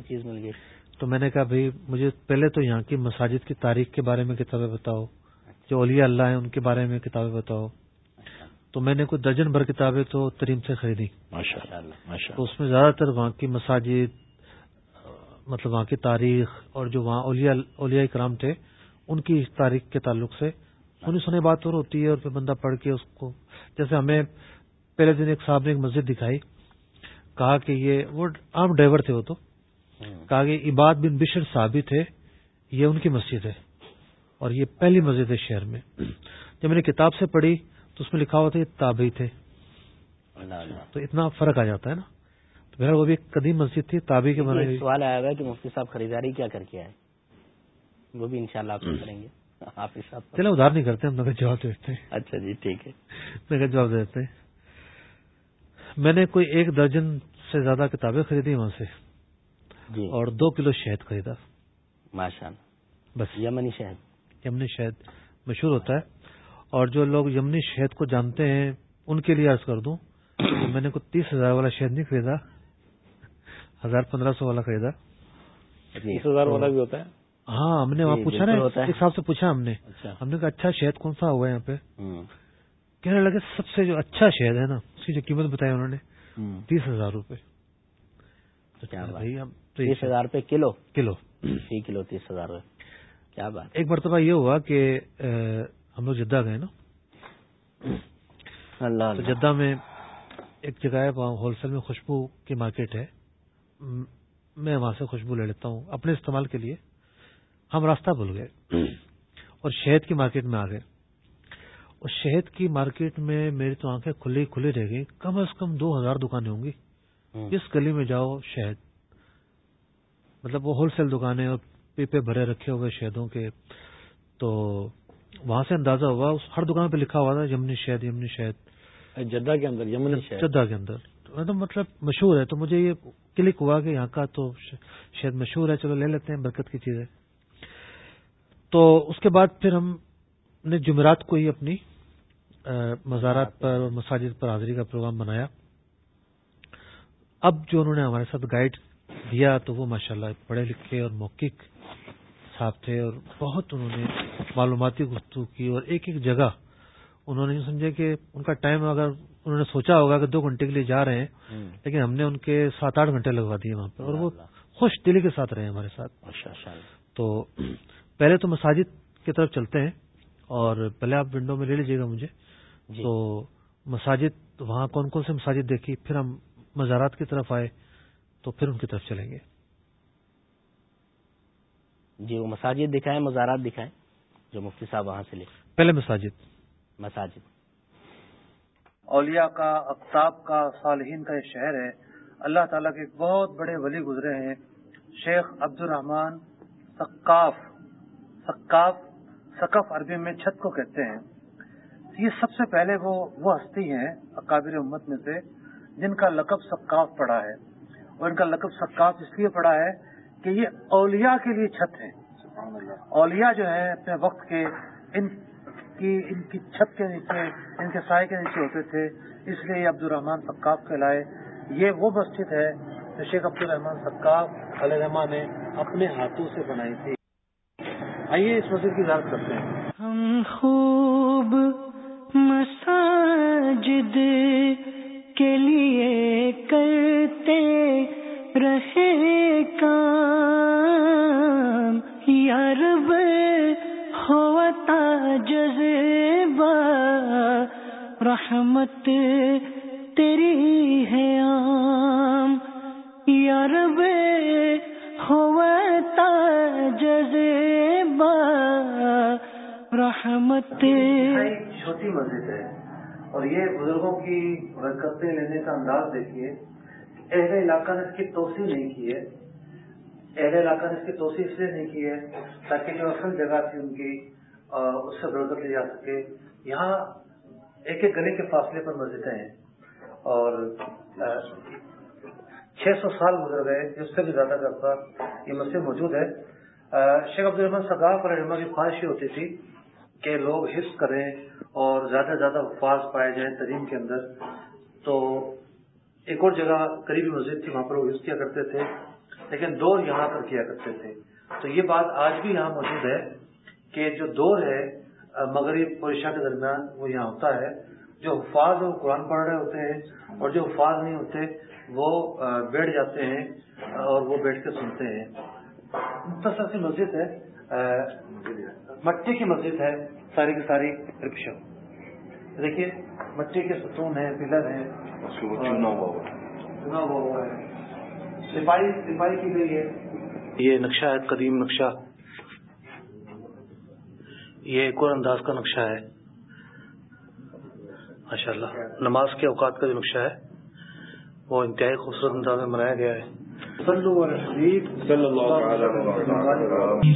تو میں نے کہا بھائی مجھے پہلے تو یہاں کی مساجد کی تاریخ کے بارے میں کتابیں بتاؤ۔ جو اولیاء اللہ ہیں ان کے بارے میں کتابیں بتاؤ۔ تو میں نے کوئی درجن بھر کتابیں تو تریم سے خریدی تو اس میں زیادہ تر وہاں کی مساجد مطلب وہاں کی تاریخ اور جو وہاں اولیاء اولیاء کرام تھے ان کی تاریخ کے تعلق سے سنی سنی بات اور ہوتی ہے اور پھر بندہ پڑھ کے اس کو جیسے ہمیں پہلے دن ایک صاحب نے ایک مسجد دکھائی کہا کہ یہ وہ عام ڈرائیور تھے وہ تو۔ کہا کہ عباد بن بشر صاحب تھے یہ ان کی مسجد ہے اور یہ پہلی مسجد ہے شہر میں۔ جب میں نے کتاب سے پڑھی تو اس میں لکھا ہوا تھا یہ تابعی تھے۔ تو اتنا فرق آ جاتا ہے نا۔ تو میرا وہ بھی ایک قدیم مسجد تھی تابعی کے بارے سوال آیا ہوا کہ مفتی صاحب خریداری کیا کر کے آئے۔ وہ بھی انشاءاللہ آپ کریں گے۔ آپ چلے ادھار نہیں کرتے ہم نگر جواب دیتے ہیں۔ اچھا جی ٹھیک ہے۔ نگر جواب دیتے ہیں۔ میں نے کوئی ایک درجن سے زیادہ کتابیں خریدی وہاں سے۔ جی۔ اور دو کلو شہد خریدا۔ ماشاء اللہ بس۔ یمنی شہد۔ یمنی شہد مشہور ہوتا ہے۔ اور جو لوگ یمنی شہد کو جانتے ہیں ان کے لیے عرض کر دوں میں نے کوئی تیس ہزار والا شہد نہیں خریدا ہزار پندرہ سو والا خریدا۔ تیس ہزار والا بھی ہوتا ہے؟ ہاں ہم نے وہاں جی، پوچھا نا ایک صاحب سے پوچھا ہم نے۔ اچھا۔ ہم نے کہا اچھا شہد کون سا ہوا ہے یہاں پہ؟ کہنے لگے سب سے جو اچھا شہد ہے نا اس کی جو قیمت بتائی انہوں نے تیس ہزار روپے۔ تیس ہزار روپے کلو؟ کلو۔ فی کلو تیس ہزار کیا بات۔ ایک مرتبہ یہ ہوا کہ ہم لوگ جدہ گئے نا۔ اللہ تو جدہ میں ایک جگہ ہے وہاں ہول سیل میں خوشبو کی مارکیٹ ہے۔ میں وہاں سے خوشبو لے لیتا ہوں اپنے استعمال کے لیے۔ ہم راستہ بھول گئے۔ اور شہد کی مارکیٹ میں آ گئے۔ اور شہد کی مارکیٹ میں میری تو آنکھیں کھلی کھلی رہ گئی کم از کم دو ہزار دکانیں ہوں گی۔ جس گلی میں جاؤ شہد؟ مطلب وہ ہول سیل دکانیں اور پیپے بھرے رکھے ہوئے شہدوں کے۔ تو وہاں سے اندازہ ہوا اس ہر دکان پہ لکھا ہوا تھا یمنی شہد یمنی شہد۔ جدہ کے اندر یمنی شہد۔ جدہ کے اندر۔ مطلب مشہور ہے تو مجھے یہ کلک ہوا کہ یہاں کا تو شہد مشہور ہے چلو لے لیتے ہیں برکت کی چیز ہے۔ تو اس کے بعد پھر ہم نے جمعرات کو ہی اپنی مزارات پر اور مساجد پر حاضری کا پروگرام بنایا۔ اب جو انہوں نے ہمارے ساتھ گائیڈ دیا تو وہ ماشاءاللہ پڑھے لکھے اور موقع صاحب تھے اور بہت انہوں نے معلوماتی گفتگو کی اور ایک ایک جگہ انہوں نے سمجھے کہ ان کا ٹائم اگر انہوں نے سوچا ہوگا کہ دو گھنٹے کے لیے جا رہے ہیں لیکن ہم نے ان کے سات آٹھ گھنٹے لگوا دیے وہاں پہ اور وہ خوش دلی کے ساتھ رہے ہمارے ساتھ۔ تو پہلے تو مساجد کی طرف چلتے ہیں اور پہلے آپ ونڈو میں لے لیجیے گا مجھے۔ جی۔ تو مساجد وہاں کون کون سے مساجد دیکھی؟ پھر ہم مزارات کی طرف آئے تو پھر ان کی طرف چلیں گے۔ جی وہ مساجد دکھائیں مزارات دکھائیں جو مفتی صاحب وہاں سے لے۔ پہلے مساجد۔ مساجد۔ اولیاء کا اقتاب کا صالحین کا یہ شہر ہے۔ اللہ تعالیٰ کے بہت بڑے ولی گزرے ہیں۔ شیخ عبد الرحمان سقاف سقاف سقف عربی میں چھت کو کہتے ہیں۔ یہ سب سے پہلے وہ وہ ہستی ہیں اکابر امت میں سے جن کا لقب سقاف پڑا ہے۔ اور ان کا لقب سقاف اس لیے پڑا ہے کہ یہ اولیاء کے لیے چھت ہے اولیاء جو ہیں اپنے وقت کے ان کی ان کی چھت کے نیچے ان کے سائے کے نیچے ہوتے تھے۔ اس لیے یہ عبد الرحمان سقاف کہلائے یہ وہ مسجد ہے جو شیخ عبد الرحمان سقاف علیہ رحمان نے اپنے ہاتھوں سے بنائی تھی۔ آئیے اس مسجد کی زیارت کرتے ہیں۔ ہم خوب مساجد کے لیے کرتے رہے کام یارب ہوتا جذبہ، رحمت تیری ہے عام یارب ہوتا جذبہ، رحمت چھوٹی مسجد ہے اور یہ بزرگوں کی برکتیں لینے کا انداز دیکھیے۔ اہل علاقہ نے اس کی توسیع نہیں کی ہے۔ اہل علاقہ نے اس کی توسیع اس لیے نہیں کی ہے تاکہ جو اصل جگہ تھی ان کی اس سے برکت لی جا سکے۔ یہاں ایک ایک گلے کے فاصلے پر مسجدیں ہیں۔ اور چھ سو سال گزر گئے، اس سے بھی زیادہ کرتا یہ مسجد موجود ہے۔ شیخ عبد الرحمان صداف اور رحمہ کی خواہش یہ ہوتی تھی کہ لوگ حص کریں اور زیادہ سے زیادہ الفاظ پائے جائیں تریم کے اندر۔ تو ایک اور جگہ قریبی مسجد تھی، وہاں پر وہ حص کیا کرتے تھے، لیکن دور یہاں پر کیا کرتے تھے۔ تو یہ بات آج بھی یہاں موجود ہے کہ جو دور ہے مغرب اور عشاء کے درمیان وہ یہاں ہوتا ہے۔ جو حفاظ وہ قرآن پڑھ رہے ہوتے ہیں اور جو حفاظ نہیں ہوتے، وہ بیٹھ جاتے ہیں اور وہ بیٹھ کے سنتے ہیں۔ مختصر سی مسجد ہے مٹی کی مسجد ہے، ساری کی ساری رکشا دیکھیے، مٹی کے ستون ہیں، پلر ہیں۔ چنا ہوا ہوا ہے۔ سپاہی سپاہی کی گئی ہے۔ یہ نقشہ ہے قدیم نقشہ۔ یہ ایک اور انداز کا نقشہ ہے۔ ماشاء اللہ نماز کے اوقات کا جو نقشہ ہے وہ انتہائی خوبصورت انداز میں بنایا گیا ہے۔ صلی اللہ علیہ